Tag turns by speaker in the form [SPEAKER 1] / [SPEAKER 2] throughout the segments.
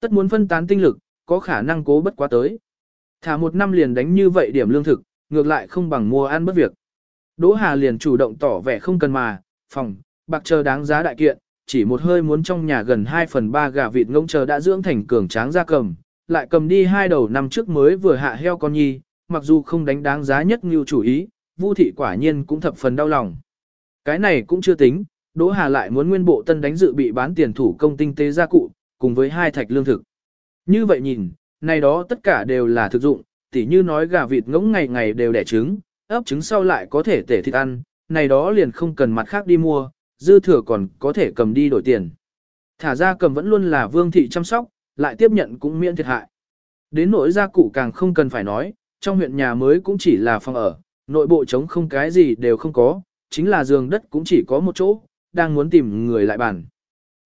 [SPEAKER 1] Tất muốn phân tán tinh lực, có khả năng cố bất quá tới. Thả một năm liền đánh như vậy điểm lương thực, ngược lại không bằng mua ăn bất việc. Đỗ Hà liền chủ động tỏ vẻ không cần mà, phòng, bạc chờ đáng giá đại kiện, chỉ một hơi muốn trong nhà gần 2 phần 3 gà vịt ngỗng chờ đã dưỡng thành cường tráng ra cầm, lại cầm đi hai đầu năm trước mới vừa hạ heo con nhi, mặc dù không đánh đáng giá nhất như chủ ý, Vu thị quả nhiên cũng thập phần đau lòng. Cái này cũng chưa tính, Đỗ Hà lại muốn nguyên bộ tân đánh dự bị bán tiền thủ công tinh tế gia cụ, cùng với hai thạch lương thực. Như vậy nhìn, này đó tất cả đều là thực dụng, tỉ như nói gà vịt ngỗng ngày ngày đều đẻ trứng, ấp trứng sau lại có thể tể thịt ăn, này đó liền không cần mặt khác đi mua, dư thừa còn có thể cầm đi đổi tiền. Thả ra cầm vẫn luôn là vương thị chăm sóc, lại tiếp nhận cũng miễn thiệt hại. Đến nỗi gia cụ càng không cần phải nói, trong huyện nhà mới cũng chỉ là phòng ở, nội bộ trống không cái gì đều không có, chính là giường đất cũng chỉ có một chỗ, đang muốn tìm người lại bàn.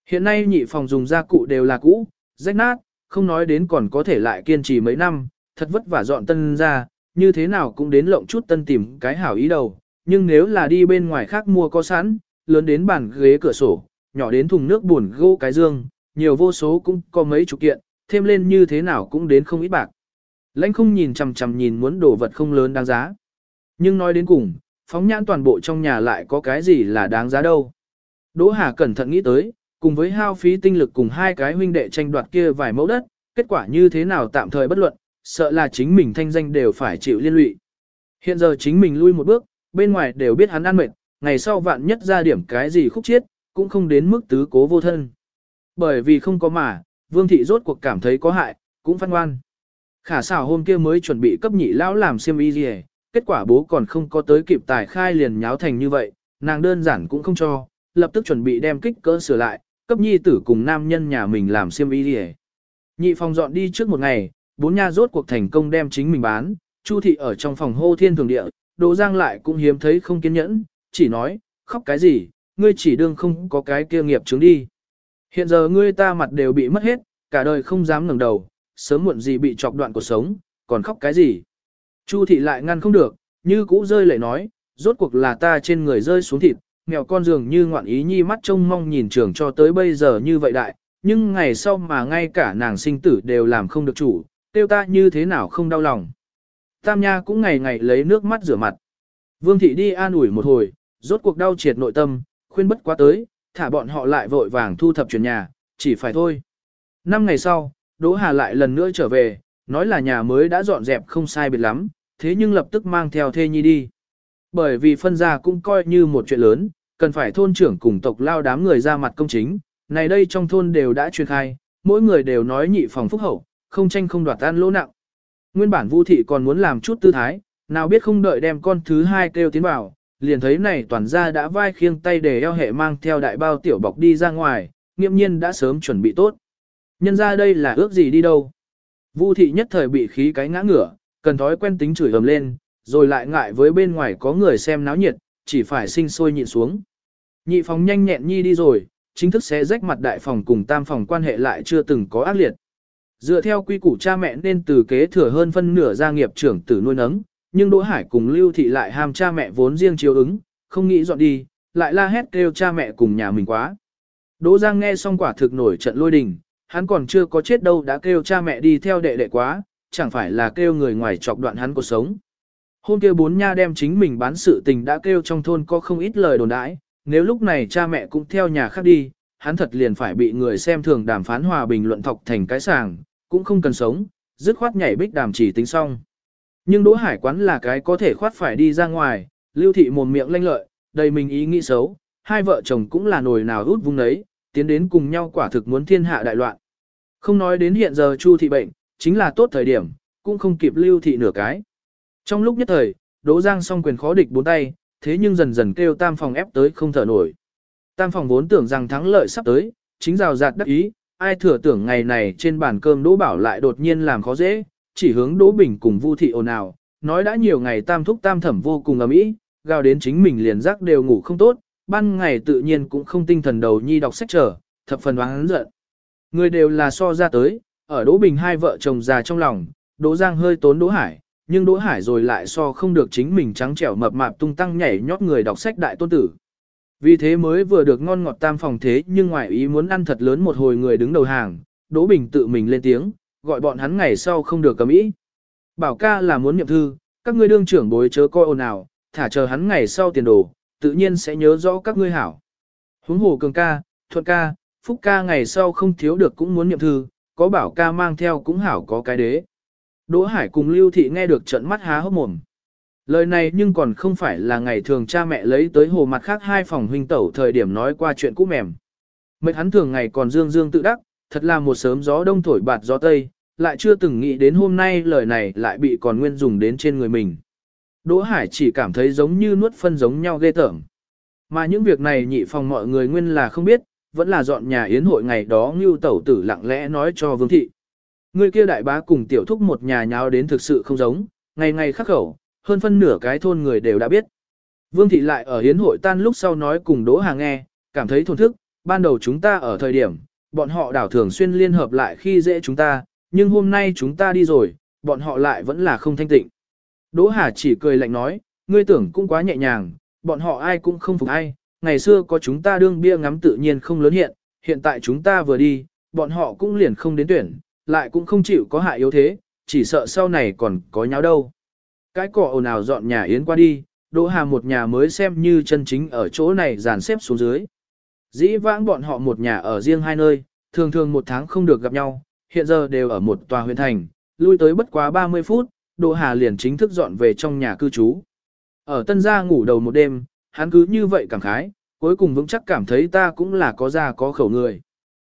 [SPEAKER 1] Hiện nay nhị phòng dùng gia cụ đều là cũ, rách nát, không nói đến còn có thể lại kiên trì mấy năm, thật vất vả dọn tân ra, như thế nào cũng đến lộng chút tân tìm cái hảo ý đầu, nhưng nếu là đi bên ngoài khác mua có sẵn, lớn đến bàn ghế cửa sổ, nhỏ đến thùng nước buồn gỗ cái dương, nhiều vô số cũng có mấy chục kiện, thêm lên như thế nào cũng đến không ít bạc. Lãnh không nhìn chằm chằm nhìn muốn đồ vật không lớn đáng giá. Nhưng nói đến cùng, phóng nhãn toàn bộ trong nhà lại có cái gì là đáng giá đâu. Đỗ Hà cẩn thận nghĩ tới, cùng với hao phí tinh lực cùng hai cái huynh đệ tranh đoạt kia vài mẫu đất, kết quả như thế nào tạm thời bất luận, sợ là chính mình thanh danh đều phải chịu liên lụy. Hiện giờ chính mình lui một bước, bên ngoài đều biết hắn ăn mệt, ngày sau vạn nhất ra điểm cái gì khúc chiết, cũng không đến mức tứ cố vô thân. Bởi vì không có mà, Vương Thị rốt cuộc cảm thấy có hại, cũng phát ngoan. Khả xảo hôm kia mới chuẩn bị cấp nhị lão làm xiêm y gì kết quả bố còn không có tới kịp tài khai liền nháo thành như vậy, nàng đơn giản cũng không cho, lập tức chuẩn bị đem kích cỡ sửa lại, cấp nhi tử cùng nam nhân nhà mình làm xiêm y đi Nhị phòng dọn đi trước một ngày, bốn nha rốt cuộc thành công đem chính mình bán, Chu thị ở trong phòng hô thiên thường địa, Đỗ Giang lại cũng hiếm thấy không kiên nhẫn, chỉ nói, khóc cái gì, ngươi chỉ đương không có cái kia nghiệp chứng đi. Hiện giờ ngươi ta mặt đều bị mất hết, cả đời không dám ngẩng đầu, sớm muộn gì bị chọc đoạn cuộc sống, còn khóc cái gì. Chu thị lại ngăn không được, như cũ rơi lệ nói, rốt cuộc là ta trên người rơi xuống thịt, mèo con dường như ngoạn ý nhi mắt trông mong nhìn trường cho tới bây giờ như vậy đại, nhưng ngày sau mà ngay cả nàng sinh tử đều làm không được chủ, tiêu ta như thế nào không đau lòng. Tam Nha cũng ngày ngày lấy nước mắt rửa mặt. Vương thị đi an ủi một hồi, rốt cuộc đau triệt nội tâm, khuyên bất quá tới, thả bọn họ lại vội vàng thu thập chuyển nhà, chỉ phải thôi. Năm ngày sau, Đỗ Hà lại lần nữa trở về, nói là nhà mới đã dọn dẹp không sai biệt lắm, thế nhưng lập tức mang theo thê nhi đi. Bởi vì phân gia cũng coi như một chuyện lớn, cần phải thôn trưởng cùng tộc lao đám người ra mặt công chính, này đây trong thôn đều đã truyền khai, mỗi người đều nói nhị phòng phúc hậu, không tranh không đoạt tan lỗ nặng. Nguyên bản Vu thị còn muốn làm chút tư thái, nào biết không đợi đem con thứ hai kêu tiến vào, liền thấy này toàn ra đã vai khiêng tay để eo hệ mang theo đại bao tiểu bọc đi ra ngoài, nghiêm nhiên đã sớm chuẩn bị tốt. Nhân ra đây là ước gì đi đâu. Vu thị nhất thời bị khí cái ngã ngửa, cần thói quen tính chửi ầm lên, rồi lại ngại với bên ngoài có người xem náo nhiệt, chỉ phải sinh sôi nhịn xuống. Nhị phòng nhanh nhẹn nhi đi rồi, chính thức sẽ rách mặt đại phòng cùng tam phòng quan hệ lại chưa từng có ác liệt. Dựa theo quy củ cha mẹ nên từ kế thừa hơn phân nửa gia nghiệp trưởng tử nuôi nấng, nhưng Đỗ Hải cùng Lưu Thị lại ham cha mẹ vốn riêng chiếu ứng, không nghĩ dọn đi, lại la hét kêu cha mẹ cùng nhà mình quá. Đỗ Giang nghe xong quả thực nổi trận lôi đình, hắn còn chưa có chết đâu đã kêu cha mẹ đi theo đệ đệ quá, chẳng phải là kêu người ngoài chọc đoạn hắn cuộc sống. Hôm kia bốn nha đem chính mình bán sự tình đã kêu trong thôn có không ít lời đồn đãi, nếu lúc này cha mẹ cũng theo nhà khác đi, hắn thật liền phải bị người xem thường đàm phán hòa bình luận thọc thành cái sàng, cũng không cần sống, dứt khoát nhảy bích đàm chỉ tính xong. Nhưng Đỗ Hải quán là cái có thể khoát phải đi ra ngoài, lưu thị mồm miệng lanh lợi, đầy mình ý nghĩ xấu, hai vợ chồng cũng là nồi nào út vung đấy, tiến đến cùng nhau quả thực muốn thiên hạ đại loạn. Không nói đến hiện giờ Chu thị bệnh, chính là tốt thời điểm, cũng không kịp lưu thị nửa cái. Trong lúc nhất thời, Đỗ Giang song quyền khó địch bốn tay, thế nhưng dần dần kêu tam phòng ép tới không thở nổi. Tam phòng vốn tưởng rằng thắng lợi sắp tới, chính rào rạt đắc ý, ai thừa tưởng ngày này trên bàn cơm Đỗ Bảo lại đột nhiên làm khó dễ, chỉ hướng Đỗ Bình cùng Vu thị ồn ào, nói đã nhiều ngày tam thúc tam thẩm vô cùng ầm ĩ, gào đến chính mình liền giác đều ngủ không tốt, ban ngày tự nhiên cũng không tinh thần đầu nhi đọc sách trở, thập phần oán giận. Người đều là so ra tới, ở Đỗ Bình hai vợ chồng già trong lòng, Đỗ Giang hơi tốn Đỗ Hải, nhưng Đỗ Hải rồi lại so không được chính mình trắng trẻo mập mạp tung tăng nhảy nhót người đọc sách đại tôn tử. Vì thế mới vừa được ngon ngọt tam phòng thế nhưng ngoại ý muốn ăn thật lớn một hồi người đứng đầu hàng, Đỗ Bình tự mình lên tiếng, gọi bọn hắn ngày sau không được cầm ý. Bảo ca là muốn nhậm thư, các ngươi đương trưởng bối chớ coi ồn ào, thả chờ hắn ngày sau tiền đồ, tự nhiên sẽ nhớ rõ các ngươi hảo. Huống hồ cường ca, thuận ca, phúc ca ngày sau không thiếu được cũng muốn nhậm thư, có bảo ca mang theo cũng hảo có cái đế. Đỗ Hải cùng Lưu Thị nghe được trận mắt há hốc mồm. Lời này nhưng còn không phải là ngày thường cha mẹ lấy tới hồ mặt khác hai phòng huynh tẩu thời điểm nói qua chuyện cũ mềm. Mệt hắn thường ngày còn dương dương tự đắc, thật là một sớm gió đông thổi bạt gió tây, lại chưa từng nghĩ đến hôm nay lời này lại bị còn nguyên dùng đến trên người mình. Đỗ Hải chỉ cảm thấy giống như nuốt phân giống nhau ghê tởm. Mà những việc này nhị phòng mọi người nguyên là không biết, vẫn là dọn nhà yến hội ngày đó Ngưu Tẩu Tử lặng lẽ nói cho Vương Thị. Người kia đại bá cùng tiểu thúc một nhà nháo đến thực sự không giống, ngày ngày khắc khẩu, hơn phân nửa cái thôn người đều đã biết. Vương Thị lại ở hiến hội tan lúc sau nói cùng Đỗ Hà nghe, cảm thấy thổn thức, ban đầu chúng ta ở thời điểm, bọn họ đảo thường xuyên liên hợp lại khi dễ chúng ta, nhưng hôm nay chúng ta đi rồi, bọn họ lại vẫn là không thanh tịnh. Đỗ Hà chỉ cười lạnh nói, ngươi tưởng cũng quá nhẹ nhàng, bọn họ ai cũng không phục ai, ngày xưa có chúng ta đương bia ngắm tự nhiên không lớn hiện, hiện tại chúng ta vừa đi, bọn họ cũng liền không đến tuyển, lại cũng không chịu có hại yếu thế, chỉ sợ sau này còn có nháo đâu. Cái cỏ ồn ào dọn nhà yến qua đi, Đỗ Hà một nhà mới xem như chân chính ở chỗ này dàn xếp xuống dưới. Dĩ vãng bọn họ một nhà ở riêng hai nơi, thường thường một tháng không được gặp nhau, hiện giờ đều ở một tòa huyện thành, lui tới bất quá 30 phút, Đỗ Hà liền chính thức dọn về trong nhà cư trú. Ở tân gia ngủ đầu một đêm, hắn cứ như vậy cảm khái, cuối cùng vững chắc cảm thấy ta cũng là có gia có khẩu người.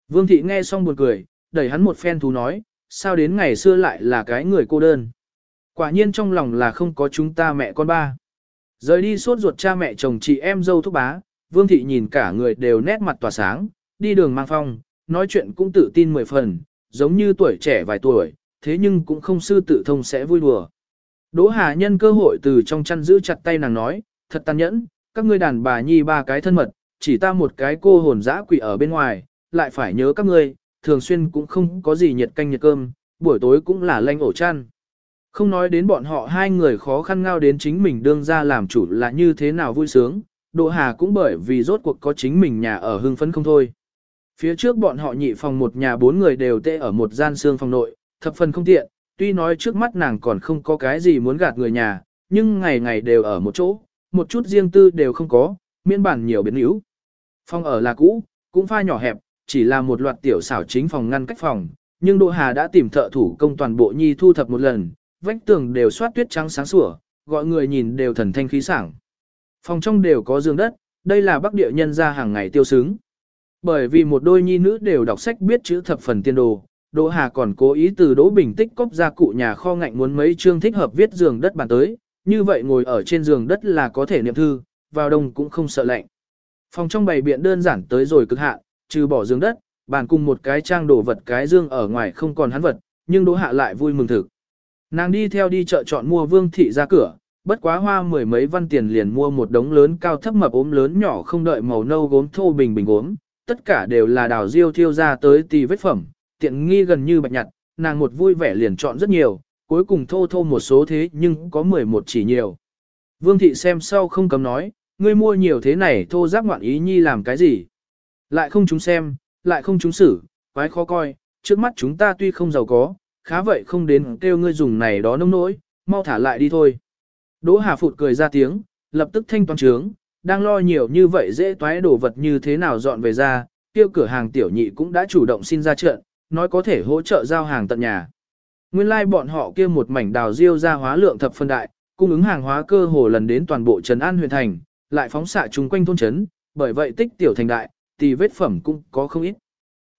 [SPEAKER 1] Vương thị nghe xong buồn cười, đẩy hắn một phen thú nói, sao đến ngày xưa lại là cái người cô đơn. Quả nhiên trong lòng là không có chúng ta mẹ con ba. Rời đi suốt ruột cha mẹ chồng chị em dâu thúc bá, Vương thị nhìn cả người đều nét mặt tỏa sáng, đi đường mang phong, nói chuyện cũng tự tin mười phần, giống như tuổi trẻ vài tuổi, thế nhưng cũng không sư tự thông sẽ vui đùa. Đỗ Hà nhân cơ hội từ trong chăn giữ chặt tay nàng nói, thật tàn nhẫn, các ngươi đàn bà nhi ba cái thân mật, chỉ ta một cái cô hồn dã quỷ ở bên ngoài, lại phải nhớ các ngươi, thường xuyên cũng không có gì nhiệt canh nhiệt cơm, buổi tối cũng là lanh ổ chăn. Không nói đến bọn họ hai người khó khăn ngao đến chính mình đương ra làm chủ là như thế nào vui sướng, Đỗ Hà cũng bởi vì rốt cuộc có chính mình nhà ở hưng phấn không thôi. Phía trước bọn họ nhị phòng một nhà bốn người đều tê ở một gian xương phòng nội, thập phần không tiện, tuy nói trước mắt nàng còn không có cái gì muốn gạt người nhà, nhưng ngày ngày đều ở một chỗ, một chút riêng tư đều không có, miễn bản nhiều biến yếu. Phòng ở là cũ, cũng pha nhỏ hẹp, chỉ là một loạt tiểu xảo chính phòng ngăn cách phòng, nhưng Đỗ Hà đã tìm thợ thủ công toàn bộ nhi thu thập một lần, vách tường đều soát tuyết trắng sáng sủa, gọi người nhìn đều thần thanh khí sảng. Phòng trong đều có giường đất, đây là bắc địa nhân ra hàng ngày tiêu sướng. Bởi vì một đôi nhi nữ đều đọc sách biết chữ thập phần tiên đồ, Đỗ Hà còn cố ý từ Đỗ Bình tích cóp ra cụ nhà kho ngạnh muốn mấy chương thích hợp viết giường đất bàn tới, như vậy ngồi ở trên giường đất là có thể niệm thư, vào đông cũng không sợ lạnh. Phòng trong bày biện đơn giản tới rồi cực hạn, trừ bỏ giường đất, bàn cùng một cái trang đồ vật cái dương ở ngoài không còn hắn vật, nhưng Đỗ Hạ lại vui mừng thực. Nàng đi theo đi chợ chọn mua vương thị ra cửa, bất quá hoa mười mấy văn tiền liền mua một đống lớn cao thấp mập ốm lớn nhỏ không đợi màu nâu gốm thô bình bình gốm, tất cả đều là đào diêu thiêu ra tới tì vết phẩm, tiện nghi gần như bạch nhặt, nàng một vui vẻ liền chọn rất nhiều, cuối cùng thô thô một số thế nhưng có 11 chỉ nhiều. Vương thị xem sau không cấm nói, ngươi mua nhiều thế này thô giáp ngoạn ý nhi làm cái gì? Lại không chúng xem, lại không chúng xử, quái khó coi, trước mắt chúng ta tuy không giàu có, khá vậy không đến kêu ngươi dùng này đó nông nỗi, mau thả lại đi thôi. Đỗ Hà Phụt cười ra tiếng, lập tức thanh toán trướng, đang lo nhiều như vậy dễ toái đồ vật như thế nào dọn về ra, tiêu cửa hàng tiểu nhị cũng đã chủ động xin ra trận, nói có thể hỗ trợ giao hàng tận nhà. Nguyên lai like bọn họ kia một mảnh đào diêu ra hóa lượng thập phân đại, cung ứng hàng hóa cơ hồ lần đến toàn bộ trấn an huyện thành, lại phóng xạ chung quanh thôn trấn, bởi vậy tích tiểu thành đại, thì vết phẩm cũng có không ít.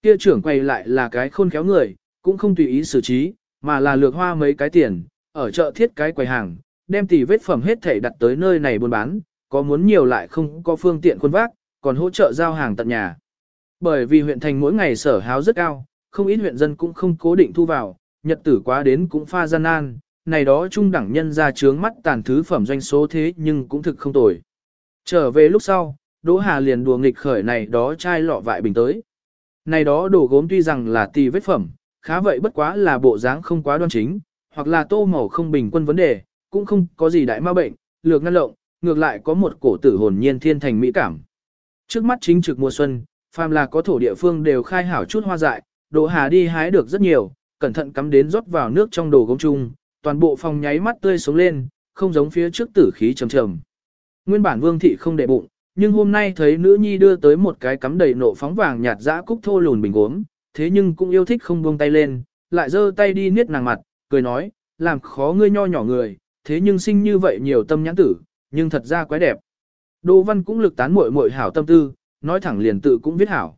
[SPEAKER 1] Kia trưởng quay lại là cái khôn khéo người, cũng không tùy ý xử trí, mà là lược hoa mấy cái tiền, ở chợ thiết cái quầy hàng, đem tỷ vết phẩm hết thể đặt tới nơi này buôn bán, có muốn nhiều lại không có phương tiện khuôn vác, còn hỗ trợ giao hàng tận nhà. Bởi vì huyện thành mỗi ngày sở háo rất cao, không ít huyện dân cũng không cố định thu vào, nhật tử quá đến cũng pha gian nan, này đó trung đẳng nhân ra trướng mắt tàn thứ phẩm doanh số thế nhưng cũng thực không tồi. Trở về lúc sau, Đỗ Hà liền đùa nghịch khởi này đó chai lọ vại bình tới. Này đó đồ gốm tuy rằng là tì vết phẩm, khá vậy bất quá là bộ dáng không quá đoan chính, hoặc là tô màu không bình quân vấn đề, cũng không có gì đại ma bệnh, lược ngăn lộng, ngược lại có một cổ tử hồn nhiên thiên thành mỹ cảm. Trước mắt chính trực mùa xuân, phàm là có thổ địa phương đều khai hảo chút hoa dại, Đỗ Hà đi hái được rất nhiều, cẩn thận cắm đến rót vào nước trong đồ gốm chung, toàn bộ phòng nháy mắt tươi sống lên, không giống phía trước tử khí trầm trầm. Nguyên bản Vương thị không để bụng, nhưng hôm nay thấy nữ nhi đưa tới một cái cắm đầy nộ phóng vàng nhạt dã cúc thô lùn bình gốm, thế nhưng cũng yêu thích không buông tay lên, lại giơ tay đi niết nàng mặt, cười nói, làm khó ngươi nho nhỏ người, thế nhưng sinh như vậy nhiều tâm nhãn tử, nhưng thật ra quái đẹp. Đỗ Văn cũng lực tán muội muội hảo tâm tư, nói thẳng liền tự cũng viết hảo.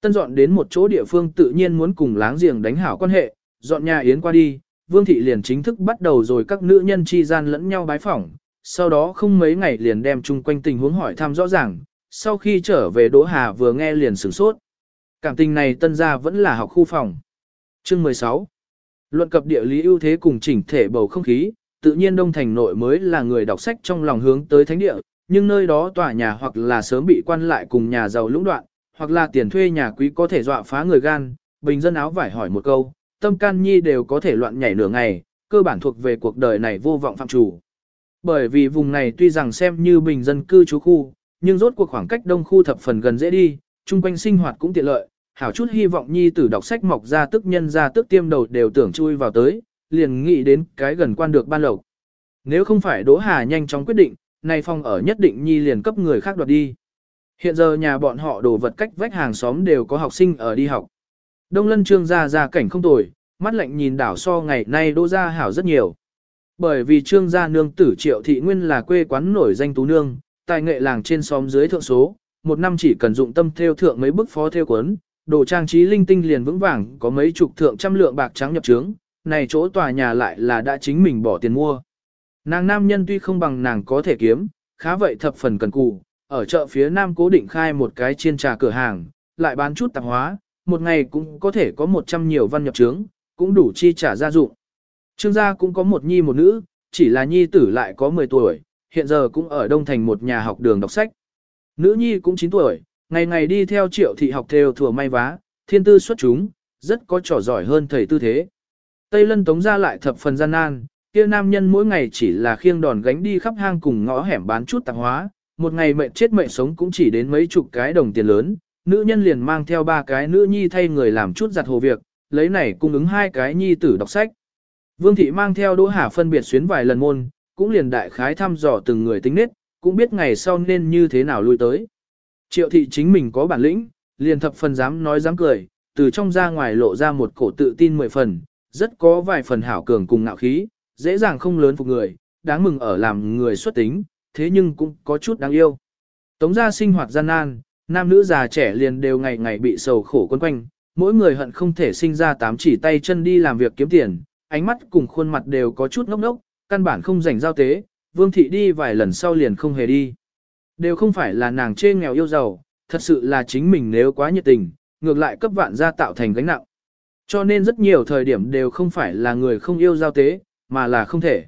[SPEAKER 1] Tân dọn đến một chỗ địa phương tự nhiên muốn cùng láng giềng đánh hảo quan hệ, dọn nhà yến qua đi, Vương thị liền chính thức bắt đầu rồi các nữ nhân chi gian lẫn nhau bái phỏng, sau đó không mấy ngày liền đem chung quanh tình huống hỏi thăm rõ ràng, sau khi trở về Đỗ Hà vừa nghe liền sửng sốt. Cảm tình này tân gia vẫn là học khu phòng. Chương 16 Luận cập địa lý ưu thế cùng chỉnh thể bầu không khí, tự nhiên Đông Thành nội mới là người đọc sách trong lòng hướng tới thánh địa, nhưng nơi đó tòa nhà hoặc là sớm bị quan lại cùng nhà giàu lũng đoạn, hoặc là tiền thuê nhà quý có thể dọa phá người gan, bình dân áo vải hỏi một câu, tâm can nhi đều có thể loạn nhảy nửa ngày, cơ bản thuộc về cuộc đời này vô vọng phạm chủ. Bởi vì vùng này tuy rằng xem như bình dân cư trú khu, nhưng rốt cuộc khoảng cách đông khu thập phần gần dễ đi, chung quanh sinh hoạt cũng tiện lợi, hảo chút hy vọng nhi tử đọc sách mọc ra tức nhân ra tức tiêm đầu đều tưởng chui vào tới, liền nghĩ đến cái gần quan được ban lộc. Nếu không phải Đỗ Hà nhanh chóng quyết định, nay phong ở nhất định nhi liền cấp người khác đoạt đi. Hiện giờ nhà bọn họ đồ vật cách vách hàng xóm đều có học sinh ở đi học. Đông lân trương gia gia cảnh không tồi, mắt lạnh nhìn đảo so ngày nay đỗ gia hảo rất nhiều. Bởi vì trương gia nương tử triệu thị nguyên là quê quán nổi danh tú nương, tài nghệ làng trên xóm dưới thượng số, một năm chỉ cần dụng tâm theo thượng mấy bức phó theo cuốn, đồ trang trí linh tinh liền vững vàng có mấy chục thượng trăm lượng bạc trắng nhập trướng, này chỗ tòa nhà lại là đã chính mình bỏ tiền mua. Nàng nam nhân tuy không bằng nàng có thể kiếm, khá vậy thập phần cần cù, ở chợ phía nam cố định khai một cái chiên trà cửa hàng, lại bán chút tạp hóa, một ngày cũng có thể có 100 nhiều văn nhập trướng, cũng đủ chi trả gia dụng. Trương gia cũng có một nhi một nữ, chỉ là nhi tử lại có 10 tuổi, hiện giờ cũng ở Đông Thành một nhà học đường đọc sách. Nữ nhi cũng 9 tuổi, ngày ngày đi theo triệu thị học theo thừa may vá, thiên tư xuất chúng, rất có trò giỏi hơn thầy tư thế. Tây lân tống ra lại thập phần gian nan, kia nam nhân mỗi ngày chỉ là khiêng đòn gánh đi khắp hang cùng ngõ hẻm bán chút tạp hóa, một ngày mệnh chết mệnh sống cũng chỉ đến mấy chục cái đồng tiền lớn, nữ nhân liền mang theo ba cái nữ nhi thay người làm chút giặt hồ việc, lấy này cung ứng hai cái nhi tử đọc sách. Vương thị mang theo Đỗ Hà phân biệt xuyến vài lần môn, cũng liền đại khái thăm dò từng người tính nết, cũng biết ngày sau nên như thế nào lui tới. Triệu thị chính mình có bản lĩnh, liền thập phần dám nói dám cười, từ trong ra ngoài lộ ra một cổ tự tin mười phần, rất có vài phần hảo cường cùng ngạo khí, dễ dàng không lớn phục người, đáng mừng ở làm người xuất tính, thế nhưng cũng có chút đáng yêu. Tống gia sinh hoạt gian nan, nam nữ già trẻ liền đều ngày ngày bị sầu khổ quấn quanh, mỗi người hận không thể sinh ra tám chỉ tay chân đi làm việc kiếm tiền, ánh mắt cùng khuôn mặt đều có chút ngốc ngốc, căn bản không rảnh giao tế, vương thị đi vài lần sau liền không hề đi. Đều không phải là nàng chê nghèo yêu giàu, thật sự là chính mình nếu quá nhiệt tình, ngược lại cấp vạn gia tạo thành gánh nặng. Cho nên rất nhiều thời điểm đều không phải là người không yêu giao tế, mà là không thể.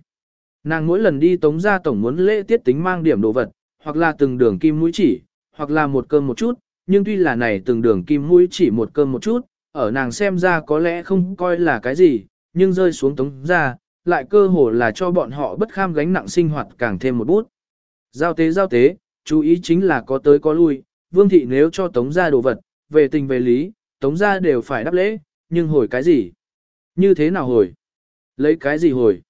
[SPEAKER 1] Nàng mỗi lần đi tống gia tổng muốn lễ tiết tính mang điểm đồ vật, hoặc là từng đường kim mũi chỉ, hoặc là một cơm một chút, nhưng tuy là này từng đường kim mũi chỉ một cơm một chút, ở nàng xem ra có lẽ không coi là cái gì, nhưng rơi xuống tống gia, lại cơ hồ là cho bọn họ bất kham gánh nặng sinh hoạt càng thêm một bút. Giao tế giao tế, chú ý chính là có tới có lui, vương thị nếu cho tống gia đồ vật, về tình về lý, tống gia đều phải đáp lễ, nhưng hồi cái gì? Như thế nào hồi? Lấy cái gì hồi?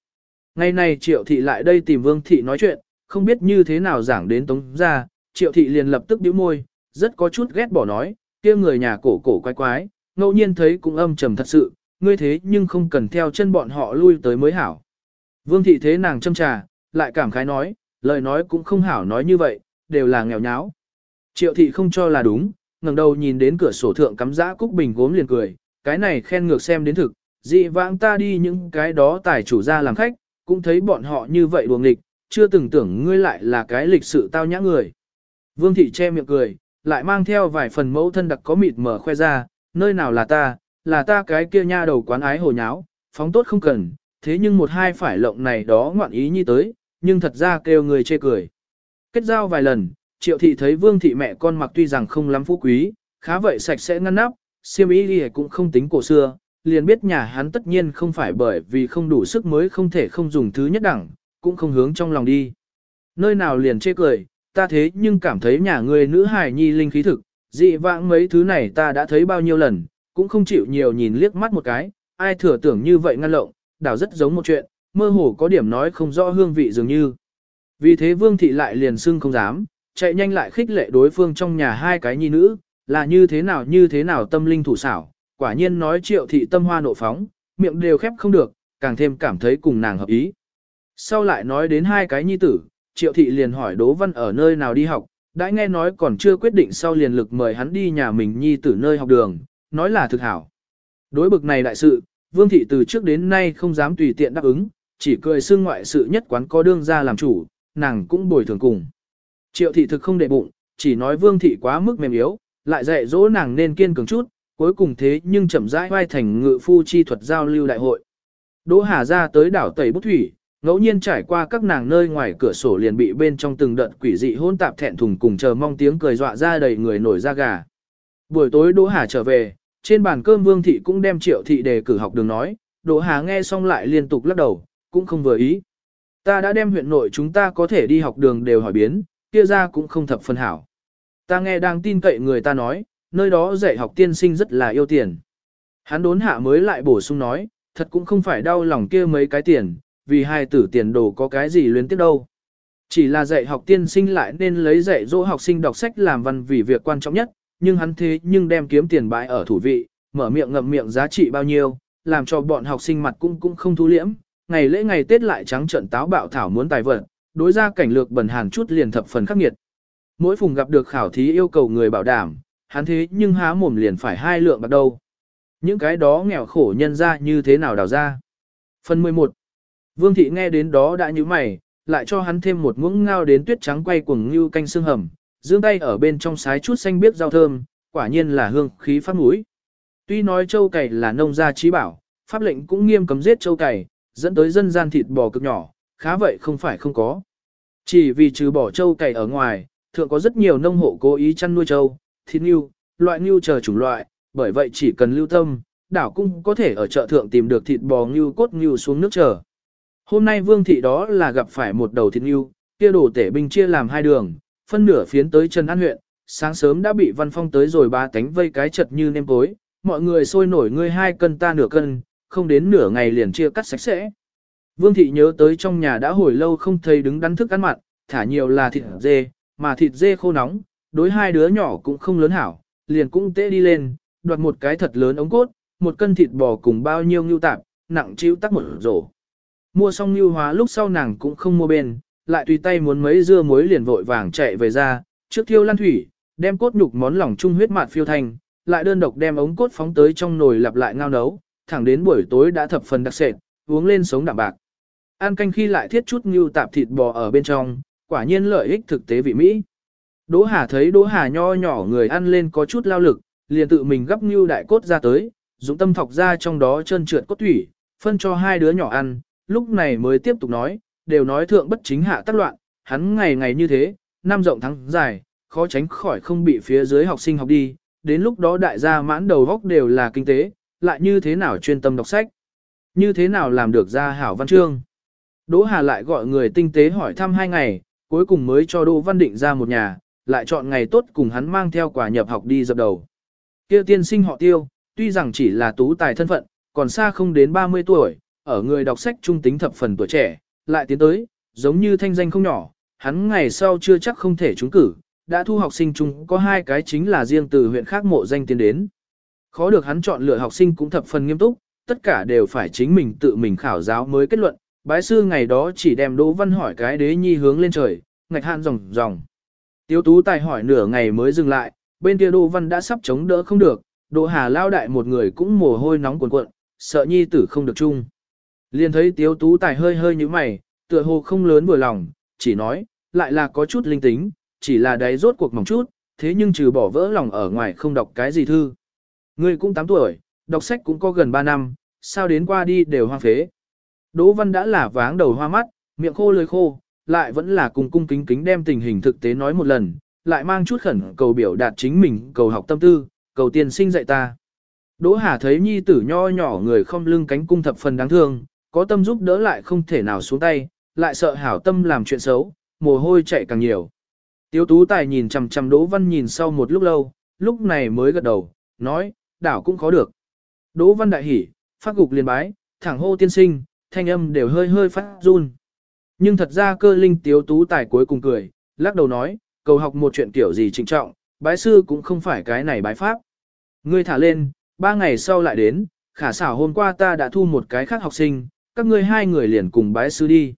[SPEAKER 1] Ngày này triệu thị lại đây tìm vương thị nói chuyện, không biết như thế nào giảng đến tống gia, triệu thị liền lập tức bĩu môi, rất có chút ghét bỏ nói, kia người nhà cổ cổ quái quái, ngẫu nhiên thấy cũng âm trầm thật sự, ngươi thế nhưng không cần theo chân bọn họ lui tới mới hảo. Vương thị thế nàng châm trà, lại cảm khái nói, lời nói cũng không hảo nói như vậy, đều là nghèo nháo. Triệu thị không cho là đúng, ngẩng đầu nhìn đến cửa sổ thượng cắm dã cúc bình gốm liền cười, cái này khen ngược xem đến thực, dị vãng ta đi những cái đó tài chủ ra làm khách, cũng thấy bọn họ như vậy đuồng nghịch, chưa từng tưởng ngươi lại là cái lịch sự tao nhã người. Vương thị che miệng cười, lại mang theo vài phần mẫu thân đặc có mịt mở khoe ra, nơi nào là ta, là ta cái kia nha đầu quán ái hồ nháo, phóng tốt không cần, thế nhưng một hai phải lộng này đó ngoạn ý như tới, nhưng thật ra kêu người chê cười. Kết giao vài lần, triệu thị thấy vương thị mẹ con mặc tuy rằng không lắm phú quý, khá vậy sạch sẽ ngăn nắp, siêm ý đi cũng không tính cổ xưa, liền biết nhà hắn tất nhiên không phải bởi vì không đủ sức mới không thể không dùng thứ nhất đẳng, cũng không hướng trong lòng đi. Nơi nào liền chê cười, ta thế nhưng cảm thấy nhà người nữ hài nhi linh khí thực, dị vãng mấy thứ này ta đã thấy bao nhiêu lần, cũng không chịu nhiều nhìn liếc mắt một cái, ai thừa tưởng như vậy ngăn lộng, đảo rất giống một chuyện, mơ hồ có điểm nói không rõ hương vị dường như. Vì thế Vương Thị lại liền xưng không dám, chạy nhanh lại khích lệ đối phương trong nhà hai cái nhi nữ, là như thế nào như thế nào tâm linh thủ xảo, quả nhiên nói triệu thị tâm hoa nộ phóng, miệng đều khép không được, càng thêm cảm thấy cùng nàng hợp ý. Sau lại nói đến hai cái nhi tử, triệu thị liền hỏi Đỗ Văn ở nơi nào đi học, đã nghe nói còn chưa quyết định sau liền lực mời hắn đi nhà mình nhi tử nơi học đường, nói là thực hảo. Đối bực này đại sự, Vương thị từ trước đến nay không dám tùy tiện đáp ứng, chỉ cười xương ngoại sự nhất quán có đương ra làm chủ, nàng cũng bồi thường cùng. Triệu thị thực không để bụng, chỉ nói Vương thị quá mức mềm yếu, lại dạy dỗ nàng nên kiên cường chút, cuối cùng thế nhưng chậm rãi vai thành ngự phu chi thuật giao lưu đại hội. Đỗ Hà ra tới đảo tẩy Bút Thủy, ngẫu nhiên trải qua các nàng nơi ngoài cửa sổ liền bị bên trong từng đợt quỷ dị hôn tạp thẹn thùng cùng chờ mong tiếng cười dọa ra đầy người nổi da gà. Buổi tối Đỗ Hà trở về, trên bàn cơm Vương thị cũng đem Triệu thị đề cử học đường nói, Đỗ Hà nghe xong lại liên tục lắc đầu, cũng không vừa ý. Ta đã đem huyện nội chúng ta có thể đi học đường đều hỏi biến, kia ra cũng không thập phân hảo. Ta nghe đang tin cậy người ta nói, nơi đó dạy học tiên sinh rất là yêu tiền. Hắn đốn hạ mới lại bổ sung nói, thật cũng không phải đau lòng kia mấy cái tiền, vì hai tử tiền đồ có cái gì luyến tiếp đâu. Chỉ là dạy học tiên sinh lại nên lấy dạy dỗ học sinh đọc sách làm văn vì việc quan trọng nhất, nhưng hắn thế nhưng đem kiếm tiền bãi ở thủ vị, mở miệng ngậm miệng giá trị bao nhiêu, làm cho bọn học sinh mặt cũng cũng không thu liễm, ngày lễ ngày Tết lại trắng trận táo bạo thảo muốn tài vận, đối ra cảnh lược bẩn hàn chút liền thập phần khắc nghiệt. Mỗi phùng gặp được khảo thí yêu cầu người bảo đảm, hắn thế nhưng há mồm liền phải hai lượng bạc đâu. Những cái đó nghèo khổ nhân ra như thế nào đào ra. Phần 11 Vương thị nghe đến đó đã như mày, lại cho hắn thêm một muỗng ngao đến tuyết trắng quay cuồng như canh xương hầm, dương tay ở bên trong sái chút xanh biếc rau thơm, quả nhiên là hương khí phát mũi. Tuy nói châu cày là nông gia trí bảo, pháp lệnh cũng nghiêm cấm giết châu cày, dẫn tới dân gian thịt bò cực nhỏ, khá vậy không phải không có. Chỉ vì trừ bỏ châu cày ở ngoài, thượng có rất nhiều nông hộ cố ý chăn nuôi châu, thịt nưu, loại nưu chờ chủng loại, bởi vậy chỉ cần lưu tâm, đảo cũng có thể ở chợ thượng tìm được thịt bò nưu cốt nưu xuống nước chờ. Hôm nay vương thị đó là gặp phải một đầu thịt nưu, kia đổ tể binh chia làm hai đường, phân nửa phiến tới Trần An huyện, sáng sớm đã bị văn phong tới rồi ba tánh vây cái chật như nêm tối, mọi người sôi nổi ngươi hai cân ta nửa cân, không đến nửa ngày liền chia cắt sạch sẽ. Vương thị nhớ tới trong nhà đã hồi lâu không thấy đứng đắn thức ăn mặn, thả nhiều là thịt dê, mà thịt dê khô nóng, đối hai đứa nhỏ cũng không lớn hảo, liền cũng tê đi lên, đoạt một cái thật lớn ống cốt, một cân thịt bò cùng bao nhiêu ngưu tạp, nặng chịu tắc một rổ. Mua xong ngưu hóa lúc sau nàng cũng không mua bên, lại tùy tay muốn mấy dưa muối liền vội vàng chạy về ra, trước thiêu lan thủy, đem cốt nhục món lòng chung huyết mạt phiêu thành, lại đơn độc đem ống cốt phóng tới trong nồi lặp lại ngao nấu, thẳng đến buổi tối đã thập phần đặc sệt, uống lên sống đạm bạc. Ăn canh khi lại thiết chút ngưu tạp thịt bò ở bên trong, quả nhiên lợi ích thực tế vị Mỹ. Đỗ Hà thấy Đỗ Hà nho nhỏ người ăn lên có chút lao lực, liền tự mình gấp ngưu đại cốt ra tới, dùng tâm thọc ra trong đó chân trượt cốt thủy, phân cho hai đứa nhỏ ăn, lúc này mới tiếp tục nói, đều nói thượng bất chính hạ tác loạn, hắn ngày ngày như thế, năm rộng tháng dài, khó tránh khỏi không bị phía dưới học sinh học đi, đến lúc đó đại gia mãn đầu góc đều là kinh tế, lại như thế nào chuyên tâm đọc sách, như thế nào làm được ra hảo văn chương. Đỗ Hà lại gọi người tinh tế hỏi thăm hai ngày, cuối cùng mới cho Đỗ Văn Định ra một nhà, lại chọn ngày tốt cùng hắn mang theo quả nhập học đi dập đầu. Kia tiên sinh họ tiêu, tuy rằng chỉ là tú tài thân phận, còn xa không đến 30 tuổi, ở người đọc sách trung tính thập phần tuổi trẻ, lại tiến tới, giống như thanh danh không nhỏ, hắn ngày sau chưa chắc không thể trúng cử, đã thu học sinh chung có hai cái chính là riêng từ huyện khác mộ danh tiến đến. Khó được hắn chọn lựa học sinh cũng thập phần nghiêm túc, tất cả đều phải chính mình tự mình khảo giáo mới kết luận, bái sư ngày đó chỉ đem Đỗ Văn hỏi cái đế nhi hướng lên trời, ngạch hạn ròng ròng. Tiếu tú tài hỏi nửa ngày mới dừng lại, bên kia Đỗ Văn đã sắp chống đỡ không được, Đỗ Hà lao đại một người cũng mồ hôi nóng cuồn cuộn, sợ nhi tử không được chung. Liền thấy Tiếu tú tài hơi hơi như mày, tựa hồ không lớn vừa lòng, chỉ nói, lại là có chút linh tính, chỉ là đáy rốt cuộc mỏng chút, thế nhưng trừ bỏ vỡ lòng ở ngoài không đọc cái gì thư. Ngươi cũng 8 tuổi, đọc sách cũng có gần 3 năm, sao đến qua đi đều hoang phế. Đỗ Văn đã là váng đầu hoa mắt, miệng khô lưỡi khô, lại vẫn là cùng cung kính kính đem tình hình thực tế nói một lần, lại mang chút khẩn cầu biểu đạt chính mình, cầu học tâm tư, cầu tiên sinh dạy ta. Đỗ Hà thấy nhi tử nho nhỏ người không lưng cánh cung thập phần đáng thương, có tâm giúp đỡ lại không thể nào xuống tay, lại sợ hảo tâm làm chuyện xấu, mồ hôi chạy càng nhiều. Tiếu tú tài nhìn chằm chằm Đỗ Văn nhìn sau một lúc lâu, lúc này mới gật đầu, nói, đảo cũng khó được. Đỗ Văn đại hỉ, phát gục liền bái, thẳng hô tiên sinh, thanh âm đều hơi hơi phát run. Nhưng thật ra cơ linh tiếu tú tài cuối cùng cười, lắc đầu nói, cầu học một chuyện kiểu gì trịnh trọng, bái sư cũng không phải cái này bái pháp. Ngươi thả lên, ba ngày sau lại đến, khả xảo hôm qua ta đã thu một cái khác học sinh, các ngươi hai người liền cùng bái sư đi.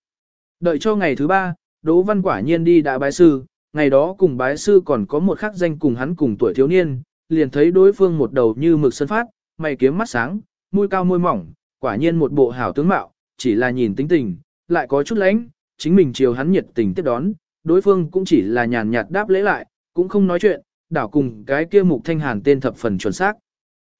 [SPEAKER 1] Đợi cho ngày thứ ba, Đỗ Văn quả nhiên đi đã bái sư, ngày đó cùng bái sư còn có một khắc danh cùng hắn cùng tuổi thiếu niên, liền thấy đối phương một đầu như mực sân phát, mày kiếm mắt sáng, mũi cao môi mỏng, quả nhiên một bộ hảo tướng mạo, chỉ là nhìn tính tình, lại có chút lãnh, chính mình chiều hắn nhiệt tình tiếp đón, đối phương cũng chỉ là nhàn nhạt đáp lễ lại, cũng không nói chuyện, đảo cùng cái kia Mục Thanh Hàn tên thập phần chuẩn xác.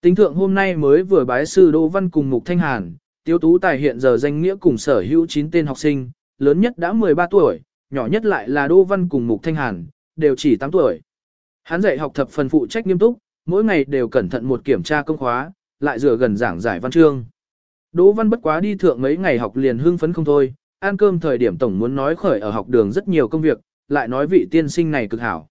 [SPEAKER 1] Tính thượng hôm nay mới vừa bái sư Đỗ Văn cùng Mục Thanh Hàn, Tiêu Tú Tài hiện giờ danh nghĩa cùng sở hữu 9 tên học sinh, lớn nhất đã 13 tuổi, nhỏ nhất lại là Đỗ Văn cùng Mục Thanh Hàn, đều chỉ 8 tuổi. Hắn dạy học thập phần phụ trách nghiêm túc, mỗi ngày đều cẩn thận một kiểm tra công khóa, lại rửa gần giảng giải văn chương. Đỗ Văn bất quá đi thượng mấy ngày học liền hưng phấn không thôi, ăn cơm thời điểm tổng muốn nói khởi ở học đường rất nhiều công việc, lại nói vị tiên sinh này cực hảo.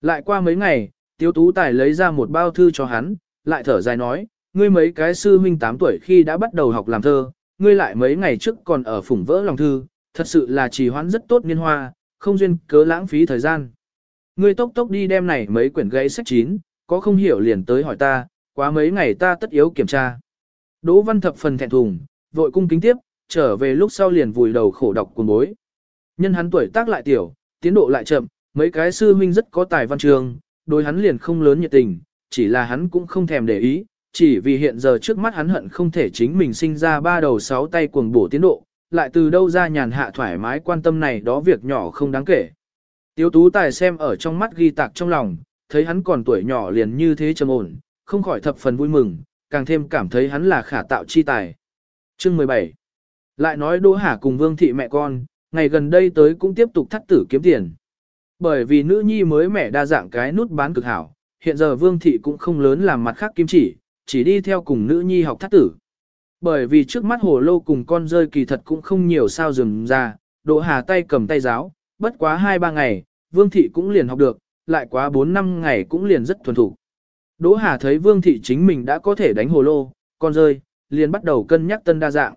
[SPEAKER 1] Lại qua mấy ngày, Tiêu Tú Tài lấy ra một bao thư cho hắn, lại thở dài nói, ngươi mấy cái sư huynh 8 tuổi khi đã bắt đầu học làm thơ, ngươi lại mấy ngày trước còn ở phủng vỡ lòng thư, thật sự là trì hoãn rất tốt niên hoa, không duyên cớ lãng phí thời gian. Ngươi tốc tốc đi đem này mấy quyển gãy sách chín, có không hiểu liền tới hỏi ta, quá mấy ngày ta tất yếu kiểm tra. Đỗ Văn thập phần thẹn thùng, vội cung kính tiếp, trở về lúc sau liền vùi đầu khổ đọc cuốn bối. Nhân hắn tuổi tác lại tiểu, tiến độ lại chậm, mấy cái sư huynh rất có tài văn trường, đối hắn liền không lớn nhiệt tình, chỉ là hắn cũng không thèm để ý, chỉ vì hiện giờ trước mắt hắn hận không thể chính mình sinh ra ba đầu sáu tay cuồng bổ tiến độ, lại từ đâu ra nhàn hạ thoải mái quan tâm này đó việc nhỏ không đáng kể. Tiếu tú tài xem ở trong mắt ghi tạc trong lòng, thấy hắn còn tuổi nhỏ liền như thế trầm ổn, không khỏi thập phần vui mừng, càng thêm cảm thấy hắn là khả tạo chi tài. Chương 17 Lại nói Đỗ Hà cùng Vương Thị mẹ con, ngày gần đây tới cũng tiếp tục thắt tử kiếm tiền. Bởi vì nữ nhi mới mẻ đa dạng cái nút bán cực hảo, hiện giờ Vương Thị cũng không lớn làm mặt khác kim chỉ, chỉ đi theo cùng nữ nhi học thắt tử. Bởi vì trước mắt hồ lô cùng con rơi kỳ thật cũng không nhiều sao dừng ra, Đỗ Hà tay cầm tay giáo, bất quá 2-3 ngày, Vương Thị cũng liền học được, lại quá 4-5 ngày cũng liền rất thuần thủ. Đỗ Hà thấy Vương Thị chính mình đã có thể đánh hồ lô, con rơi, liền bắt đầu cân nhắc tân đa dạng.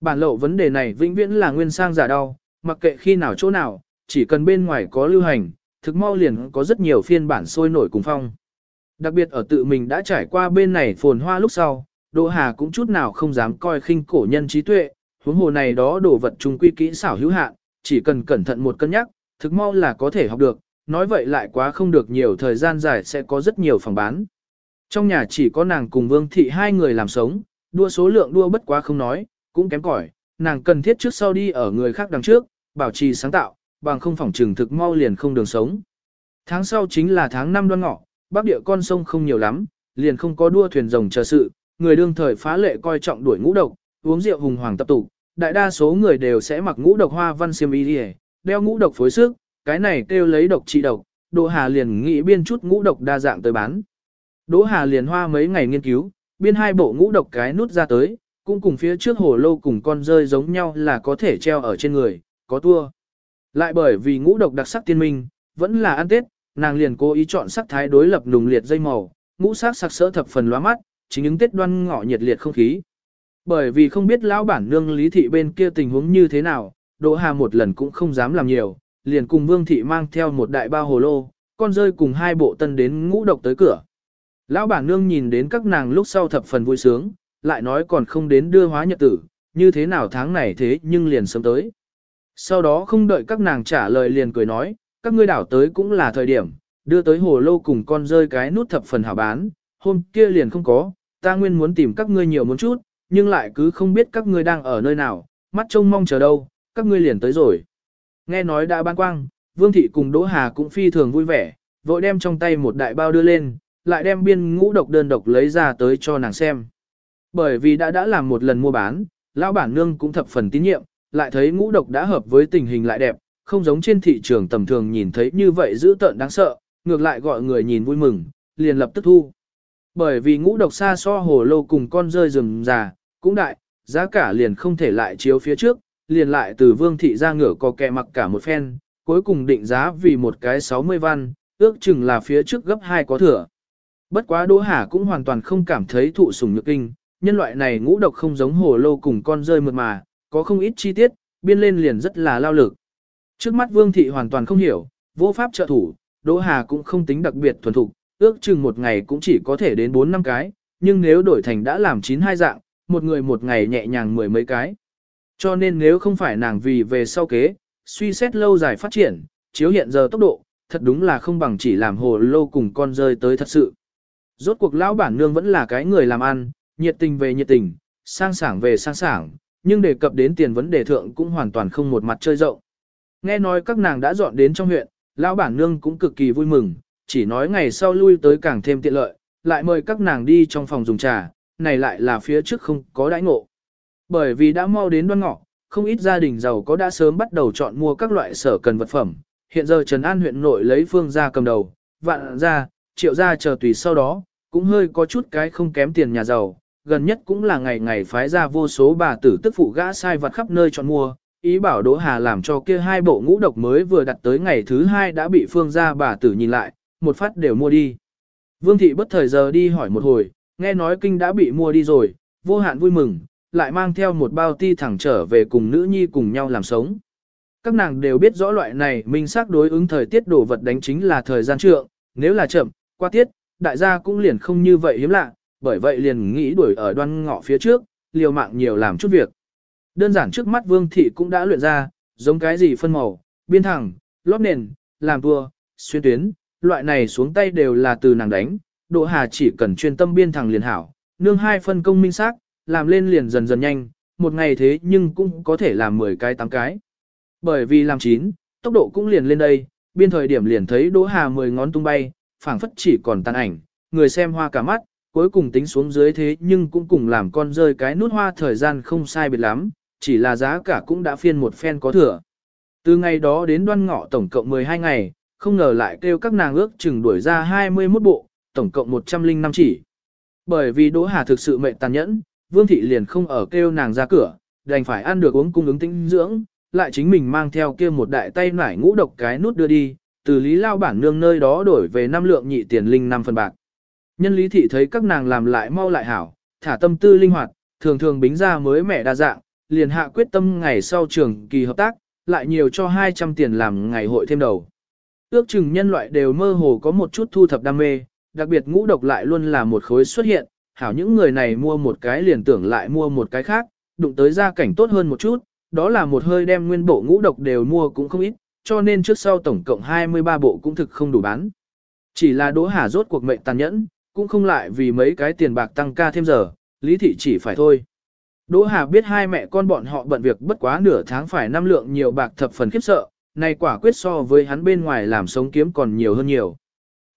[SPEAKER 1] Bản lộ vấn đề này vĩnh viễn là nguyên sang giả đau, mặc kệ khi nào chỗ nào, chỉ cần bên ngoài có lưu hành, thực mau liền có rất nhiều phiên bản sôi nổi cùng phong. Đặc biệt ở tự mình đã trải qua bên này phồn hoa lúc sau, Đỗ Hà cũng chút nào không dám coi khinh cổ nhân trí tuệ, huống hồ này đó đồ vật trung quy kỹ xảo hữu hạn, chỉ cần cẩn thận một cân nhắc, thực mau là có thể học được, nói vậy lại quá không được nhiều thời gian dài sẽ có rất nhiều phòng bán. Trong nhà chỉ có nàng cùng Vương Thị hai người làm sống, đua số lượng đua bất quá không nói, cũng kém cỏi, nàng cần thiết trước sau đi ở người khác đằng trước, bảo trì sáng tạo, bằng không phòng trừng thực mau liền không đường sống. Tháng sau chính là tháng 5 đoan ngọ, bắc địa con sông không nhiều lắm, liền không có đua thuyền rồng chờ sự, người đương thời phá lệ coi trọng đuổi ngũ độc, uống rượu hùng hoàng tập tụ, đại đa số người đều sẽ mặc ngũ độc hoa văn xiêm y đi, đeo ngũ độc phối sức, cái này kêu lấy độc trị độc, Đỗ Hà liền nghĩ biên chút ngũ độc đa dạng tới bán. Đỗ Hà liền hoa mấy ngày nghiên cứu, biên hai bộ ngũ độc cái nút ra tới, cũng cùng phía trước hồ lô cùng con rơi giống nhau là có thể treo ở trên người, có tua. Lại bởi vì ngũ độc đặc sắc tiên minh, vẫn là ăn tết, nàng liền cố ý chọn sắc thái đối lập nùng liệt dây màu, ngũ sắc sắc sỡ thập phần lóa mắt, chính những tết đoan ngọ nhiệt liệt không khí. Bởi vì không biết lão bản nương lý thị bên kia tình huống như thế nào, Đỗ Hà một lần cũng không dám làm nhiều, liền cùng Vương thị mang theo một đại bao hồ lô, con rơi cùng hai bộ tân đến ngũ độc tới cửa. Lão bản nương nhìn đến các nàng lúc sau thập phần vui sướng, lại nói còn không đến đưa hóa nhật tử, như thế nào tháng này thế nhưng liền sớm tới. Sau đó không đợi các nàng trả lời liền cười nói, các ngươi đảo tới cũng là thời điểm, đưa tới hồ lô cùng con rơi cái nút thập phần hảo bán, hôm kia liền không có, ta nguyên muốn tìm các ngươi nhiều một chút, nhưng lại cứ không biết các ngươi đang ở nơi nào, mắt trông mong chờ đâu, các ngươi liền tới rồi. Nghe nói đã ban quang, Vương Thị cùng Đỗ Hà cũng phi thường vui vẻ, vội đem trong tay một đại bao đưa lên, lại đem biên ngũ độc đơn độc lấy ra tới cho nàng xem. Bởi vì đã đã làm một lần mua bán, lão bản nương cũng thập phần tín nhiệm, lại thấy ngũ độc đã hợp với tình hình lại đẹp, không giống trên thị trường tầm thường nhìn thấy như vậy dữ tợn đáng sợ, ngược lại gọi người nhìn vui mừng, liền lập tức thu. Bởi vì ngũ độc xa so hồ lô cùng con rơi rừng già, cũng đại, giá cả liền không thể lại chiếu phía trước, liền lại từ vương thị ra ngửa có kẹ mặc cả một phen, cuối cùng định giá vì một cái 60 văn, ước chừng là phía trước gấp hai có thừa. Bất quá Đỗ Hà cũng hoàn toàn không cảm thấy thụ sủng nhược kinh, nhân loại này ngũ độc không giống hồ lô cùng con rơi mượt mà, có không ít chi tiết, biên lên liền rất là lao lực. Trước mắt Vương Thị hoàn toàn không hiểu, vô pháp trợ thủ, Đỗ Hà cũng không tính đặc biệt thuần thục, ước chừng một ngày cũng chỉ có thể đến 4 năm cái, nhưng nếu đổi thành đã làm chín hai dạng, một người một ngày nhẹ nhàng mười mấy cái. Cho nên nếu không phải nàng vì về sau kế, suy xét lâu dài phát triển, chiếu hiện giờ tốc độ, thật đúng là không bằng chỉ làm hồ lô cùng con rơi tới thật sự. Rốt cuộc lão bản nương vẫn là cái người làm ăn, nhiệt tình về nhiệt tình, sang sảng về sang sảng, nhưng đề cập đến tiền vấn đề thượng cũng hoàn toàn không một mặt chơi rộng. Nghe nói các nàng đã dọn đến trong huyện, lão bản nương cũng cực kỳ vui mừng, chỉ nói ngày sau lui tới càng thêm tiện lợi, lại mời các nàng đi trong phòng dùng trà, này lại là phía trước không có đãi ngộ. Bởi vì đã mau đến đoan ngọ, không ít gia đình giàu có đã sớm bắt đầu chọn mua các loại sở cần vật phẩm. Hiện giờ Trần An huyện nội lấy phương gia cầm đầu, vạn gia, triệu gia chờ tùy sau đó, cũng hơi có chút cái không kém tiền nhà giàu. Gần nhất cũng là ngày ngày phái ra vô số bà tử tức phụ gã sai vật khắp nơi chọn mua, ý bảo Đỗ Hà làm cho kia hai bộ ngũ độc mới vừa đặt tới ngày thứ hai đã bị phương gia bà tử nhìn lại, một phát đều mua đi. Vương thị bất thời giờ đi hỏi một hồi, nghe nói kinh đã bị mua đi rồi, vô hạn vui mừng, lại mang theo một bao ti thẳng trở về cùng nữ nhi cùng nhau làm sống. Các nàng đều biết rõ loại này minh xác đối ứng thời tiết đổ vật đánh chính là thời gian trượng, nếu là chậm, qua tiết, đại gia cũng liền không như vậy hiếm lạ, bởi vậy liền nghĩ đuổi ở đoan ngọ phía trước, liều mạng nhiều làm chút việc. Đơn giản trước mắt vương thị cũng đã luyện ra, giống cái gì phân màu, biên thẳng, lót nền, làm vừa xuyên tuyến, loại này xuống tay đều là từ nàng đánh, Đỗ Hà chỉ cần chuyên tâm biên thẳng liền hảo, nương hai phân công minh xác, làm lên liền dần dần nhanh, một ngày thế nhưng cũng có thể làm 10 cái 8 cái. Bởi vì làm chín, tốc độ cũng liền lên đây, biên thời điểm liền thấy Đỗ Hà 10 ngón tung bay, phảng phất chỉ còn tàn ảnh, người xem hoa cả mắt, cuối cùng tính xuống dưới thế nhưng cũng cùng làm con rơi cái nút hoa thời gian không sai biệt lắm, chỉ là giá cả cũng đã phiên một phen có thừa. Từ ngày đó đến đoan ngọ tổng cộng 12 ngày, không ngờ lại kêu các nàng ước chừng đuổi ra 21 bộ, tổng cộng 105 chỉ. Bởi vì Đỗ Hà thực sự mệnh tàn nhẫn, Vương Thị liền không ở kêu nàng ra cửa, đành phải ăn được uống cung ứng tinh dưỡng, lại chính mình mang theo kia một đại tay nải ngũ độc cái nút đưa đi, từ lý lao bản nương nơi đó đổi về năm lượng nhị tiền linh năm phần bạc. Nhân lý thị thấy các nàng làm lại mau lại hảo, thả tâm tư linh hoạt, thường thường bính ra mới mẻ đa dạng, liền hạ quyết tâm ngày sau trường kỳ hợp tác, lại nhiều cho 200 tiền làm ngày hội thêm đầu. Ước chừng nhân loại đều mơ hồ có một chút thu thập đam mê, đặc biệt ngũ độc lại luôn là một khối xuất hiện, hảo những người này mua một cái liền tưởng lại mua một cái khác, đụng tới gia cảnh tốt hơn một chút, đó là một hơi đem nguyên bộ ngũ độc đều mua cũng không ít, cho nên trước sau tổng cộng 23 bộ cũng thực không đủ bán. Chỉ là Đỗ Hà rốt cuộc mệnh tàn nhẫn, cũng không lại vì mấy cái tiền bạc tăng ca thêm giờ, lý thị chỉ phải thôi. Đỗ Hà biết hai mẹ con bọn họ bận việc bất quá nửa tháng phải năm lượng nhiều bạc thập phần khiếp sợ, này quả quyết so với hắn bên ngoài làm sống kiếm còn nhiều hơn nhiều.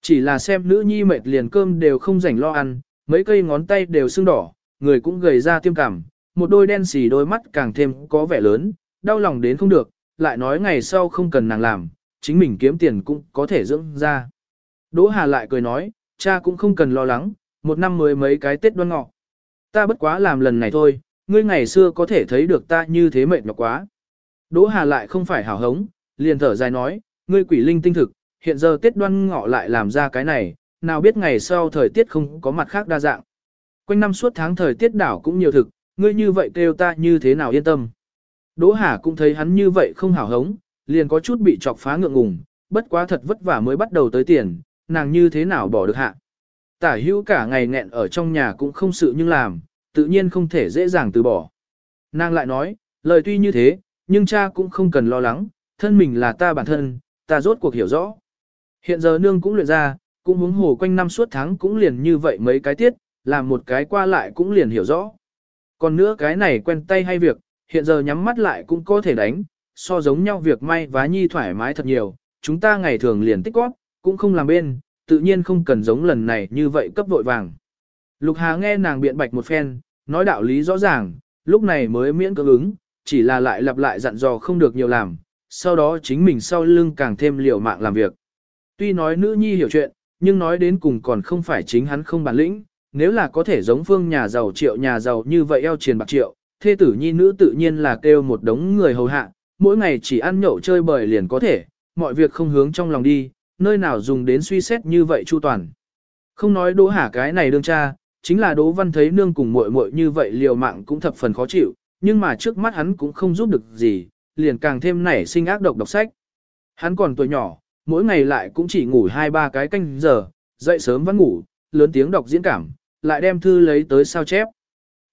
[SPEAKER 1] Chỉ là xem nữ nhi mệt liền cơm đều không rảnh lo ăn, mấy cây ngón tay đều sưng đỏ, người cũng gầy ra tiêm cảm, một đôi đen xì đôi mắt càng thêm có vẻ lớn, đau lòng đến không được, lại nói ngày sau không cần nàng làm, chính mình kiếm tiền cũng có thể dưỡng ra. Đỗ Hà lại cười nói, cha cũng không cần lo lắng, một năm mới mấy cái Tết đoan ngọ. Ta bất quá làm lần này thôi, ngươi ngày xưa có thể thấy được ta như thế mệt nhọc quá. Đỗ Hà lại không phải hào hống, liền thở dài nói, ngươi quỷ linh tinh thực, hiện giờ Tết đoan ngọ lại làm ra cái này, nào biết ngày sau thời tiết không có mặt khác đa dạng. Quanh năm suốt tháng thời tiết đảo cũng nhiều thực, ngươi như vậy kêu ta như thế nào yên tâm. Đỗ Hà cũng thấy hắn như vậy không hào hống, liền có chút bị chọc phá ngượng ngùng, bất quá thật vất vả mới bắt đầu tới tiền, nàng như thế nào bỏ được hạ. Tả hữu cả ngày nghẹn ở trong nhà cũng không sự nhưng làm, tự nhiên không thể dễ dàng từ bỏ. Nàng lại nói, lời tuy như thế, nhưng cha cũng không cần lo lắng, thân mình là ta bản thân, ta rốt cuộc hiểu rõ. Hiện giờ nương cũng luyện ra, cũng huống hồ quanh năm suốt tháng cũng liền như vậy mấy cái tiết, làm một cái qua lại cũng liền hiểu rõ. Còn nữa cái này quen tay hay việc, hiện giờ nhắm mắt lại cũng có thể đánh, so giống nhau việc may vá nhi thoải mái thật nhiều, chúng ta ngày thường liền tích góp, cũng không làm bên, tự nhiên không cần giống lần này như vậy cấp vội vàng. Lục Hà nghe nàng biện bạch một phen, nói đạo lý rõ ràng, lúc này mới miễn cưỡng ứng, chỉ là lại lặp lại dặn dò không được nhiều làm, sau đó chính mình sau lưng càng thêm liều mạng làm việc. Tuy nói nữ nhi hiểu chuyện, nhưng nói đến cùng còn không phải chính hắn không bản lĩnh, nếu là có thể giống phương nhà giàu triệu nhà giàu như vậy eo triền bạc triệu, thê tử nhi nữ tự nhiên là kêu một đống người hầu hạ, mỗi ngày chỉ ăn nhậu chơi bời liền có thể, mọi việc không hướng trong lòng đi, nơi nào dùng đến suy xét như vậy chu toàn. Không nói Đỗ Hà cái này đương cha, chính là Đỗ Văn thấy nương cùng muội muội như vậy liều mạng cũng thập phần khó chịu, nhưng mà trước mắt hắn cũng không giúp được gì, liền càng thêm nảy sinh ác độc đọc sách. Hắn còn tuổi nhỏ, mỗi ngày lại cũng chỉ ngủ hai ba cái canh giờ, dậy sớm vẫn ngủ, lớn tiếng đọc diễn cảm, lại đem thư lấy tới sao chép.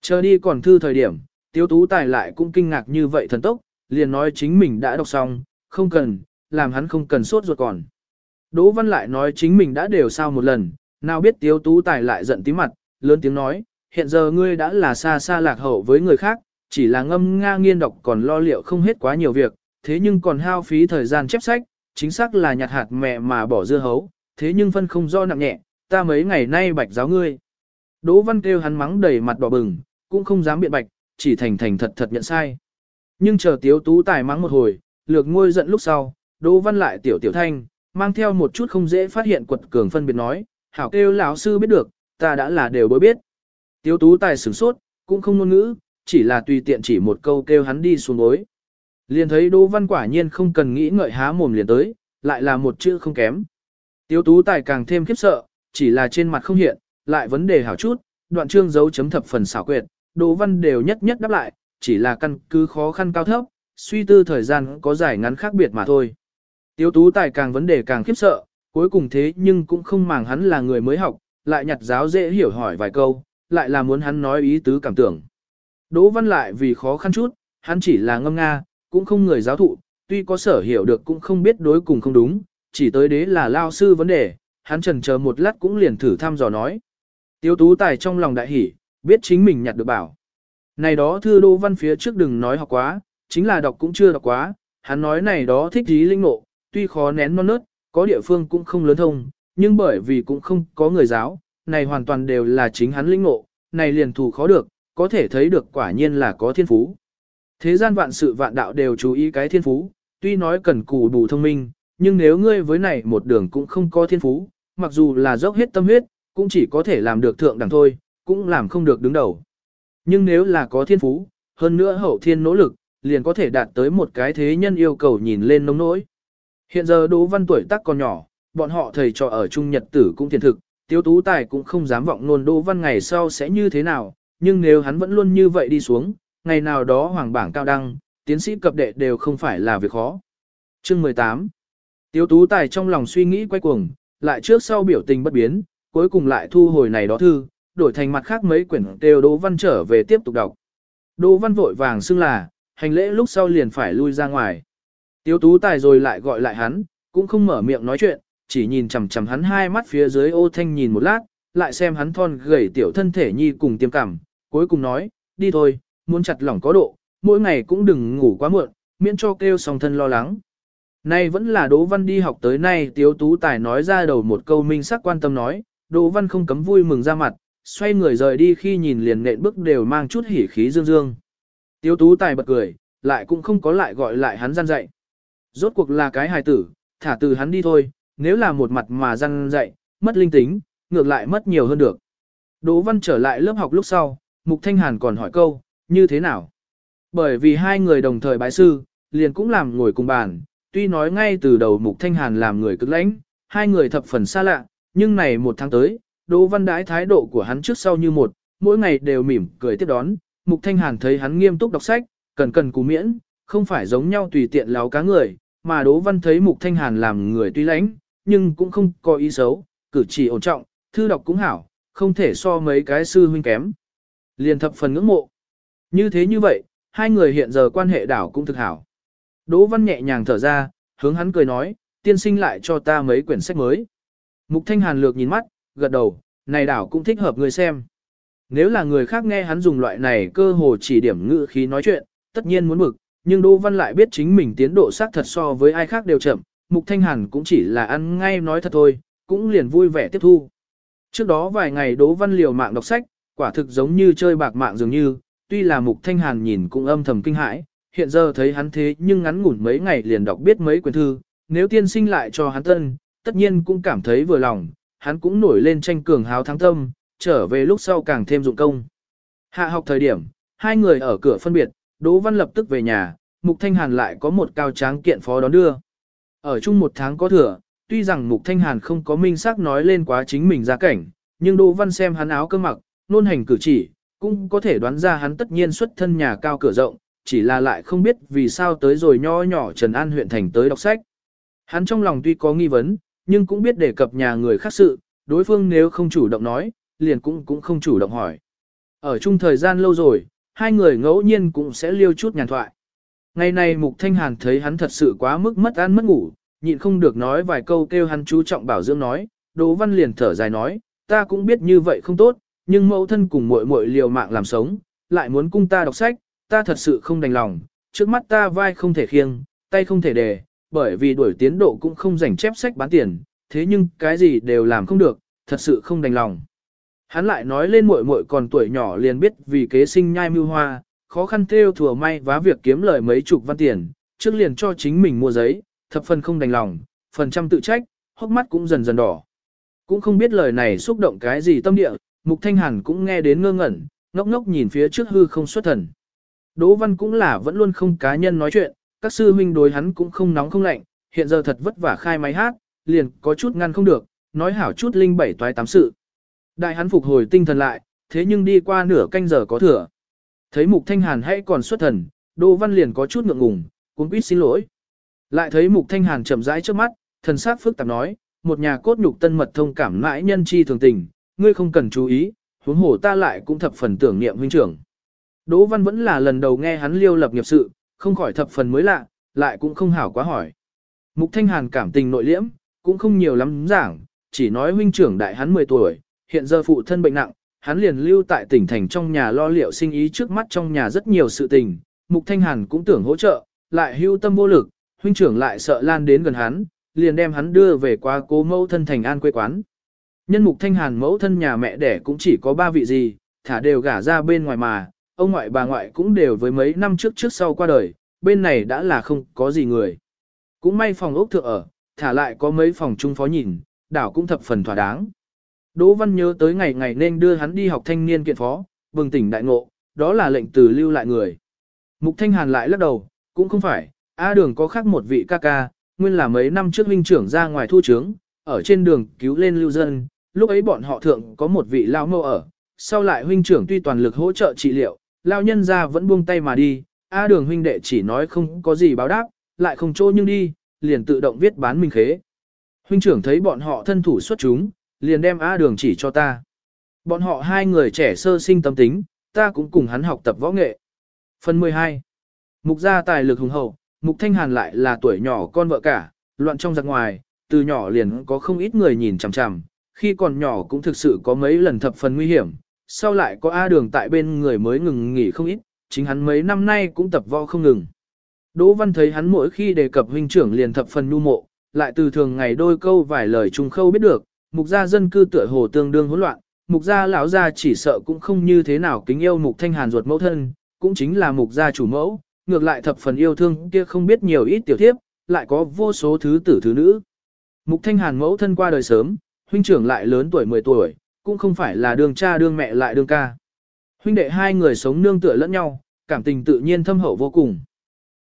[SPEAKER 1] Chờ đi còn thư thời điểm, Tiếu Tú Tài lại cũng kinh ngạc như vậy thần tốc, liền nói chính mình đã đọc xong, không cần, làm hắn không cần sốt ruột còn. Đỗ Văn lại nói chính mình đã đều sao một lần, nào biết Tiếu Tú Tài lại giận tí mặt, lớn tiếng nói, hiện giờ ngươi đã là xa xa lạc hậu với người khác, chỉ là ngâm nga nghiên đọc còn lo liệu không hết quá nhiều việc, thế nhưng còn hao phí thời gian chép sách, chính xác là nhặt hạt mẹ mà bỏ dưa hấu, thế nhưng phân không do nặng nhẹ, ta mấy ngày nay bạch giáo ngươi. Đỗ Văn kêu hắn mắng đầy mặt đỏ bừng, cũng không dám biện bạch, chỉ thành thành thật thật nhận sai. Nhưng chờ Tiếu Tú Tài mắng một hồi, lược ngôi giận lúc sau, Đỗ Văn lại tiểu tiểu thanh, mang theo một chút không dễ phát hiện quật cường phân biệt nói, hảo kêu lão sư biết được, ta đã là đều bối biết. Tiếu Tú Tài sửng sốt, cũng không ngôn ngữ, chỉ là tùy tiện chỉ một câu kêu hắn đi xuống bối. Liền thấy Đỗ Văn quả nhiên không cần nghĩ ngợi há mồm liền tới, lại là một chữ không kém. Tiếu Tú Tài càng thêm khiếp sợ, chỉ là trên mặt không hiện, lại vấn đề hảo chút, đoạn chương dấu chấm thập phần xảo quyệt, Đỗ Văn đều nhất nhất đáp lại, chỉ là căn cứ khó khăn cao thấp, suy tư thời gian có dài ngắn khác biệt mà thôi. Tiếu Tú Tài càng vấn đề càng khiếp sợ, cuối cùng thế nhưng cũng không màng hắn là người mới học, lại nhặt giáo dễ hiểu hỏi vài câu, lại là muốn hắn nói ý tứ cảm tưởng. Đỗ Văn lại vì khó khăn chút, hắn chỉ là ngâm nga, cũng không người giáo thụ, tuy có sở hiểu được cũng không biết đối cùng không đúng, chỉ tới đế là lao sư vấn đề, hắn trần chờ một lát cũng liền thử thăm dò nói. Tiêu tú tài trong lòng đại hỉ, biết chính mình nhặt được bảo. Này đó thư Đỗ Văn phía trước đừng nói học quá, chính là đọc cũng chưa đọc quá, hắn nói này đó thích ý linh ngộ, tuy khó nén non nớt, có địa phương cũng không lớn thông, nhưng bởi vì cũng không có người giáo, này hoàn toàn đều là chính hắn linh ngộ, này liền thù khó được, có thể thấy được quả nhiên là có thiên phú. Thế gian vạn sự vạn đạo đều chú ý cái thiên phú, tuy nói cần cù bù thông minh, nhưng nếu ngươi với này một đường cũng không có thiên phú, mặc dù là dốc hết tâm huyết, cũng chỉ có thể làm được thượng đẳng thôi, cũng làm không được đứng đầu. Nhưng nếu là có thiên phú, hơn nữa hậu thiên nỗ lực, liền có thể đạt tới một cái thế nhân yêu cầu nhìn lên nông nỗi. Hiện giờ Đỗ Văn tuổi tác còn nhỏ, bọn họ thầy trò ở Trung Nhật Tử cũng thiền thực, Tiêu Tú Tài cũng không dám vọng nôn Đỗ Văn ngày sau sẽ như thế nào, nhưng nếu hắn vẫn luôn như vậy đi xuống, ngày nào đó hoàng bảng cao đăng, tiến sĩ cập đệ đều không phải là việc khó. Chương 18 Tiếu Tú Tài trong lòng suy nghĩ quay cuồng, lại trước sau biểu tình bất biến, cuối cùng lại thu hồi này đó thư, đổi thành mặt khác mấy quyển đều Đỗ Văn trở về tiếp tục đọc. Đỗ Văn vội vàng xưng là, hành lễ lúc sau liền phải lui ra ngoài. Tiếu Tú Tài rồi lại gọi lại hắn, cũng không mở miệng nói chuyện, chỉ nhìn chằm chằm hắn hai mắt phía dưới ô thanh nhìn một lát, lại xem hắn thon gầy tiểu thân thể nhi cùng tiêm cảm, cuối cùng nói, đi thôi, muốn chặt lỏng có độ, mỗi ngày cũng đừng ngủ quá muộn, miễn cho kêu song thân lo lắng. Nay vẫn là Đỗ Văn đi học tới nay Tiếu Tú Tài nói ra đầu một câu minh sắc quan tâm nói, Đỗ Văn không cấm vui mừng ra mặt, xoay người rời đi khi nhìn liền nện bước đều mang chút hỉ khí dương dương. Tiếu Tú Tài bật cười, lại cũng không có lại gọi lại hắn gian dạy. Rốt cuộc là cái hài tử, thả từ hắn đi thôi, nếu là một mặt mà răng dạy, mất linh tính, ngược lại mất nhiều hơn được. Đỗ Văn trở lại lớp học lúc sau, Mục Thanh Hàn còn hỏi câu, như thế nào? Bởi vì hai người đồng thời bái sư, liền cũng làm ngồi cùng bàn, tuy nói ngay từ đầu Mục Thanh Hàn làm người cực lãnh, hai người thập phần xa lạ, nhưng này một tháng tới, Đỗ Văn đãi thái độ của hắn trước sau như một, mỗi ngày đều mỉm cười tiếp đón, Mục Thanh Hàn thấy hắn nghiêm túc đọc sách, cần cần cú miễn, không phải giống nhau tùy tiện láo cá người, mà Đỗ Văn thấy Mục Thanh Hàn làm người tuy lãnh, nhưng cũng không có ý xấu, cử chỉ ổn trọng, thư đọc cũng hảo, không thể so mấy cái sư huynh kém. Liền thập phần ngưỡng mộ. Như thế như vậy, hai người hiện giờ quan hệ đảo cũng thực hảo. Đỗ Văn nhẹ nhàng thở ra, hướng hắn cười nói, tiên sinh lại cho ta mấy quyển sách mới. Mục Thanh Hàn lược nhìn mắt, gật đầu, này đảo cũng thích hợp người xem. Nếu là người khác nghe hắn dùng loại này cơ hồ chỉ điểm ngữ khí nói chuyện, tất nhiên muốn bực, nhưng Đỗ Văn lại biết chính mình tiến độ xác thật so với ai khác đều chậm, Mục Thanh Hàn cũng chỉ là ăn ngay nói thật thôi, cũng liền vui vẻ tiếp thu. Trước đó vài ngày Đỗ Văn liều mạng đọc sách, quả thực giống như chơi bạc mạng dường như, tuy là Mục Thanh Hàn nhìn cũng âm thầm kinh hãi, hiện giờ thấy hắn thế nhưng ngắn ngủn mấy ngày liền đọc biết mấy quyển thư, nếu tiên sinh lại cho hắn tân, tất nhiên cũng cảm thấy vừa lòng, hắn cũng nổi lên tranh cường háo thắng tâm, trở về lúc sau càng thêm dụng công. Hạ học thời điểm, hai người ở cửa phân biệt, Đỗ Văn lập tức về nhà, Mục Thanh Hàn lại có một cao tráng kiện phó đón đưa. Ở chung một tháng có thừa, tuy rằng Mục Thanh Hàn không có minh xác nói lên quá chính mình ra cảnh, nhưng Đỗ Văn xem hắn áo cơ mặc, nôn hành cử chỉ, cũng có thể đoán ra hắn tất nhiên xuất thân nhà cao cửa rộng, chỉ là lại không biết vì sao tới rồi nho nhỏ Trần An huyện thành tới đọc sách. Hắn trong lòng tuy có nghi vấn, nhưng cũng biết đề cập nhà người khác sự, đối phương nếu không chủ động nói, liền cũng cũng không chủ động hỏi. Ở chung thời gian lâu rồi, hai người ngẫu nhiên cũng sẽ liêu chút nhàn thoại. Ngày này Mục Thanh Hàn thấy hắn thật sự quá mức mất ăn mất ngủ, nhịn không được nói vài câu kêu hắn chú trọng bảo dưỡng nói, Đỗ Văn liền thở dài nói, ta cũng biết như vậy không tốt, nhưng mẫu thân cùng muội muội liều mạng làm sống, lại muốn cung ta đọc sách, ta thật sự không đành lòng, trước mắt ta vai không thể khiêng, tay không thể đề, bởi vì đuổi tiến độ cũng không rảnh chép sách bán tiền, thế nhưng cái gì đều làm không được, thật sự không đành lòng. Hắn lại nói lên muội muội còn tuổi nhỏ liền biết vì kế sinh nhai mưu hoa, khó khăn theo thừa may vá việc kiếm lời mấy chục văn tiền, trước liền cho chính mình mua giấy, thập phần không đành lòng, phần trăm tự trách, hốc mắt cũng dần dần đỏ. Cũng không biết lời này xúc động cái gì tâm địa, Mục Thanh Hàn cũng nghe đến ngơ ngẩn, ngốc ngốc nhìn phía trước hư không xuất thần. Đỗ Văn cũng là vẫn luôn không cá nhân nói chuyện, các sư huynh đối hắn cũng không nóng không lạnh, hiện giờ thật vất vả khai máy hát, liền có chút ngăn không được, nói hảo chút linh bảy toái tám sự. Đại hắn phục hồi tinh thần lại, thế nhưng đi qua nửa canh giờ có thừa. Thấy Mục Thanh Hàn hãy còn xuất thần, Đỗ Văn liền có chút ngượng ngùng, cuống quýt xin lỗi. Lại thấy Mục Thanh Hàn chậm rãi trước mắt, thần sắc phức tạp nói, một nhà cốt nhục tân mật thông cảm mãi nhân chi thường tình, ngươi không cần chú ý, huống hồ ta lại cũng thập phần tưởng niệm huynh trưởng. Đỗ Văn vẫn là lần đầu nghe hắn liêu lập nghiệp sự, không khỏi thập phần mới lạ, lại cũng không hảo quá hỏi. Mục Thanh Hàn cảm tình nội liễm, cũng không nhiều lắm giảng, chỉ nói huynh trưởng đại hắn 10 tuổi, hiện giờ phụ thân bệnh nặng, hắn liền lưu tại tỉnh thành trong nhà lo liệu sinh ý trước mắt trong nhà rất nhiều sự tình. Mục Thanh Hàn cũng tưởng hỗ trợ, lại hưu tâm vô lực, huynh trưởng lại sợ lan đến gần hắn, liền đem hắn đưa về qua cố mẫu thân thành an quê quán. Nhân Mục Thanh Hàn mẫu thân nhà mẹ đẻ cũng chỉ có ba vị gì, thả đều gả ra bên ngoài mà, ông ngoại bà ngoại cũng đều với mấy năm trước trước sau qua đời, bên này đã là không có gì người. Cũng may phòng ốc thượng ở, thả lại có mấy phòng trung phó nhìn, đảo cũng thập phần thỏa đáng. Đỗ Văn nhớ tới ngày ngày nên đưa hắn đi học thanh niên kiện phó, bừng tỉnh đại ngộ, đó là lệnh từ lưu lại người. Mục Thanh Hàn lại lắc đầu, cũng không phải, A đường có khác một vị ca ca, nguyên là mấy năm trước huynh trưởng ra ngoài thu trướng, ở trên đường cứu lên lưu dân, lúc ấy bọn họ thượng có một vị lao mâu ở, sau lại huynh trưởng tuy toàn lực hỗ trợ trị liệu, lao nhân ra vẫn buông tay mà đi, A đường huynh đệ chỉ nói không có gì báo đáp, lại không trô nhưng đi, liền tự động viết bán mình khế. Huynh trưởng thấy bọn họ thân thủ xuất chúng, liền đem A đường chỉ cho ta. Bọn họ hai người trẻ sơ sinh tâm tính, ta cũng cùng hắn học tập võ nghệ. Phần 12. Mục gia tài lực hùng hậu, Mục Thanh Hàn lại là tuổi nhỏ con vợ cả, loạn trong giặc ngoài, từ nhỏ liền có không ít người nhìn chằm chằm, khi còn nhỏ cũng thực sự có mấy lần thập phần nguy hiểm, sau lại có A đường tại bên người mới ngừng nghỉ không ít, chính hắn mấy năm nay cũng tập võ không ngừng. Đỗ Văn thấy hắn mỗi khi đề cập huynh trưởng liền thập phần nhu mộ, lại từ thường ngày đôi câu vài lời trùng khâu biết được, mục gia dân cư tựa hồ tương đương hỗn loạn, mục gia lão gia chỉ sợ cũng không như thế nào kính yêu mục thanh hàn ruột mẫu thân, cũng chính là mục gia chủ mẫu, ngược lại thập phần yêu thương kia không biết nhiều ít tiểu thiếp, lại có vô số thứ tử thứ nữ. Mục thanh hàn mẫu thân qua đời sớm, huynh trưởng lại lớn tuổi 10 tuổi, cũng không phải là đương cha đương mẹ lại đương ca. Huynh đệ hai người sống nương tựa lẫn nhau, cảm tình tự nhiên thâm hậu vô cùng.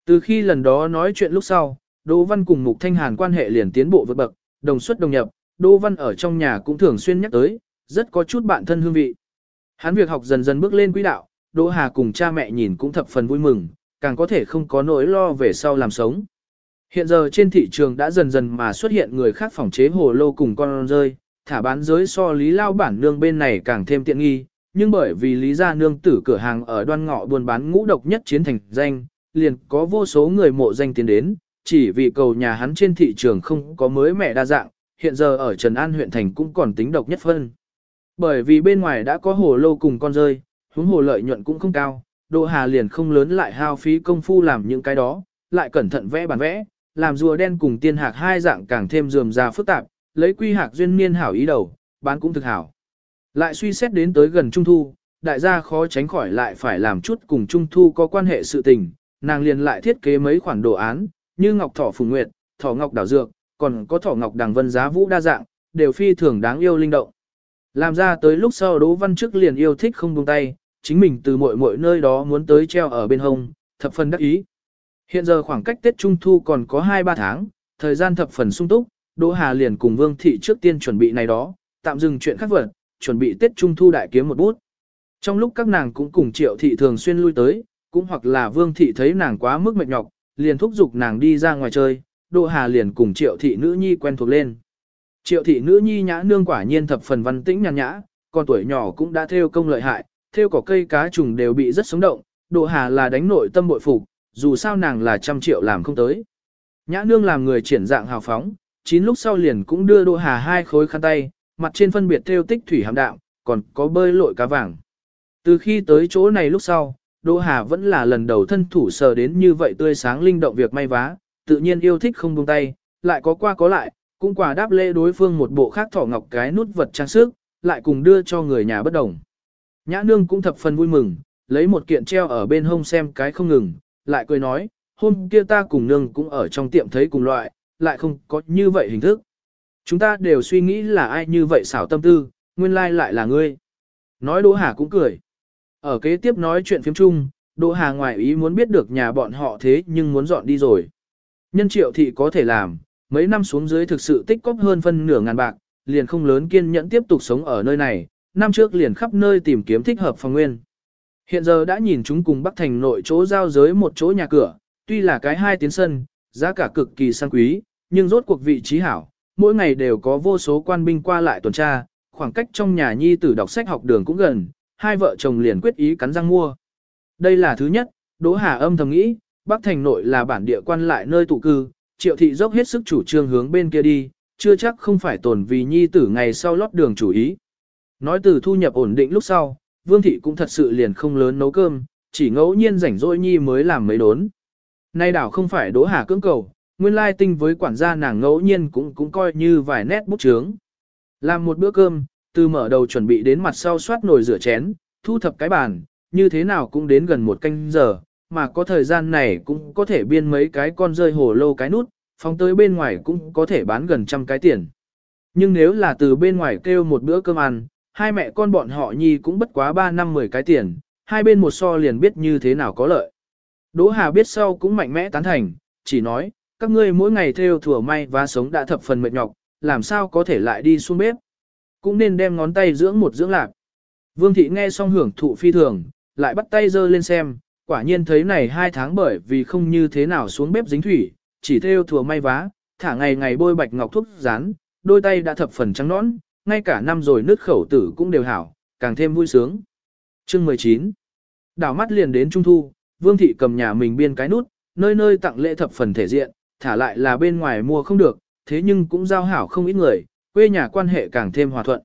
[SPEAKER 1] Từ khi lần đó nói chuyện lúc sau, Đỗ Văn cùng Mục Thanh Hàn quan hệ liền tiến bộ vượt bậc, đồng xuất đồng nhập, Đỗ Văn ở trong nhà cũng thường xuyên nhắc tới, rất có chút bạn thân hương vị. Hắn việc học dần dần bước lên quỹ đạo, Đỗ Hà cùng cha mẹ nhìn cũng thập phần vui mừng, càng có thể không có nỗi lo về sau làm sống. Hiện giờ trên thị trường đã dần dần mà xuất hiện người khác phòng chế hồ lô cùng con rơi, thả bán giới so lý lao bản nương bên này càng thêm tiện nghi, nhưng bởi vì lý gia nương tử cửa hàng ở đoan ngọ buôn bán ngũ độc nhất chiến thành danh, liền có vô số người mộ danh tiến đến, chỉ vì cầu nhà hắn trên thị trường không có mới mẻ đa dạng, hiện giờ ở Trần An huyện thành cũng còn tính độc nhất phân. Bởi vì bên ngoài đã có hồ lô cùng con rơi, huống hồ lợi nhuận cũng không cao, Đỗ Hà liền không lớn lại hao phí công phu làm những cái đó, lại cẩn thận vẽ bản vẽ, làm rùa đen cùng tiên hạc hai dạng càng thêm rườm rà phức tạp, lấy quy hạc duyên niên hảo ý đầu, bán cũng thực hảo. Lại suy xét đến tới gần Trung Thu, đại gia khó tránh khỏi lại phải làm chút cùng Trung Thu có quan hệ sự tình, nàng liền lại thiết kế mấy khoản đồ án, như ngọc thỏ phùng nguyệt, thỏ ngọc đảo dược, còn có thỏ ngọc đằng vân giá vũ đa dạng, đều phi thường đáng yêu linh động. Làm ra tới lúc sau Đỗ Văn trước liền yêu thích không buông tay, chính mình từ mọi mọi nơi đó muốn tới treo ở bên hông, thập phần đắc ý. Hiện giờ khoảng cách Tết Trung Thu còn có 2-3 tháng, thời gian thập phần sung túc, Đỗ Hà liền cùng Vương Thị trước tiên chuẩn bị này đó, tạm dừng chuyện khác vật, chuẩn bị Tết Trung Thu đại kiếm một bút. Trong lúc các nàng cũng cùng Triệu Thị thường xuyên lui tới, cũng hoặc là Vương Thị thấy nàng quá mức mệt nhọc, liền thúc giục nàng đi ra ngoài chơi, Đỗ Hà liền cùng Triệu Thị nữ nhi quen thuộc lên. Triệu Thị nữ nhi nhã nương quả nhiên thập phần văn tĩnh nhàn nhã, còn tuổi nhỏ cũng đã theo công lợi hại, theo cỏ cây cá trùng đều bị rất sống động, Đỗ Hà là đánh nội tâm bội phục, dù sao nàng là trăm triệu làm không tới. Nhã nương làm người triển dạng hào phóng, chín lúc sau liền cũng đưa Đỗ Hà hai khối khăn tay, mặt trên phân biệt theo tích thủy hàm đạm, còn có bơi lội cá vàng. Từ khi tới chỗ này lúc sau, Đỗ Hà vẫn là lần đầu thân thủ sờ đến như vậy tươi sáng linh động việc may vá, tự nhiên yêu thích không buông tay, lại có qua có lại, cũng quả đáp lễ đối phương một bộ khác thỏ ngọc cái nút vật trang sức, lại cùng đưa cho người nhà bất đồng. Nhã nương cũng thập phần vui mừng, lấy một kiện treo ở bên hông xem cái không ngừng, lại cười nói, hôm kia ta cùng nương cũng ở trong tiệm thấy cùng loại, lại không có như vậy hình thức. Chúng ta đều suy nghĩ là ai như vậy xảo tâm tư, nguyên lai lại là ngươi. Nói Đỗ Hà cũng cười. Ở kế tiếp nói chuyện phiếm chung, Đỗ Hà ngoài ý muốn biết được nhà bọn họ thế nhưng muốn dọn đi rồi. Nhân triệu thị có thể làm, mấy năm xuống dưới thực sự tích cóp hơn phân nửa ngàn bạc, liền không lớn kiên nhẫn tiếp tục sống ở nơi này, năm trước liền khắp nơi tìm kiếm thích hợp phòng nguyên. Hiện giờ đã nhìn chúng cùng Bắc Thành nội chỗ giao giới một chỗ nhà cửa, tuy là cái hai tiến sân, giá cả cực kỳ sang quý, nhưng rốt cuộc vị trí hảo, mỗi ngày đều có vô số quan binh qua lại tuần tra, khoảng cách trong nhà nhi tử đọc sách học đường cũng gần, hai vợ chồng liền quyết ý cắn răng mua. Đây là thứ nhất, Đỗ Hà âm thầm nghĩ, Bắc Thành nội là bản địa quan lại nơi tụ cư, triệu thị dốc hết sức chủ trương hướng bên kia đi, chưa chắc không phải tồn vì nhi tử ngày sau lót đường chủ ý. Nói từ thu nhập ổn định lúc sau, Vương thị cũng thật sự liền không lớn nấu cơm, chỉ ngẫu nhiên rảnh rỗi nhi mới làm mấy đốn. Nay đảo không phải Đỗ Hà cưỡng cầu, nguyên lai tinh với quản gia nàng ngẫu nhiên cũng cũng coi như vài nét bút chướng. Làm một bữa cơm, từ mở đầu chuẩn bị đến mặt sau soát nồi rửa chén, thu thập cái bàn, như thế nào cũng đến gần một canh giờ, mà có thời gian này cũng có thể biên mấy cái con rơi hồ lô cái nút, phóng tới bên ngoài cũng có thể bán gần trăm cái tiền. Nhưng nếu là từ bên ngoài kêu một bữa cơm ăn, hai mẹ con bọn họ nhi cũng bất quá 3 năm 10 cái tiền, hai bên một so liền biết như thế nào có lợi. Đỗ Hà biết sau cũng mạnh mẽ tán thành, chỉ nói, các ngươi mỗi ngày theo thừa may và sống đã thập phần mệt nhọc, làm sao có thể lại đi xuống bếp. Cũng nên đem ngón tay dưỡng một dưỡng lạc. Vương thị nghe xong hưởng thụ phi thường, lại bắt tay giơ lên xem, quả nhiên thấy này hai tháng bởi vì không như thế nào xuống bếp dính thủy, chỉ theo thừa may vá, thả ngày ngày bôi bạch ngọc thuốc rán, đôi tay đã thập phần trắng nõn, ngay cả năm rồi nước khẩu tử cũng đều hảo, càng thêm vui sướng. Chương 19 Đảo mắt liền đến Trung Thu, Vương Thị cầm nhà mình biên cái nút, nơi nơi tặng lễ thập phần thể diện, thả lại là bên ngoài mua không được, thế nhưng cũng giao hảo không ít người, quê nhà quan hệ càng thêm hòa thuận.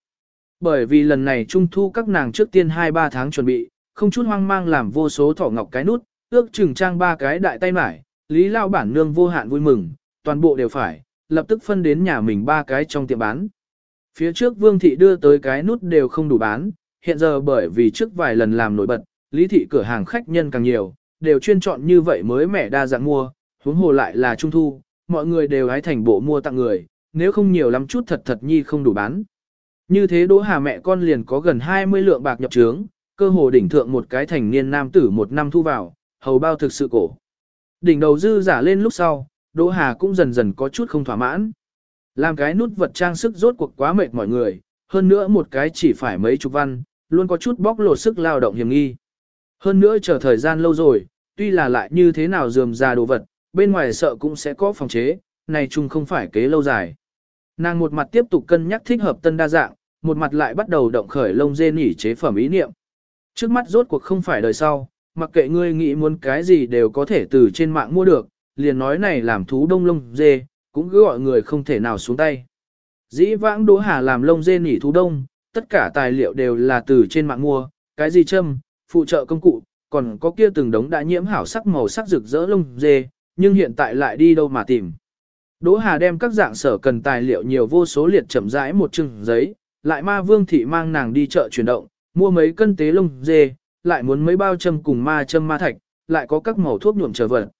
[SPEAKER 1] Bởi vì lần này Trung Thu các nàng trước tiên 2-3 tháng chuẩn bị, không chút hoang mang làm vô số thỏ ngọc cái nút, ước chừng trang ba cái đại tay mải, Lý Lao bản nương vô hạn vui mừng, toàn bộ đều phải, lập tức phân đến nhà mình ba cái trong tiệm bán. Phía trước Vương Thị đưa tới cái nút đều không đủ bán, hiện giờ bởi vì trước vài lần làm nổi bật, Lý Thị cửa hàng khách nhân càng nhiều, đều chuyên chọn như vậy mới mẻ đa dạng mua, huống hồ lại là trung thu, mọi người đều hái thành bộ mua tặng người, nếu không nhiều lắm chút thật thật nhi không đủ bán. Như thế Đỗ Hà mẹ con liền có gần 20 lượng bạc nhập trướng, cơ hồ đỉnh thượng một cái thành niên nam tử một năm thu vào, hầu bao thực sự cổ. Đỉnh đầu dư giả lên lúc sau, Đỗ Hà cũng dần dần có chút không thỏa mãn. Làm cái nút vật trang sức rốt cuộc quá mệt mọi người, hơn nữa một cái chỉ phải mấy chục văn, luôn có chút bóc lột sức lao động hiểm nghi. Hơn nữa chờ thời gian lâu rồi, tuy là lại như thế nào dườm ra đồ vật, bên ngoài sợ cũng sẽ có phòng chế, này chung không phải kế lâu dài. Nàng một mặt tiếp tục cân nhắc thích hợp tân đa dạng, một mặt lại bắt đầu động khởi lông dê nỉ chế phẩm ý niệm. Trước mắt rốt cuộc không phải đời sau, mặc kệ ngươi nghĩ muốn cái gì đều có thể từ trên mạng mua được, liền nói này làm thú đông lông dê, cũng cứ gọi người không thể nào xuống tay. Dĩ vãng Đỗ Hà làm lông dê nỉ thú đông, tất cả tài liệu đều là từ trên mạng mua, cái gì châm, phụ trợ công cụ, còn có kia từng đống đã nhiễm hảo sắc màu sắc rực rỡ lông dê, nhưng hiện tại lại đi đâu mà tìm. Đỗ Hà đem các dạng sở cần tài liệu nhiều vô số liệt chậm rãi một chừng giấy, lại ma vương thị mang nàng đi chợ chuyển động, mua mấy cân tế lông dê, lại muốn mấy bao châm cùng ma châm ma thạch, lại có các màu thuốc nhuộm trở vật.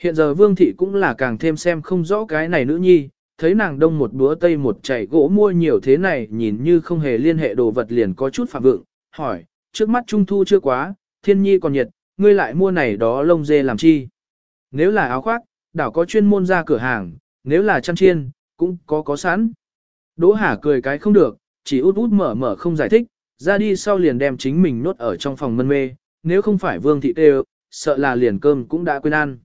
[SPEAKER 1] Hiện giờ vương thị cũng là càng thêm xem không rõ cái này nữ nhi, thấy nàng đông một búa tây một chảy gỗ mua nhiều thế này nhìn như không hề liên hệ đồ vật liền có chút phạm vượng, hỏi, trước mắt trung thu chưa quá, thiên nhi còn nhiệt, ngươi lại mua này đó lông dê làm chi? Nếu là áo khoác, đảo có chuyên môn ra cửa hàng, nếu là chăn chiên, cũng có có sẵn. Đỗ Hà cười cái không được, chỉ út út mở mở không giải thích, ra đi sau liền đem chính mình nốt ở trong phòng mân mê, nếu không phải vương thị tê sợ là liền cơm cũng đã quên ăn.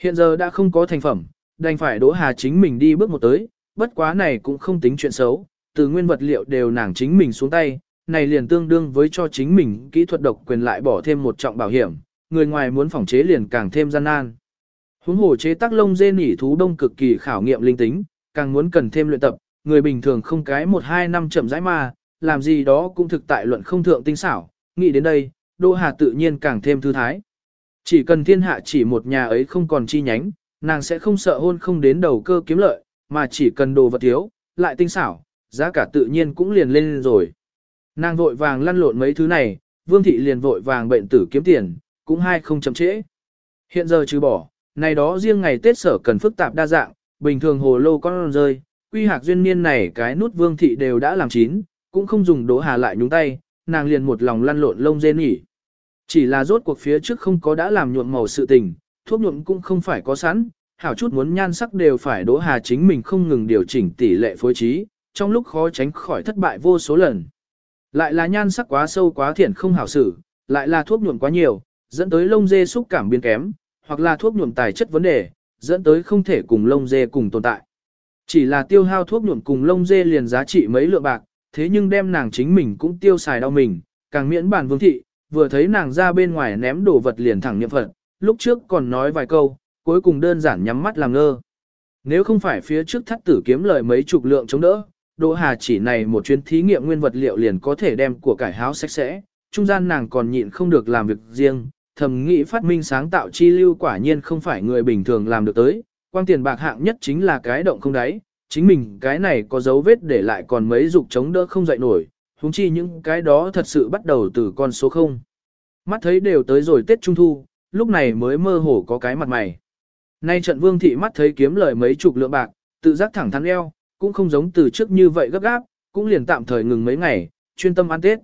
[SPEAKER 1] Hiện giờ đã không có thành phẩm, đành phải Đỗ Hà chính mình đi bước một tới, bất quá này cũng không tính chuyện xấu, từ nguyên vật liệu đều nàng chính mình xuống tay, này liền tương đương với cho chính mình kỹ thuật độc quyền lại bỏ thêm một trọng bảo hiểm, người ngoài muốn phòng chế liền càng thêm gian nan. Huống hồ chế tác lông dê nỉ thú đông cực kỳ khảo nghiệm linh tính, càng muốn cần thêm luyện tập, người bình thường không cái một hai năm chậm rãi mà, làm gì đó cũng thực tại luận không thượng tinh xảo, nghĩ đến đây, Đỗ Hà tự nhiên càng thêm thư thái. Chỉ cần thiên hạ chỉ một nhà ấy không còn chi nhánh, nàng sẽ không sợ hôn không đến đầu cơ kiếm lợi, mà chỉ cần đồ vật thiếu, lại tinh xảo, giá cả tự nhiên cũng liền lên rồi. Nàng vội vàng lăn lộn mấy thứ này, Vương thị liền vội vàng bệnh tử kiếm tiền, cũng hai không chậm trễ. Hiện giờ trừ bỏ, này đó riêng ngày Tết sở cần phức tạp đa dạng, bình thường hồ lô con rơi, quy hạc duyên niên này cái nút Vương thị đều đã làm chín, cũng không dùng đỗ hà lại nhúng tay, nàng liền một lòng lăn lộn lông dên nghỉ. Chỉ là rốt cuộc phía trước không có đã làm nhuộm màu sự tình, thuốc nhuộm cũng không phải có sẵn, hảo chút muốn nhan sắc đều phải đỗ hà chính mình không ngừng điều chỉnh tỷ lệ phối trí, trong lúc khó tránh khỏi thất bại vô số lần. Lại là nhan sắc quá sâu quá thiện không hảo xử, lại là thuốc nhuộm quá nhiều, dẫn tới lông dê xúc cảm biến kém, hoặc là thuốc nhuộm tài chất vấn đề, dẫn tới không thể cùng lông dê cùng tồn tại. Chỉ là tiêu hao thuốc nhuộm cùng lông dê liền giá trị mấy lượng bạc, thế nhưng đem nàng chính mình cũng tiêu xài đau mình, càng miễn bản vương thị, vừa thấy nàng ra bên ngoài ném đồ vật liền thẳng niệm phật, lúc trước còn nói vài câu, cuối cùng đơn giản nhắm mắt làm ngơ. Nếu không phải phía trước thắt tử kiếm lời mấy chục lượng chống đỡ, Đỗ Hà chỉ này một chuyến thí nghiệm nguyên vật liệu liền có thể đem của cải háo sạch sẽ, trung gian nàng còn nhịn không được làm việc riêng, thầm nghĩ phát minh sáng tạo chi lưu quả nhiên không phải người bình thường làm được tới, quang tiền bạc hạng nhất chính là cái động không đáy, chính mình cái này có dấu vết để lại còn mấy dục chống đỡ không dậy nổi, huống chi những cái đó thật sự bắt đầu từ con số 0. Mắt thấy đều tới rồi Tết Trung Thu, lúc này mới mơ hồ có cái mặt mày. Nay trận vương thị mắt thấy kiếm lời mấy chục lượng bạc, tự giác thẳng thắn eo, cũng không giống từ trước như vậy gấp gáp, cũng liền tạm thời ngừng mấy ngày, chuyên tâm ăn Tết.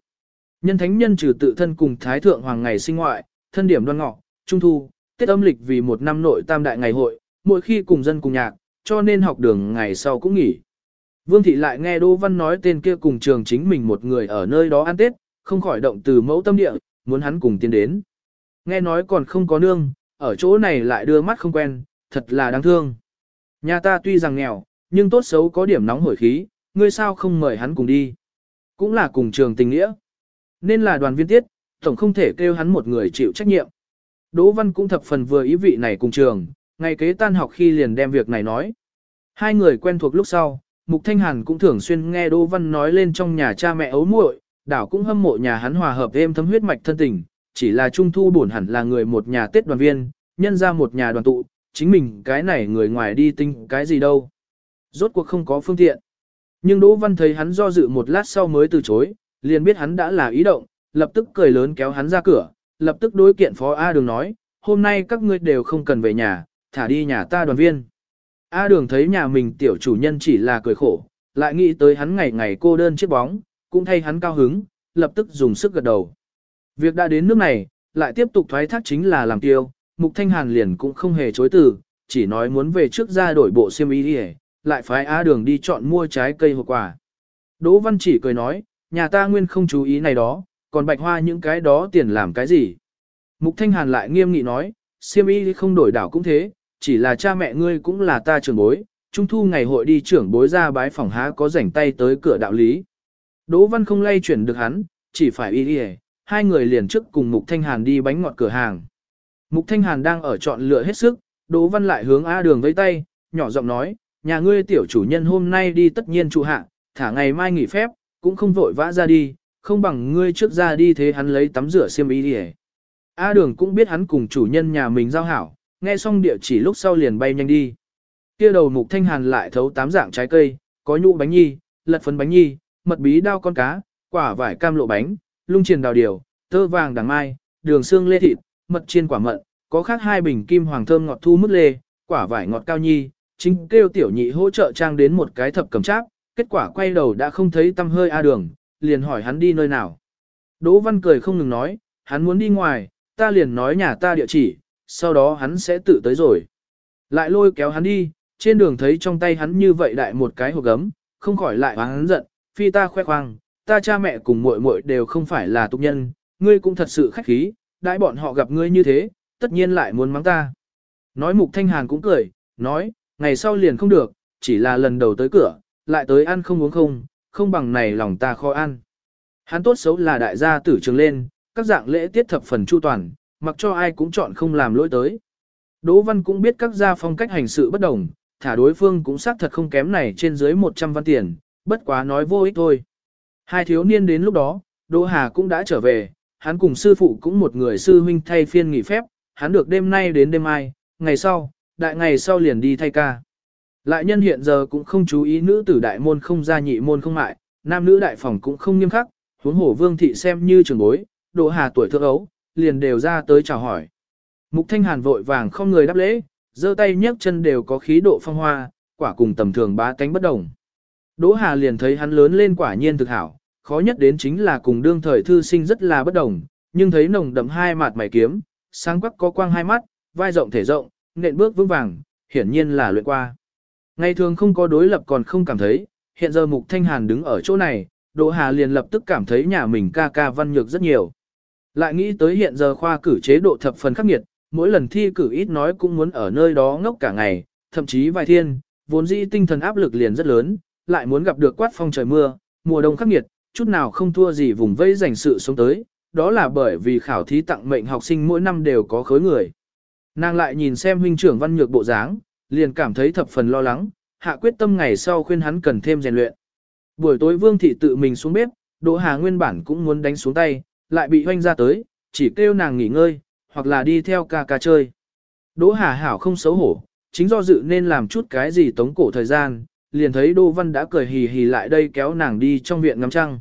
[SPEAKER 1] Nhân thánh nhân trừ tự thân cùng Thái Thượng Hoàng ngày sinh ngoại, thân điểm đoan ngọ, Trung Thu, Tết âm lịch vì một năm nội tam đại ngày hội, mỗi khi cùng dân cùng nhạc, cho nên học đường ngày sau cũng nghỉ. Vương thị lại nghe Đỗ Văn nói tên kia cùng trường chính mình một người ở nơi đó ăn Tết, không khỏi động từ mẫu tâm địa, muốn hắn cùng tiến đến. Nghe nói còn không có nương, ở chỗ này lại đưa mắt không quen, thật là đáng thương. Nhà ta tuy rằng nghèo, nhưng tốt xấu có điểm nóng hổi khí, ngươi sao không mời hắn cùng đi. Cũng là cùng trường tình nghĩa. Nên là đoàn viên tiết, tổng không thể kêu hắn một người chịu trách nhiệm. Đỗ Văn cũng thập phần vừa ý vị này cùng trường, ngày kế tan học khi liền đem việc này nói. Hai người quen thuộc lúc sau, Mục Thanh Hàn cũng thường xuyên nghe Đỗ Văn nói lên trong nhà cha mẹ ấu muội, đảo cũng hâm mộ nhà hắn hòa hợp êm thấm huyết mạch thân tình, chỉ là trung thu buồn hẳn là người một nhà Tết đoàn viên, nhân ra một nhà đoàn tụ, chính mình cái này người ngoài đi tinh cái gì đâu. Rốt cuộc không có phương tiện. Nhưng Đỗ Văn thấy hắn do dự một lát sau mới từ chối, liền biết hắn đã là ý động, lập tức cười lớn kéo hắn ra cửa, lập tức đối kiện phó A Đường nói, hôm nay các ngươi đều không cần về nhà, thả đi nhà ta đoàn viên. A Đường thấy nhà mình tiểu chủ nhân chỉ là cười khổ, lại nghĩ tới hắn ngày ngày cô đơn chiếc bóng, cũng thay hắn cao hứng, lập tức dùng sức gật đầu. Việc đã đến nước này, lại tiếp tục thoái thác chính là làm tiêu, Mục Thanh Hàn liền cũng không hề chối từ, chỉ nói muốn về trước ra đổi bộ xiêm y đi lại phái A Đường đi chọn mua trái cây hộp quả. Đỗ Văn chỉ cười nói, nhà ta nguyên không chú ý này đó, còn bạch hoa những cái đó tiền làm cái gì. Mục Thanh Hàn lại nghiêm nghị nói, xiêm y không đổi đảo cũng thế, chỉ là cha mẹ ngươi cũng là ta trưởng bối, trung thu ngày hội đi trưởng bối ra bái phòng há có rảnh tay tới cửa đạo lý. Đỗ Văn không lay chuyển được hắn, chỉ phải y đi hai người liền trước cùng Mục Thanh Hàn đi bánh ngọt cửa hàng. Mục Thanh Hàn đang ở chọn lựa hết sức, Đỗ Văn lại hướng A Đường với tay, nhỏ giọng nói, nhà ngươi tiểu chủ nhân hôm nay đi tất nhiên trụ hạ, thả ngày mai nghỉ phép, cũng không vội vã ra đi, không bằng ngươi trước ra đi thế hắn lấy tắm rửa xiêm y đi A Đường cũng biết hắn cùng chủ nhân nhà mình giao hảo, nghe xong địa chỉ lúc sau liền bay nhanh đi. Kia đầu Mục Thanh Hàn lại thấu tám dạng trái cây, có nhũ bánh nhi, lật phấn bánh nhi, mật bí đao con cá, quả vải cam lộ bánh, lung triền đào điều, tơ vàng đằng mai, đường xương lê thịt, mật chiên quả mận, có khác hai bình kim hoàng thơm ngọt thu mức lê, quả vải ngọt cao nhi, chính kêu tiểu nhị hỗ trợ trang đến một cái thập cầm cháp, kết quả quay đầu đã không thấy tâm hơi a đường, liền hỏi hắn đi nơi nào. Đỗ Văn cười không ngừng nói, hắn muốn đi ngoài, ta liền nói nhà ta địa chỉ, sau đó hắn sẽ tự tới rồi. Lại lôi kéo hắn đi, trên đường thấy trong tay hắn như vậy đại một cái hộp gấm, không khỏi lại hắn giận, phi ta khoe khoang, ta cha mẹ cùng muội muội đều không phải là tục nhân, ngươi cũng thật sự khách khí, đãi bọn họ gặp ngươi như thế, tất nhiên lại muốn mắng ta. Nói mục thanh hàn cũng cười, nói, ngày sau liền không được, chỉ là lần đầu tới cửa, lại tới ăn không uống không, không bằng này lòng ta khó ăn. Hắn tốt xấu là đại gia tử trường lên, các dạng lễ tiết thập phần chu toàn, mặc cho ai cũng chọn không làm lỗi tới. Đỗ Văn cũng biết các gia phong cách hành sự bất đồng, thả đối phương cũng xác thật không kém này trên dưới 100 văn tiền, bất quá nói vô ích thôi. Hai thiếu niên đến lúc đó, Đỗ Hà cũng đã trở về, hắn cùng sư phụ cũng một người sư huynh thay phiên nghỉ phép, hắn được đêm nay đến đêm mai, ngày sau, đại ngày sau liền đi thay ca. Lại nhân hiện giờ cũng không chú ý nữ tử đại môn không ra nhị môn không mại, nam nữ đại phòng cũng không nghiêm khắc, huống hổ vương thị xem như trường bối, Đỗ Hà tuổi thượng ấu, liền đều ra tới chào hỏi. Mục Thanh Hàn vội vàng không người đáp lễ, giơ tay nhấc chân đều có khí độ phong hoa, quả cùng tầm thường bá tánh bất đồng. Đỗ Hà liền thấy hắn lớn lên quả nhiên thực hảo, khó nhất đến chính là cùng đương thời thư sinh rất là bất đồng, nhưng thấy nồng đậm hai mặt mày kiếm, sáng quắc có quang hai mắt, vai rộng thể rộng, nện bước vững vàng, hiển nhiên là luyện qua. Ngày thường không có đối lập còn không cảm thấy, hiện giờ Mục Thanh Hàn đứng ở chỗ này, Đỗ Hà liền lập tức cảm thấy nhà mình ca ca văn nhược rất nhiều. Lại nghĩ tới hiện giờ khoa cử chế độ thập phần khắc nghiệt, mỗi lần thi cử ít nói cũng muốn ở nơi đó ngốc cả ngày, thậm chí vài thiên, vốn dĩ tinh thần áp lực liền rất lớn, lại muốn gặp được quát phong trời mưa, mùa đông khắc nghiệt, chút nào không thua gì vùng vây dành sự sống tới, đó là bởi vì khảo thí tặng mệnh học sinh mỗi năm đều có khối người. Nàng lại nhìn xem huynh trưởng văn nhược bộ dáng, liền cảm thấy thập phần lo lắng, hạ quyết tâm ngày sau khuyên hắn cần thêm rèn luyện. Buổi tối Vương thị tự mình xuống bếp, Đỗ Hà nguyên bản cũng muốn đánh xuống tay, lại bị hoanh ra tới, chỉ kêu nàng nghỉ ngơi, hoặc là đi theo ca ca chơi. Đỗ Hà hảo không xấu hổ, chính do dự nên làm chút cái gì tống cổ thời gian, liền thấy Đỗ Văn đã cười hì hì lại đây kéo nàng đi trong viện ngắm trăng.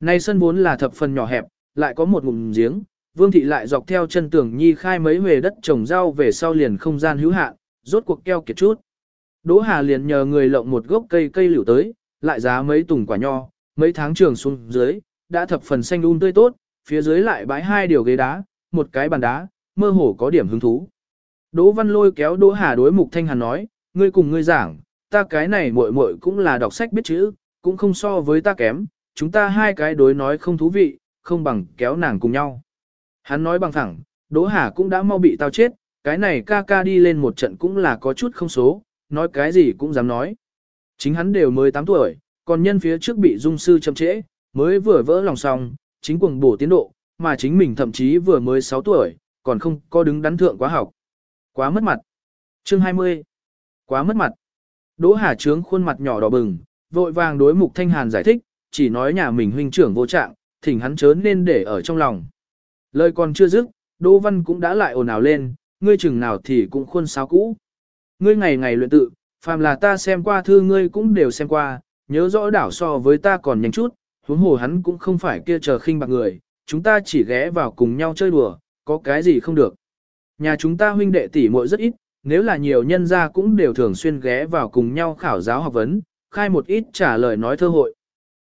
[SPEAKER 1] Nay sân vốn là thập phần nhỏ hẹp, lại có một ngụm giếng, Vương thị lại dọc theo chân tường nhi khai mấy huề đất trồng rau về sau liền không gian hữu hạn, rốt cuộc keo kiệt chút. Đỗ Hà liền nhờ người lộng một gốc cây cây liễu tới, lại giá mấy tùng quả nho, mấy tháng trường xuống dưới, đã thập phần xanh um tươi tốt, phía dưới lại bãi hai điều ghế đá, một cái bàn đá, mơ hồ có điểm hứng thú. Đỗ Văn Lôi kéo Đỗ Hà đối Mục Thanh Hàn nói, ngươi cùng ngươi giảng, ta cái này muội muội cũng là đọc sách biết chữ, cũng không so với ta kém, chúng ta hai cái đối nói không thú vị, không bằng kéo nàng cùng nhau. Hắn nói bằng thẳng, Đỗ Hà cũng đã mau bị tao chết, cái này ca ca đi lên một trận cũng là có chút không số, nói cái gì cũng dám nói. Chính hắn đều mới 8 tuổi, còn nhân phía trước bị dung sư chậm trễ, mới vừa vỡ lòng xong, chính cuồng bổ tiến độ, mà chính mình thậm chí vừa mới 6 tuổi, còn không có đứng đắn thượng quá học. Quá mất mặt. Chương 20. Quá mất mặt. Đỗ Hà trướng khuôn mặt nhỏ đỏ bừng, vội vàng đối Mục Thanh Hàn giải thích, chỉ nói nhà mình huynh trưởng vô trạng, thỉnh hắn chớ nên để ở trong lòng. Lời còn chưa dứt, Đỗ Văn cũng đã lại ồn ào lên, ngươi chừng nào thì cũng khuôn sáo cũ. Ngươi ngày ngày luyện tự, phàm là ta xem qua thư ngươi cũng đều xem qua, nhớ rõ đảo so với ta còn nhanh chút, huống hồ hắn cũng không phải kia chờ khinh bạc người, chúng ta chỉ ghé vào cùng nhau chơi đùa, có cái gì không được. Nhà chúng ta huynh đệ tỷ muội rất ít, nếu là nhiều nhân gia cũng đều thường xuyên ghé vào cùng nhau khảo giáo học vấn, khai một ít trả lời nói thơ hội.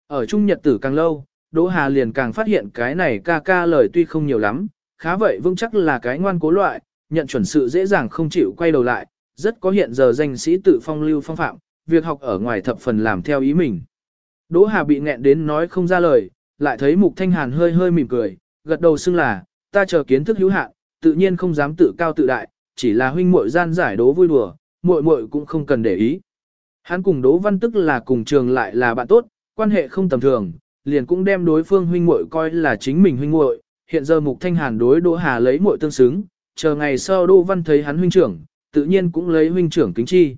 [SPEAKER 1] Ở Trung Nhật tử càng lâu, Đỗ Hà liền càng phát hiện cái này ca ca lời tuy không nhiều lắm, khá vậy vững chắc là cái ngoan cố loại, nhận chuẩn sự dễ dàng không chịu quay đầu lại, rất có hiện giờ danh sĩ tự phong lưu phong phạm, việc học ở ngoài thập phần làm theo ý mình. Đỗ Hà bị nghẹn đến nói không ra lời, lại thấy Mục Thanh Hàn hơi hơi mỉm cười, gật đầu xưng là, ta chờ kiến thức hữu hạn, tự nhiên không dám tự cao tự đại, chỉ là huynh muội gian giải đố vui đùa, muội muội cũng không cần để ý. Hắn cùng Đỗ Văn tức là cùng trường lại là bạn tốt, quan hệ không tầm thường, liền cũng đem đối phương huynh muội coi là chính mình huynh muội. Hiện giờ Mục Thanh Hàn đối Đỗ Hà lấy muội tương xứng, chờ ngày sau Đỗ Văn thấy hắn huynh trưởng, tự nhiên cũng lấy huynh trưởng kính chi.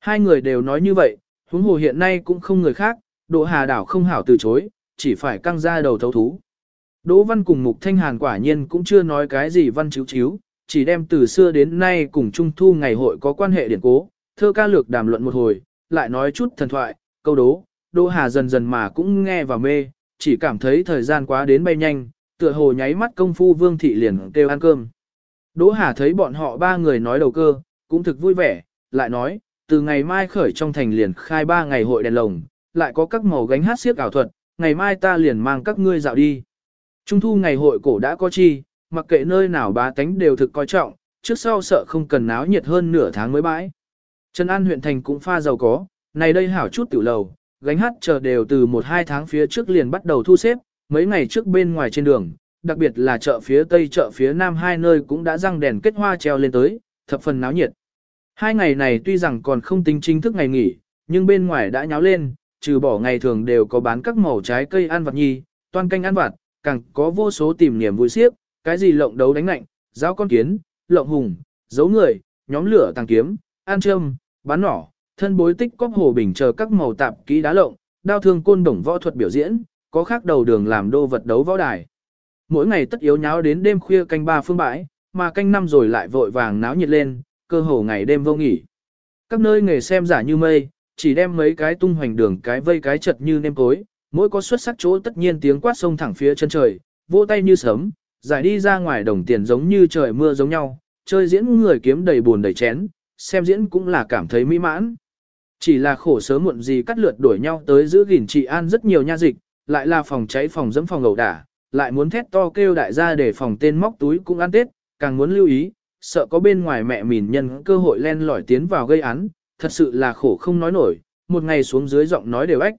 [SPEAKER 1] Hai người đều nói như vậy, huống hồ hiện nay cũng không người khác, Đỗ Hà đảo không hảo từ chối, chỉ phải căng ra đầu thấu thú. Đỗ Văn cùng Mục Thanh Hàn quả nhiên cũng chưa nói cái gì văn chiếu chiếu, chỉ đem từ xưa đến nay cùng Trung Thu ngày hội có quan hệ điển cố, thơ ca lược đàm luận một hồi, lại nói chút thần thoại, câu đố, Đỗ Hà dần dần mà cũng nghe và mê, chỉ cảm thấy thời gian quá đến bay nhanh, tựa hồ nháy mắt công phu Vương Thị liền kêu ăn cơm. Đỗ Hà thấy bọn họ ba người nói đầu cơ, cũng thực vui vẻ, lại nói, từ ngày mai khởi trong thành liền khai ba ngày hội đèn lồng, lại có các màu gánh hát siếc ảo thuật, ngày mai ta liền mang các ngươi dạo đi. Trung thu ngày hội cổ đã có chi, mặc kệ nơi nào bá tánh đều thực coi trọng, trước sau sợ không cần náo nhiệt hơn nửa tháng mới bãi. Trần An huyện thành cũng pha giàu có, này đây hảo chút tiểu lầu, gánh hát chờ đều từ 1-2 tháng phía trước liền bắt đầu thu xếp, mấy ngày trước bên ngoài trên đường, đặc biệt là chợ phía tây chợ phía nam hai nơi cũng đã răng đèn kết hoa treo lên tới, thập phần náo nhiệt. Hai ngày này tuy rằng còn không tính chính thức ngày nghỉ, nhưng bên ngoài đã nháo lên, trừ bỏ ngày thường đều có bán các màu trái cây ăn vặt nhi, toan canh ăn vặt, càng có vô số tìm niềm vui siếc, cái gì lộng đấu đánh lạnh, giáo con kiến, lộng hùng, giấu người, nhóm lửa tàng kiếm, an châm, bán nỏ, thân bối tích cóc hồ bình chờ các màu tạp kỹ đá lộng, đao thương côn đồng võ thuật biểu diễn, có khác đầu đường làm đô vật đấu võ đài. Mỗi ngày tất yếu nháo đến đêm khuya canh ba phương bãi, mà canh năm rồi lại vội vàng náo nhiệt lên, cơ hồ ngày đêm vô nghỉ. Các nơi nghề xem giả như mây, chỉ đem mấy cái tung hoành đường cái vây cái chật như nêm cối, mỗi có xuất sắc chỗ tất nhiên tiếng quát sông thẳng phía chân trời, vỗ tay như sớm, giải đi ra ngoài đồng tiền giống như trời mưa giống nhau, chơi diễn người kiếm đầy buồn đầy chén, xem diễn cũng là cảm thấy mỹ mãn. Chỉ là khổ sớm muộn gì cắt lượt đuổi nhau tới giữ gìn trị an rất nhiều nha dịch, lại là phòng cháy phòng dẫm phòng ẩu đả, lại muốn thét to kêu đại gia để phòng tên móc túi cũng ăn tết, càng muốn lưu ý, sợ có bên ngoài mẹ mìn nhân cơ hội len lỏi tiến vào gây án, thật sự là khổ không nói nổi, một ngày xuống dưới giọng nói đều ếch.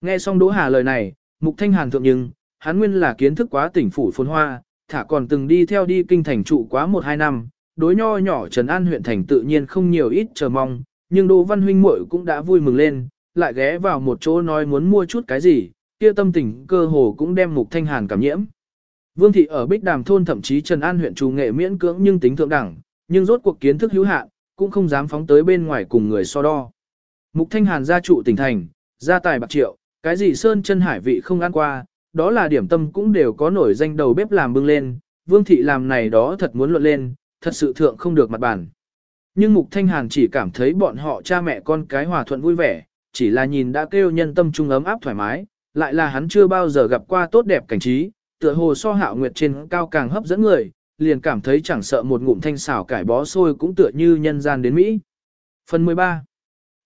[SPEAKER 1] Nghe xong Đỗ Hà lời này, Mục Thanh Hàn thượng nhưng, hắn nguyên là kiến thức quá tỉnh phủ phồn hoa, thả còn từng đi theo đi kinh thành trụ quá một hai năm, đối nho nhỏ Trần An huyện thành tự nhiên không nhiều ít chờ mong, nhưng Đỗ Văn huynh muội cũng đã vui mừng lên, lại ghé vào một chỗ nói muốn mua chút cái gì, kia tâm tình cơ hồ cũng đem Mục Thanh Hàn cảm nhiễm. Vương thị ở Bích Đàm thôn thậm chí Trần An huyện trù nghệ miễn cưỡng nhưng tính thượng đẳng, nhưng rốt cuộc kiến thức hữu hạn, cũng không dám phóng tới bên ngoài cùng người so đo. Mục Thanh Hàn gia trụ tỉnh thành, gia tài bạc triệu, cái gì sơn chân hải vị không ăn qua, đó là điểm tâm cũng đều có nổi danh đầu bếp làm bưng lên, Vương thị làm này đó thật muốn luận lên, thật sự thượng không được mặt bản. Nhưng Mục Thanh Hàn chỉ cảm thấy bọn họ cha mẹ con cái hòa thuận vui vẻ, chỉ là nhìn đã kêu nhân tâm trung ấm áp thoải mái, lại là hắn chưa bao giờ gặp qua tốt đẹp cảnh trí, tựa hồ so hạo nguyệt trên cao càng hấp dẫn người, liền cảm thấy chẳng sợ một ngụm thanh xảo cải bó xôi cũng tựa như nhân gian đến Mỹ. Phần 13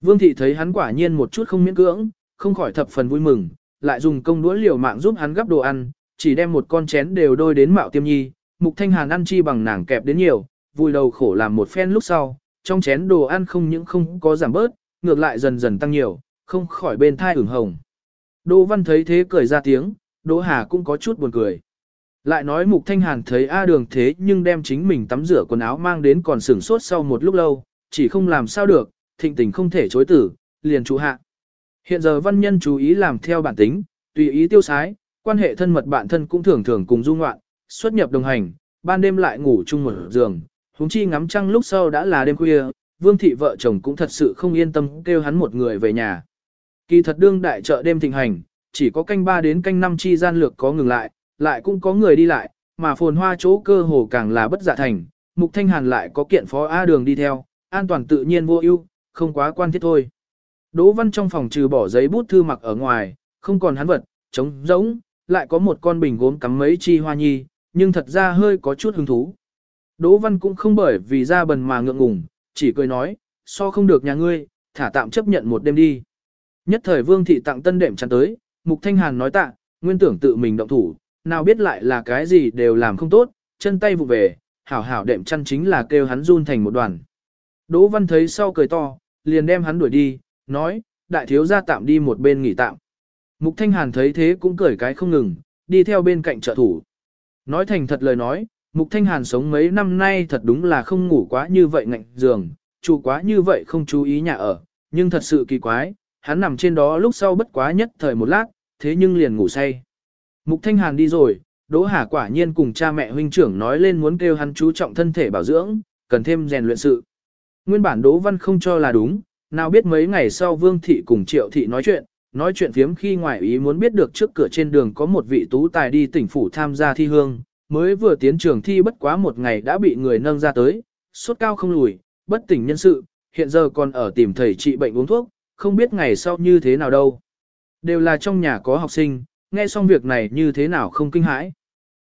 [SPEAKER 1] Vương thị thấy hắn quả nhiên một chút không miễn cưỡng, không khỏi thập phần vui mừng, lại dùng công đũa liều mạng giúp hắn gắp đồ ăn, chỉ đem một con chén đều đôi đến mạo tiêm nhi, mục thanh hàn ăn chi bằng nàng kẹp đến nhiều, vui đầu khổ làm một phen lúc sau, trong chén đồ ăn không những không có giảm bớt, ngược lại dần dần tăng nhiều, không khỏi bên thai ửng hồng. Đỗ Văn thấy thế cười ra tiếng, Đỗ Hà cũng có chút buồn cười. Lại nói Mục Thanh Hàn thấy A Đường thế nhưng đem chính mình tắm rửa quần áo mang đến còn sửng sốt sau một lúc lâu, chỉ không làm sao được, thịnh tình không thể chối tử, liền chủ hạ. Hiện giờ văn nhân chú ý làm theo bản tính, tùy ý tiêu sái, quan hệ thân mật bạn thân cũng thường thường cùng du ngoạn, xuất nhập đồng hành, ban đêm lại ngủ chung một giường, huống chi ngắm trăng lúc sau đã là đêm khuya, Vương thị vợ chồng cũng thật sự không yên tâm kêu hắn một người về nhà. Kỳ thật đương đại chợ đêm thịnh hành, chỉ có canh ba đến canh năm chi gian lược có ngừng lại, lại cũng có người đi lại, mà phồn hoa chỗ cơ hồ càng là bất dạ thành, Mục Thanh Hàn lại có kiện phó A đường đi theo, an toàn tự nhiên vô ưu, không quá quan thiết thôi. Đỗ Văn trong phòng trừ bỏ giấy bút thư mặc ở ngoài, không còn hắn vật, trống rỗng, lại có một con bình gốm cắm mấy chi hoa nhi, nhưng thật ra hơi có chút hứng thú. Đỗ Văn cũng không bởi vì ra bần mà ngượng ngùng, chỉ cười nói, so không được nhà ngươi, thả tạm chấp nhận một đêm đi. Nhất thời Vương thị tặng tân đệm chắn tới, Mục Thanh Hàn nói tạ, nguyên tưởng tự mình động thủ, nào biết lại là cái gì đều làm không tốt, chân tay vụ về, hảo hảo đệm chăn chính là kêu hắn run thành một đoàn. Đỗ Văn thấy sau cười to, liền đem hắn đuổi đi, nói, đại thiếu gia tạm đi một bên nghỉ tạm. Mục Thanh Hàn thấy thế cũng cười cái không ngừng, đi theo bên cạnh trợ thủ. Nói thành thật lời nói, Mục Thanh Hàn sống mấy năm nay thật đúng là không ngủ quá như vậy ngạnh giường, trụ quá như vậy không chú ý nhà ở, nhưng thật sự kỳ quái, hắn nằm trên đó lúc sau bất quá nhất thời một lát, thế nhưng liền ngủ say. Mục Thanh Hàn đi rồi, Đỗ Hà quả nhiên cùng cha mẹ huynh trưởng nói lên muốn kêu hắn chú trọng thân thể bảo dưỡng, cần thêm rèn luyện sự. Nguyên bản Đỗ Văn không cho là đúng, nào biết mấy ngày sau Vương Thị cùng Triệu Thị nói chuyện, nói chuyện phiếm khi ngoại ý muốn biết được trước cửa trên đường có một vị tú tài đi tỉnh phủ tham gia thi hương, mới vừa tiến trường thi bất quá một ngày đã bị người nâng ra tới, suốt cao không lùi, bất tỉnh nhân sự, hiện giờ còn ở tìm thầy trị bệnh uống thuốc, không biết ngày sau như thế nào đâu. Đều là trong nhà có học sinh, nghe xong việc này như thế nào không kinh hãi.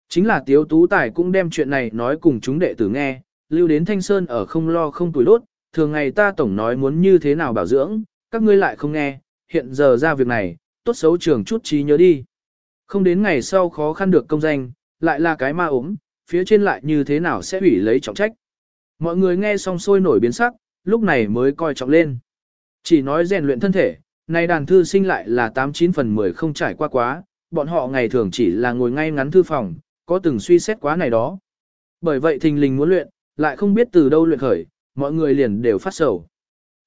[SPEAKER 1] Chính là Tiếu Tú Tài cũng đem chuyện này nói cùng chúng đệ tử nghe, lưu đến Thanh Sơn ở không lo không tuổi đốt, thường ngày ta tổng nói muốn như thế nào bảo dưỡng, các ngươi lại không nghe, hiện giờ ra việc này, tốt xấu trường chút trí nhớ đi. Không đến ngày sau khó khăn được công danh, lại là cái ma ốm, phía trên lại như thế nào sẽ ủy lấy trọng trách. Mọi người nghe xong sôi nổi biến sắc, lúc này mới coi trọng lên. Chỉ nói rèn luyện thân thể, nay đàn thư sinh lại là 89 phần 10 không trải qua quá, bọn họ ngày thường chỉ là ngồi ngay ngắn thư phòng, có từng suy xét quá này đó. Bởi vậy thình lình muốn luyện, lại không biết từ đâu luyện khởi, mọi người liền đều phát sầu.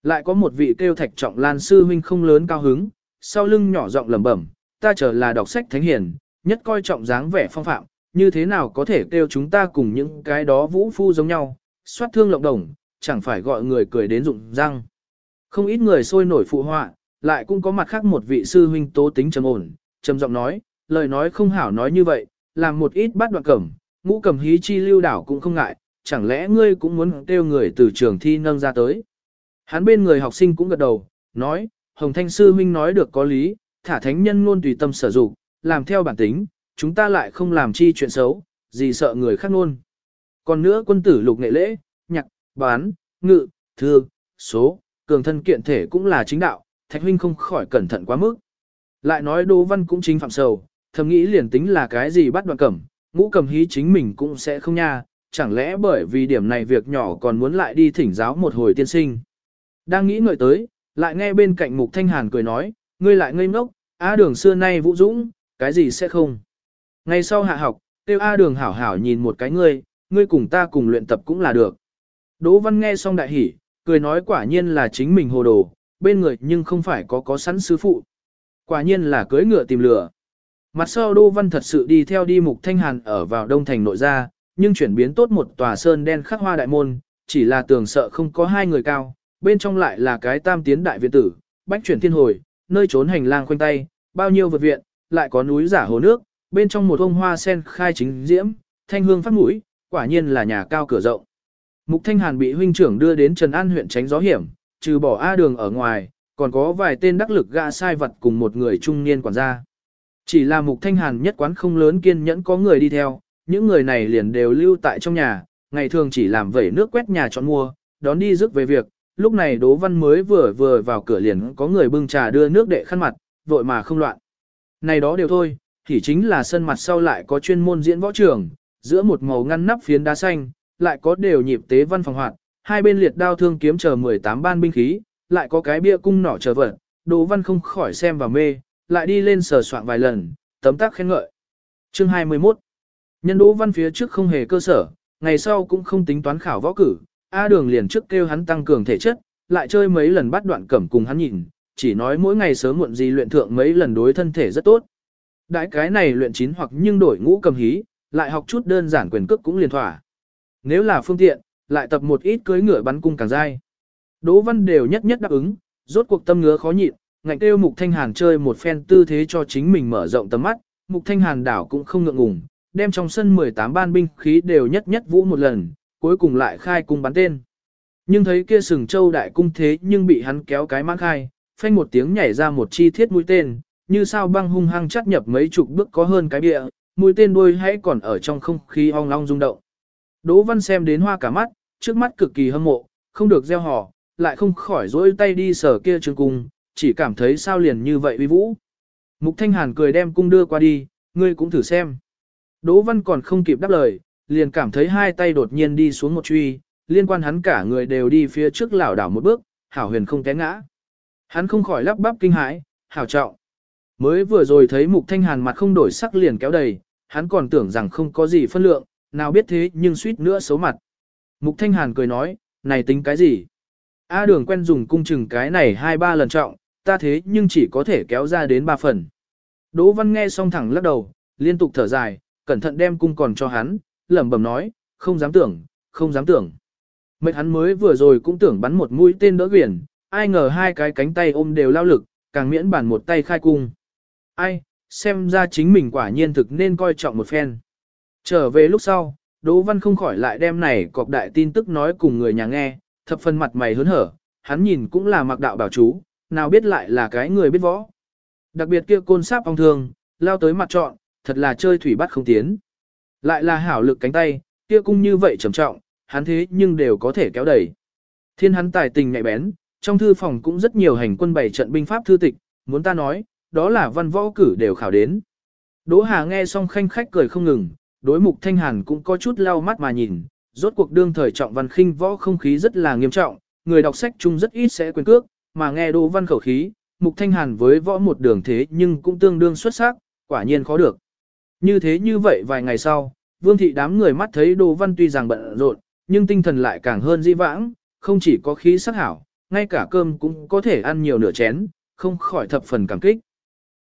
[SPEAKER 1] Lại có một vị kêu thạch trọng lan sư huynh không lớn cao hứng, sau lưng nhỏ giọng lẩm bẩm, ta chờ là đọc sách thánh hiền, nhất coi trọng dáng vẻ phong phạm, như thế nào có thể kêu chúng ta cùng những cái đó vũ phu giống nhau, soát thương lộng đồng, chẳng phải gọi người cười đến rụng răng. Không ít người sôi nổi phụ họa, lại cũng có mặt khác một vị sư huynh tố tính trầm ổn, trầm giọng nói, lời nói không hảo nói như vậy, làm một ít bắt đoạn cẩm, ngũ cầm hí chi lưu đảo cũng không ngại, chẳng lẽ ngươi cũng muốn kêu người từ trường thi nâng ra tới. Hắn bên người học sinh cũng gật đầu, nói, Hồng Thanh Sư huynh nói được có lý, thả thánh nhân luôn tùy tâm sở dụng, làm theo bản tính, chúng ta lại không làm chi chuyện xấu, gì sợ người khác luôn. Còn nữa quân tử lục nghệ lễ, nhạc, bán, ngự, thư, số, cường thân kiện thể cũng là chính đạo, thạch huynh không khỏi cẩn thận quá mức. Lại nói Đỗ Văn cũng chính phạm sầu, thầm nghĩ liền tính là cái gì bắt đoạn cẩm, ngũ cầm hí chính mình cũng sẽ không nha, chẳng lẽ bởi vì điểm này việc nhỏ còn muốn lại đi thỉnh giáo một hồi tiên sinh. Đang nghĩ ngợi tới, lại nghe bên cạnh Mục Thanh Hàn cười nói, ngươi lại ngây ngốc, A đường xưa nay vũ dũng, cái gì sẽ không. Ngày sau hạ học, tiêu A đường hảo hảo nhìn một cái ngươi, ngươi cùng ta cùng luyện tập cũng là được. Đỗ Văn nghe xong đại hỉ, cười nói quả nhiên là chính mình hồ đồ, bên người nhưng không phải có có sẵn sư phụ. Quả nhiên là cưới ngựa tìm lửa. Mặt sau Đô Văn thật sự đi theo đi Mục Thanh Hàn ở vào Đông Thành nội gia, nhưng chuyển biến tốt một tòa sơn đen khắc hoa đại môn, chỉ là tường sợ không có hai người cao, bên trong lại là cái tam tiến đại viện tử, bách chuyển thiên hồi, nơi trốn hành lang khoanh tay, bao nhiêu vật viện, lại có núi giả hồ nước, bên trong một ông hoa sen khai chính diễm, thanh hương phát mũi, quả nhiên là nhà cao cửa rộng. Mục Thanh Hàn bị huynh trưởng đưa đến Trần An huyện tránh gió hiểm, trừ bỏ A đường ở ngoài, còn có vài tên đắc lực gã sai vật cùng một người trung niên quản gia. Chỉ là Mục Thanh Hàn nhất quán không lớn kiên nhẫn có người đi theo, những người này liền đều lưu tại trong nhà, ngày thường chỉ làm vẩy nước quét nhà chọn mua, đón đi rước về việc, lúc này Đỗ Văn mới vừa vừa vào cửa liền có người bưng trà đưa nước đệ khăn mặt, vội mà không loạn. Này đó đều thôi, thì chính là sân mặt sau lại có chuyên môn diễn võ trường, giữa một màu ngăn nắp phiến đá xanh, lại có đều nhịp tế văn phòng hoạt, hai bên liệt đao thương kiếm chờ 18 ban binh khí, lại có cái bia cung nỏ chờ vật, Đỗ Văn không khỏi xem và mê, lại đi lên sờ soạn vài lần, tấm tắc khen ngợi. Chương 21 Nhân Đỗ Văn phía trước không hề cơ sở, ngày sau cũng không tính toán khảo võ cử, A Đường liền trước kêu hắn tăng cường thể chất, lại chơi mấy lần bắt đoạn cẩm cùng hắn nhìn, chỉ nói mỗi ngày sớm muộn gì luyện thượng mấy lần đối thân thể rất tốt. Đại cái này luyện chín hoặc nhưng đổi ngũ cầm hí, lại học chút đơn giản quyền cước cũng liền thỏa. Nếu là phương tiện, lại tập một ít cưới ngựa bắn cung càng dai. Đỗ Văn đều nhất nhất đáp ứng, rốt cuộc tâm ngứa khó nhịn, ngạnh kêu Mục Thanh Hàn chơi một phen tư thế cho chính mình mở rộng tầm mắt, Mục Thanh Hàn đảo cũng không ngượng ngùng, đem trong sân 18 ban binh khí đều nhất nhất vũ một lần, cuối cùng lại khai cung bắn tên. Nhưng thấy kia sừng châu đại cung thế nhưng bị hắn kéo cái mãn khai, phanh một tiếng nhảy ra một chi thiết mũi tên, như sao băng hung hăng chắt nhập mấy chục bước có hơn cái địa, mũi tên đuôi hãy còn ở trong không khí ong long rung động. Đỗ Văn xem đến hoa cả mắt, trước mắt cực kỳ hâm mộ, không được gieo hò, lại không khỏi dỗi tay đi sở kia trường cung, chỉ cảm thấy sao liền như vậy uy vũ. Mục Thanh Hàn cười đem cung đưa qua đi, ngươi cũng thử xem. Đỗ Văn còn không kịp đáp lời, liền cảm thấy hai tay đột nhiên đi xuống một truy, liên quan hắn cả người đều đi phía trước lảo đảo một bước, hảo huyền không té ngã. Hắn không khỏi lắp bắp kinh hãi, hảo trọng. Mới vừa rồi thấy mục thanh hàn mặt không đổi sắc liền kéo đầy, hắn còn tưởng rằng không có gì phân lượng, nào biết thế nhưng suýt nữa xấu mặt. Mục thanh hàn cười nói, này tính cái gì? A đường quen dùng cung chừng cái này hai ba lần trọng, ta thế nhưng chỉ có thể kéo ra đến ba phần. Đỗ văn nghe xong thẳng lắc đầu, liên tục thở dài, cẩn thận đem cung còn cho hắn, lẩm bẩm nói, không dám tưởng, không dám tưởng. Mệt hắn mới vừa rồi cũng tưởng bắn một mũi tên đỡ quyển, ai ngờ hai cái cánh tay ôm đều lao lực, càng miễn bản một tay khai cung. Ai, xem ra chính mình quả nhiên thực nên coi trọng một phen. Trở về lúc sau, Đỗ Văn không khỏi lại đem này cọc đại tin tức nói cùng người nhà nghe, thập phần mặt mày hớn hở, hắn nhìn cũng là mặc đạo bảo chú, nào biết lại là cái người biết võ. Đặc biệt kia côn sáp ong thương, lao tới mặt trọn, thật là chơi thủy bắt không tiến. Lại là hảo lực cánh tay, kia cung như vậy trầm trọng, hắn thế nhưng đều có thể kéo đẩy. Thiên hắn tài tình nhạy bén, trong thư phòng cũng rất nhiều hành quân bày trận binh pháp thư tịch, muốn ta nói, đó là văn võ cử đều khảo đến. Đỗ Hà nghe xong khanh khách cười không ngừng, đối mục thanh hàn cũng có chút lau mắt mà nhìn, rốt cuộc đương thời trọng văn khinh võ không khí rất là nghiêm trọng, người đọc sách chung rất ít sẽ quên cước, mà nghe Đỗ Văn khẩu khí, Mục Thanh Hàn với võ một đường thế nhưng cũng tương đương xuất sắc, quả nhiên khó được. Như thế như vậy vài ngày sau, Vương thị đám người mắt thấy Đỗ Văn tuy rằng bận rộn, nhưng tinh thần lại càng hơn di vãng, không chỉ có khí sắc hảo, ngay cả cơm cũng có thể ăn nhiều nửa chén, không khỏi thập phần cảm kích.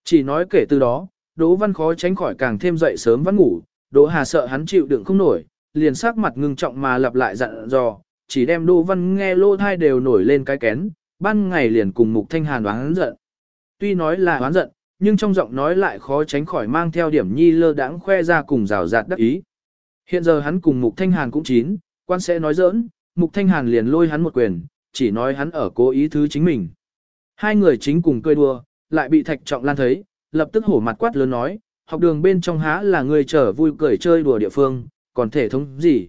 [SPEAKER 1] Chỉ nói kể từ đó, Đỗ Văn khó tránh khỏi càng thêm dậy sớm vẫn ngủ, Đỗ Hà sợ hắn chịu đựng không nổi, liền sắc mặt ngưng trọng mà lặp lại dặn dò, chỉ đem Đỗ Văn nghe lô thai đều nổi lên cái kén, ban ngày liền cùng Mục Thanh Hàn oán giận. Tuy nói là oán giận, nhưng trong giọng nói lại khó tránh khỏi mang theo điểm nhi lơ đãng khoe ra cùng rào rạt đắc ý. Hiện giờ hắn cùng Mục Thanh Hàn cũng chín, quan sẽ nói giỡn, Mục Thanh Hàn liền lôi hắn một quyền, chỉ nói hắn ở cố ý thứ chính mình. Hai người chính cùng cười đùa, lại bị Thạch Trọng Lan thấy, lập tức hổ mặt quát lớn nói, học đường bên trong há là người trở vui cười chơi đùa địa phương, còn thể thống gì.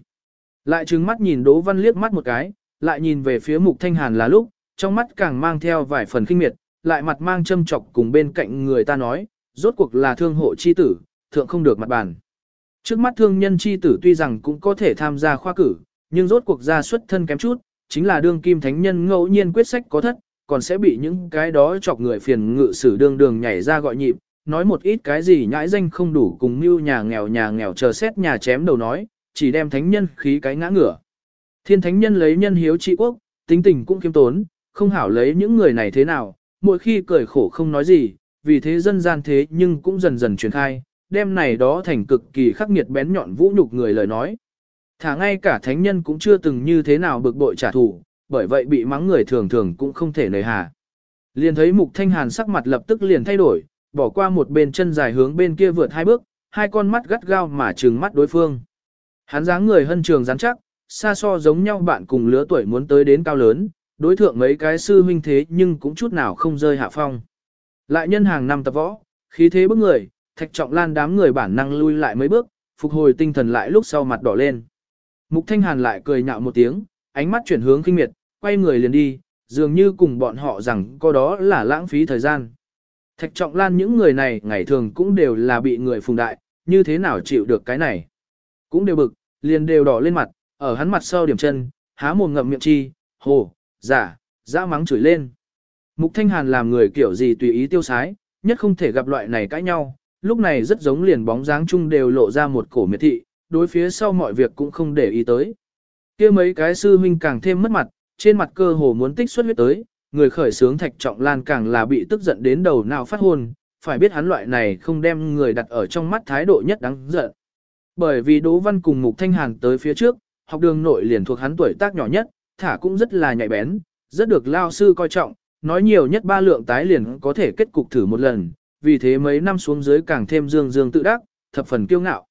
[SPEAKER 1] Lại trừng mắt nhìn Đỗ Văn liếc mắt một cái, lại nhìn về phía Mục Thanh Hàn là lúc, trong mắt càng mang theo vài phần kinh miệt, lại mặt mang châm chọc cùng bên cạnh người ta nói, rốt cuộc là thương hộ chi tử, thượng không được mặt bàn. Trước mắt thương nhân chi tử tuy rằng cũng có thể tham gia khoa cử, nhưng rốt cuộc ra xuất thân kém chút, chính là đương kim thánh nhân ngẫu nhiên quyết sách có thất, còn sẽ bị những cái đó chọc người phiền ngự sử đương đường nhảy ra gọi nhịp, nói một ít cái gì nhãi danh không đủ cùng mưu nhà nghèo nhà nghèo chờ xét nhà chém đầu nói, chỉ đem thánh nhân khí cái ngã ngửa. Thiên thánh nhân lấy nhân hiếu trị quốc, tính tình cũng kiêm tốn, không hảo lấy những người này thế nào, mỗi khi cười khổ không nói gì, vì thế dân gian thế nhưng cũng dần dần truyền khai, đem này đó thành cực kỳ khắc nghiệt bén nhọn vũ nhục người lời nói. Thả ngay cả thánh nhân cũng chưa từng như thế nào bực bội trả thù, bởi vậy bị mắng người thường thường cũng không thể nời hà. Liền thấy mục thanh hàn sắc mặt lập tức liền thay đổi, bỏ qua một bên chân dài hướng bên kia vượt hai bước, hai con mắt gắt gao mà trừng mắt đối phương. Hắn dáng người hân trường rắn chắc, xa so giống nhau bạn cùng lứa tuổi muốn tới đến cao lớn, đối thượng mấy cái sư huynh thế nhưng cũng chút nào không rơi hạ phong. Lại nhân hàng năm tập võ, khí thế bức người, thạch trọng lan đám người bản năng lui lại mấy bước, phục hồi tinh thần lại lúc sau mặt đỏ lên. Mục Thanh Hàn lại cười nhạo một tiếng, ánh mắt chuyển hướng kinh miệt, quay người liền đi, dường như cùng bọn họ rằng có đó là lãng phí thời gian. Thạch trọng lan những người này ngày thường cũng đều là bị người phùng đại, như thế nào chịu được cái này. Cũng đều bực, liền đều đỏ lên mặt, ở hắn mặt sau điểm chân, há mồm ngậm miệng chi, hồ, giả, dã mắng chửi lên. Mục Thanh Hàn làm người kiểu gì tùy ý tiêu sái, nhất không thể gặp loại này cãi nhau, lúc này rất giống liền bóng dáng chung đều lộ ra một cổ miệt thị, đối phía sau mọi việc cũng không để ý tới. kia mấy cái sư huynh càng thêm mất mặt, trên mặt cơ hồ muốn tích xuất huyết tới, người khởi sướng thạch trọng lan càng là bị tức giận đến đầu nào phát hôn, phải biết hắn loại này không đem người đặt ở trong mắt thái độ nhất đáng giận. Bởi vì Đỗ Văn cùng Mục Thanh Hàn tới phía trước, học đường nội liền thuộc hắn tuổi tác nhỏ nhất, thả cũng rất là nhạy bén, rất được lao sư coi trọng, nói nhiều nhất ba lượng tái liền có thể kết cục thử một lần, vì thế mấy năm xuống dưới càng thêm dương dương tự đắc, thập phần kiêu ngạo.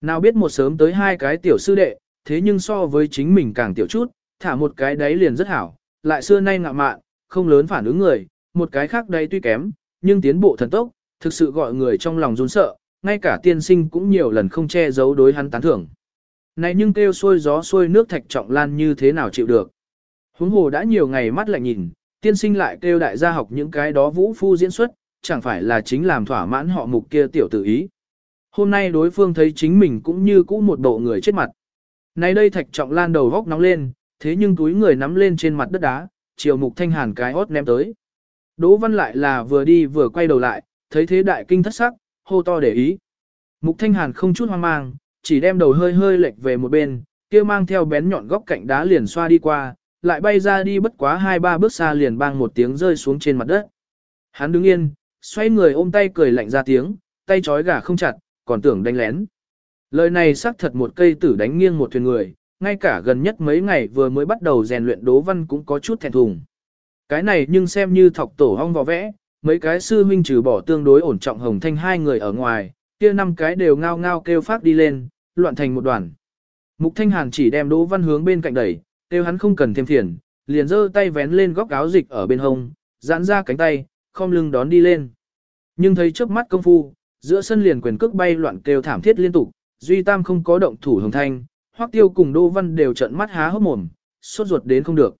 [SPEAKER 1] Nào biết một sớm tới hai cái tiểu sư đệ, thế nhưng so với chính mình càng tiểu chút, thả một cái đấy liền rất hảo, lại xưa nay ngạ mạn, không lớn phản ứng người, một cái khác đây tuy kém, nhưng tiến bộ thần tốc, thực sự gọi người trong lòng run sợ, ngay cả tiên sinh cũng nhiều lần không che giấu đối hắn tán thưởng. Này nhưng kêu xôi gió xôi nước thạch trọng lan như thế nào chịu được. Huống hồ đã nhiều ngày mắt lại nhìn, tiên sinh lại kêu đại gia học những cái đó vũ phu diễn xuất, chẳng phải là chính làm thỏa mãn họ mục kia tiểu tử ý. Hôm nay đối phương thấy chính mình cũng như cũ một bộ người chết mặt. Nay đây thạch trọng lan đầu góc nóng lên, thế nhưng túi người nắm lên trên mặt đất đá, chiều mục thanh hàn cái hót ném tới. Đỗ văn lại là vừa đi vừa quay đầu lại, thấy thế đại kinh thất sắc, hô to để ý. Mục thanh hàn không chút hoang mang, chỉ đem đầu hơi hơi lệch về một bên, kia mang theo bén nhọn góc cạnh đá liền xoa đi qua, lại bay ra đi bất quá hai ba bước xa liền bang một tiếng rơi xuống trên mặt đất. Hắn đứng yên, xoay người ôm tay cười lạnh ra tiếng, tay chói gà không chặt, còn tưởng đánh lén. Lời này xác thật một cây tử đánh nghiêng một thuyền người, ngay cả gần nhất mấy ngày vừa mới bắt đầu rèn luyện đố văn cũng có chút thẹn thùng. Cái này nhưng xem như thọc tổ hong vò vẽ, mấy cái sư huynh trừ bỏ tương đối ổn trọng hồng thanh hai người ở ngoài, kia năm cái đều ngao ngao kêu phát đi lên, loạn thành một đoàn. Mục thanh hàn chỉ đem đỗ văn hướng bên cạnh đẩy, kêu hắn không cần thêm phiền, liền giơ tay vén lên góc áo dịch ở bên hông, giãn ra cánh tay, khom lưng đón đi lên. Nhưng thấy trước mắt công phu, giữa sân liền quyền cước bay loạn kêu thảm thiết liên tục, Duy Tam không có động thủ hồng thanh, Hoắc Tiêu cùng Đô Văn đều trợn mắt há hốc mồm, sốt ruột đến không được.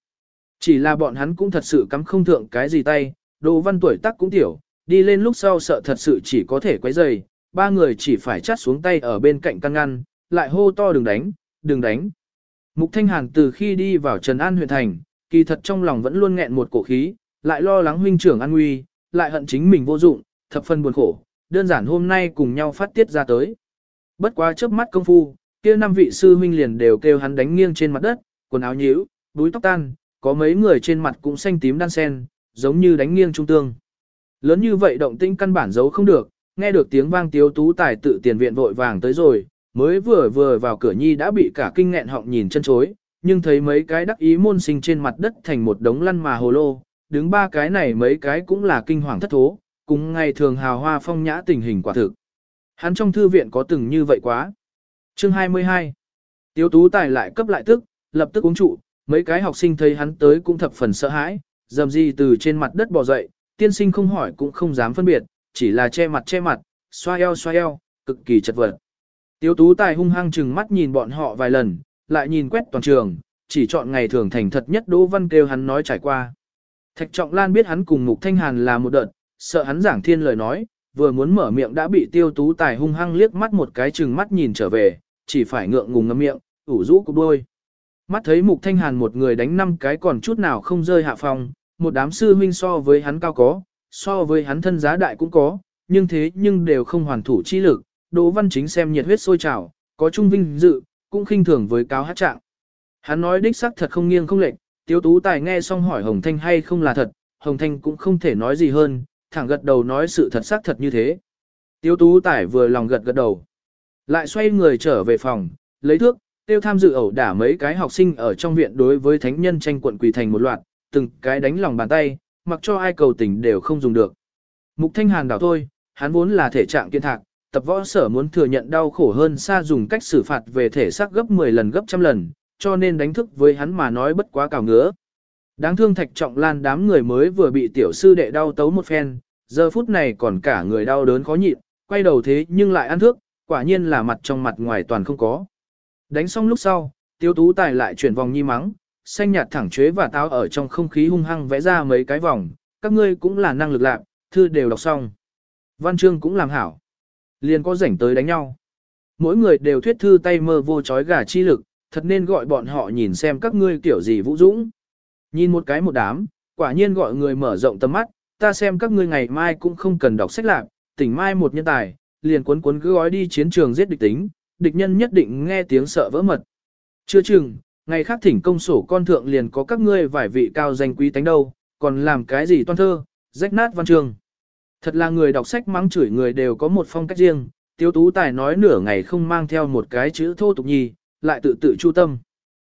[SPEAKER 1] Chỉ là bọn hắn cũng thật sự cắm không thượng cái gì tay, Đô Văn tuổi tác cũng tiểu, đi lên lúc sau sợ thật sự chỉ có thể quấy rầy, ba người chỉ phải chắt xuống tay ở bên cạnh căn ngăn, lại hô to đừng đánh, đừng đánh. Mục Thanh Hàn từ khi đi vào Trần An huyện thành, kỳ thật trong lòng vẫn luôn nghẹn một cổ khí, lại lo lắng huynh trưởng an nguy, lại hận chính mình vô dụng, thập phần buồn khổ, đơn giản hôm nay cùng nhau phát tiết ra tới. Bất quá chớp mắt công phu, kia năm vị sư huynh liền đều kêu hắn đánh nghiêng trên mặt đất, quần áo nhíu, đuôi tóc tan, có mấy người trên mặt cũng xanh tím đan sen, giống như đánh nghiêng trung tương. Lớn như vậy động tĩnh căn bản giấu không được, nghe được tiếng vang tiếu tú tài tự tiền viện vội vàng tới rồi, mới vừa vừa vào cửa nhi đã bị cả kinh nghẹn họng nhìn chân chối, nhưng thấy mấy cái đắc ý môn sinh trên mặt đất thành một đống lăn mà hồ lô, đứng ba cái này mấy cái cũng là kinh hoàng thất thố, cùng ngày thường hào hoa phong nhã tình hình quả thực. Hắn trong thư viện có từng như vậy quá. Chương 22 Tiếu tú tài lại cấp lại tức, lập tức uống trụ, mấy cái học sinh thấy hắn tới cũng thập phần sợ hãi, dầm gì từ trên mặt đất bò dậy, tiên sinh không hỏi cũng không dám phân biệt, chỉ là che mặt che mặt, xoa eo xoa eo, cực kỳ chật vật. Tiếu tú tài hung hăng chừng mắt nhìn bọn họ vài lần, lại nhìn quét toàn trường, chỉ chọn ngày thường thành thật nhất Đỗ Văn kêu hắn nói trải qua. Thạch Trọng Lan biết hắn cùng Mục Thanh Hàn là một đợt, sợ hắn giảng thiên lời nói, vừa muốn mở miệng đã bị tiêu tú tài hung hăng liếc mắt một cái chừng mắt nhìn trở về, chỉ phải ngượng ngùng ngậm miệng, ủ rũ cục đôi. Mắt thấy Mục Thanh Hàn một người đánh năm cái còn chút nào không rơi hạ phòng, một đám sư huynh so với hắn cao có, so với hắn thân giá đại cũng có, nhưng thế nhưng đều không hoàn thủ chi lực, Đỗ Văn Chính xem nhiệt huyết sôi trào, có trung vinh dự, cũng khinh thường với cáo hát trạng. Hắn nói đích xác thật không nghiêng không lệch, Tiếu Tú Tài nghe xong hỏi Hồng Thanh hay không là thật, Hồng Thanh cũng không thể nói gì hơn, thẳng gật đầu nói sự thật xác thật như thế. Tiếu Tú Tài vừa lòng gật gật đầu. Lại xoay người trở về phòng, lấy thước, tiêu tham dự ẩu đả mấy cái học sinh ở trong viện đối với thánh nhân tranh quận quỳ thành một loạt, từng cái đánh lòng bàn tay, mặc cho ai cầu tình đều không dùng được. Mục Thanh Hàn đảo thôi, hắn vốn là thể trạng kiên thạc, tập võ sở muốn thừa nhận đau khổ hơn xa dùng cách xử phạt về thể xác gấp 10 lần gấp trăm lần, cho nên đánh thức với hắn mà nói bất quá cào ngứa. Đáng thương thạch trọng lan đám người mới vừa bị tiểu sư đệ đau tấu một phen, giờ phút này còn cả người đau đớn khó nhịn, quay đầu thế nhưng lại ăn thước, quả nhiên là mặt trong mặt ngoài toàn không có. Đánh xong lúc sau, tiêu tú tài lại chuyển vòng nhi mắng, xanh nhạt thẳng chế và táo ở trong không khí hung hăng vẽ ra mấy cái vòng, các ngươi cũng là năng lực lạc, thư đều đọc xong. Văn chương cũng làm hảo. Liền có rảnh tới đánh nhau. Mỗi người đều thuyết thư tay mơ vô chói gà chi lực, thật nên gọi bọn họ nhìn xem các ngươi kiểu gì vũ dũng. Nhìn một cái một đám, quả nhiên gọi người mở rộng tầm mắt, ta xem các ngươi ngày mai cũng không cần đọc sách lạc, tỉnh mai một nhân tài, liền cuốn cuốn cứ gói đi chiến trường giết địch tính, địch nhân nhất định nghe tiếng sợ vỡ mật. Chưa chừng, ngày khác thỉnh công sổ con thượng liền có các ngươi vài vị cao danh quý tánh đâu, còn làm cái gì toan thơ, rách nát văn trường. Thật là người đọc sách mắng chửi người đều có một phong cách riêng, tiêu tú tài nói nửa ngày không mang theo một cái chữ thô tục nhì lại tự tự chu tâm.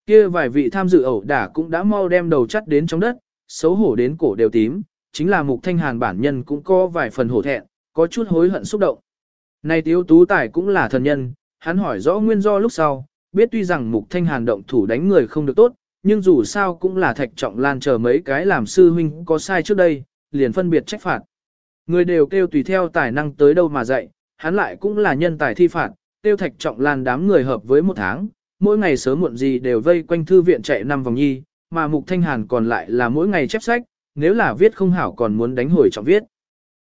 [SPEAKER 1] Kia vài vị tham dự ẩu đả cũng đã mau đem đầu chắt đến trong đất, xấu hổ đến cổ đều tím, chính là mục thanh hàn bản nhân cũng có vài phần hổ thẹn, có chút hối hận xúc động. Này tiêu tú tài cũng là thần nhân, hắn hỏi rõ nguyên do lúc sau, biết tuy rằng mục thanh hàn động thủ đánh người không được tốt, nhưng dù sao cũng là thạch trọng lan chờ mấy cái làm sư huynh có sai trước đây, liền phân biệt trách phạt. Người đều kêu tùy theo tài năng tới đâu mà dạy, hắn lại cũng là nhân tài thi phạt, tiêu thạch trọng lan đám người hợp với một tháng, mỗi ngày sớm muộn gì đều vây quanh thư viện chạy năm vòng nhi, mà mục thanh hàn còn lại là mỗi ngày chép sách, nếu là viết không hảo còn muốn đánh hồi trọng viết.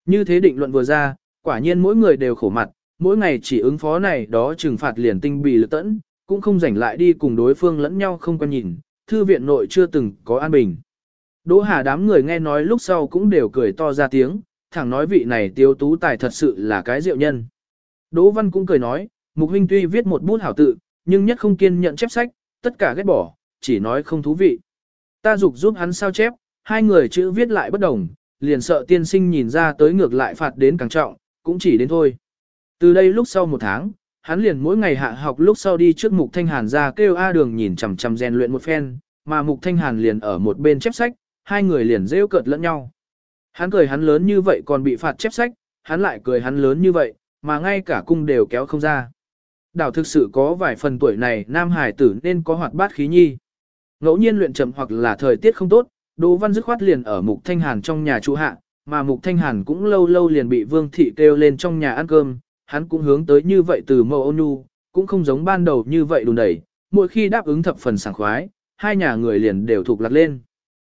[SPEAKER 1] Như thế định luận vừa ra, quả nhiên mỗi người đều khổ mặt, mỗi ngày chỉ ứng phó này đó trừng phạt liền tinh bì lực tẫn, cũng không rảnh lại đi cùng đối phương lẫn nhau không quan nhìn, thư viện nội chưa từng có an bình. Đỗ Hà đám người nghe nói lúc sau cũng đều cười to ra tiếng, thẳng nói vị này tiêu tú tài thật sự là cái diệu nhân. Đỗ Văn cũng cười nói, Mục huynh tuy viết một bút hảo tự, nhưng nhất không kiên nhận chép sách, tất cả ghét bỏ, chỉ nói không thú vị. Ta dục giúp hắn sao chép, hai người chữ viết lại bất đồng, liền sợ tiên sinh nhìn ra tới ngược lại phạt đến càng trọng, cũng chỉ đến thôi. Từ đây lúc sau một tháng, hắn liền mỗi ngày hạ học lúc sau đi trước Mục Thanh Hàn ra kêu A đường nhìn chằm chằm rèn luyện một phen, mà Mục Thanh Hàn liền ở một bên chép sách, hai người liền rêu cợt lẫn nhau. Hắn cười hắn lớn như vậy còn bị phạt chép sách, hắn lại cười hắn lớn như vậy, mà ngay cả cung đều kéo không ra. Đảo thực sự có vài phần tuổi này nam hải tử nên có hoạt bát khí nhi. Ngẫu nhiên luyện chậm hoặc là thời tiết không tốt, Đỗ Văn dứt khoát liền ở Mục Thanh Hàn trong nhà trụ hạ, mà Mục Thanh Hàn cũng lâu lâu liền bị Vương thị kêu lên trong nhà ăn cơm, hắn cũng hướng tới như vậy từ mẫu ôn nhu, cũng không giống ban đầu như vậy đùn đẩy, mỗi khi đáp ứng thập phần sảng khoái, hai nhà người liền đều thuộc lạc lên.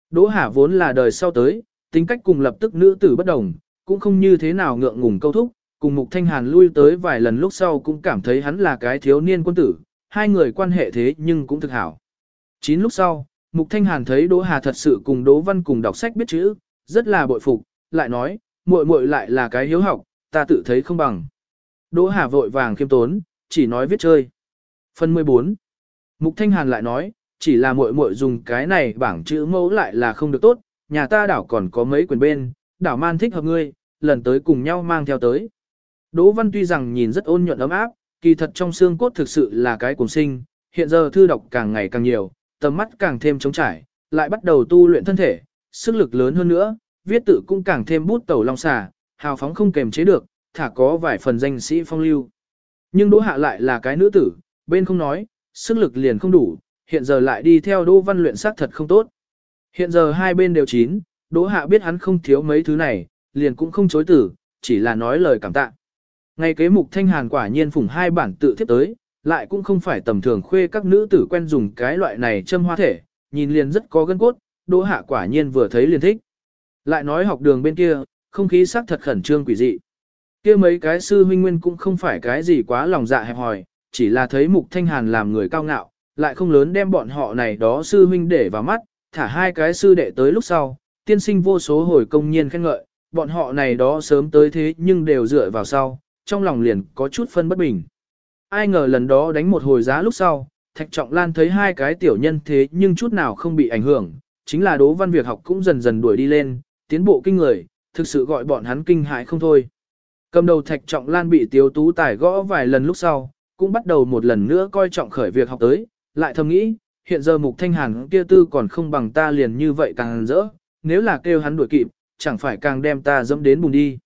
[SPEAKER 1] Đỗ Hà vốn là đời sau tới, tính cách cùng lập tức nữ tử bất đồng, cũng không như thế nào ngượng ngùng câu thúc, cùng Mục Thanh Hàn lui tới vài lần lúc sau cũng cảm thấy hắn là cái thiếu niên quân tử, hai người quan hệ thế nhưng cũng thực hảo. Chín lúc sau, Mục Thanh Hàn thấy Đỗ Hà thật sự cùng Đỗ Văn cùng đọc sách biết chữ, rất là bội phục, lại nói, muội muội lại là cái hiếu học, ta tự thấy không bằng. Đỗ Hà vội vàng khiêm tốn, chỉ nói viết chơi. Phần 14. Mục Thanh Hàn lại nói, chỉ là muội muội dùng cái này bảng chữ mẫu lại là không được tốt, nhà ta đảo còn có mấy quyền bên, đảo man thích hợp ngươi, lần tới cùng nhau mang theo tới. Đỗ Văn tuy rằng nhìn rất ôn nhuận ấm áp, kỳ thật trong xương cốt thực sự là cái cùng sinh, hiện giờ thư đọc càng ngày càng nhiều, tầm mắt càng thêm trống trải, lại bắt đầu tu luyện thân thể, sức lực lớn hơn nữa, viết tự cũng càng thêm bút tẩu long xà, hào phóng không kềm chế được, thả có vài phần danh sĩ phong lưu. Nhưng Đỗ Hạ lại là cái nữ tử, bên không nói, sức lực liền không đủ, hiện giờ lại đi theo Đỗ Văn luyện sắc thật không tốt. Hiện giờ hai bên đều chín, Đỗ Hạ biết hắn không thiếu mấy thứ này, liền cũng không chối tử, chỉ là nói lời cảm tạ. Ngày kế mục thanh hàn quả nhiên phủng hai bản tự tiếp tới, lại cũng không phải tầm thường khuê các nữ tử quen dùng cái loại này châm hoa thể, nhìn liền rất có gân cốt, Đỗ Hạ quả nhiên vừa thấy liền thích. Lại nói học đường bên kia, không khí sắc thật khẩn trương quỷ dị. Kia mấy cái sư huynh nguyên cũng không phải cái gì quá lòng dạ hẹp hòi, chỉ là thấy Mục Thanh Hàn làm người cao ngạo, lại không lớn đem bọn họ này đó sư huynh để vào mắt, thả hai cái sư đệ tới lúc sau, tiên sinh vô số hồi công nhiên khen ngợi, bọn họ này đó sớm tới thế nhưng đều dựa vào sau, trong lòng liền có chút phân bất bình. Ai ngờ lần đó đánh một hồi giá lúc sau, Thạch Trọng Lan thấy hai cái tiểu nhân thế nhưng chút nào không bị ảnh hưởng, chính là đố văn việc học cũng dần dần đuổi đi lên, tiến bộ kinh người, thực sự gọi bọn hắn kinh hại không thôi. Cầm đầu Thạch Trọng Lan bị Tiếu Tú Tài gõ vài lần lúc sau, cũng bắt đầu một lần nữa coi trọng khởi việc học tới, lại thầm nghĩ, hiện giờ Mục Thanh Hàn kia tư còn không bằng ta liền như vậy càng rỡ, nếu là kêu hắn đuổi kịp, chẳng phải càng đem ta dẫm đến bùn đi.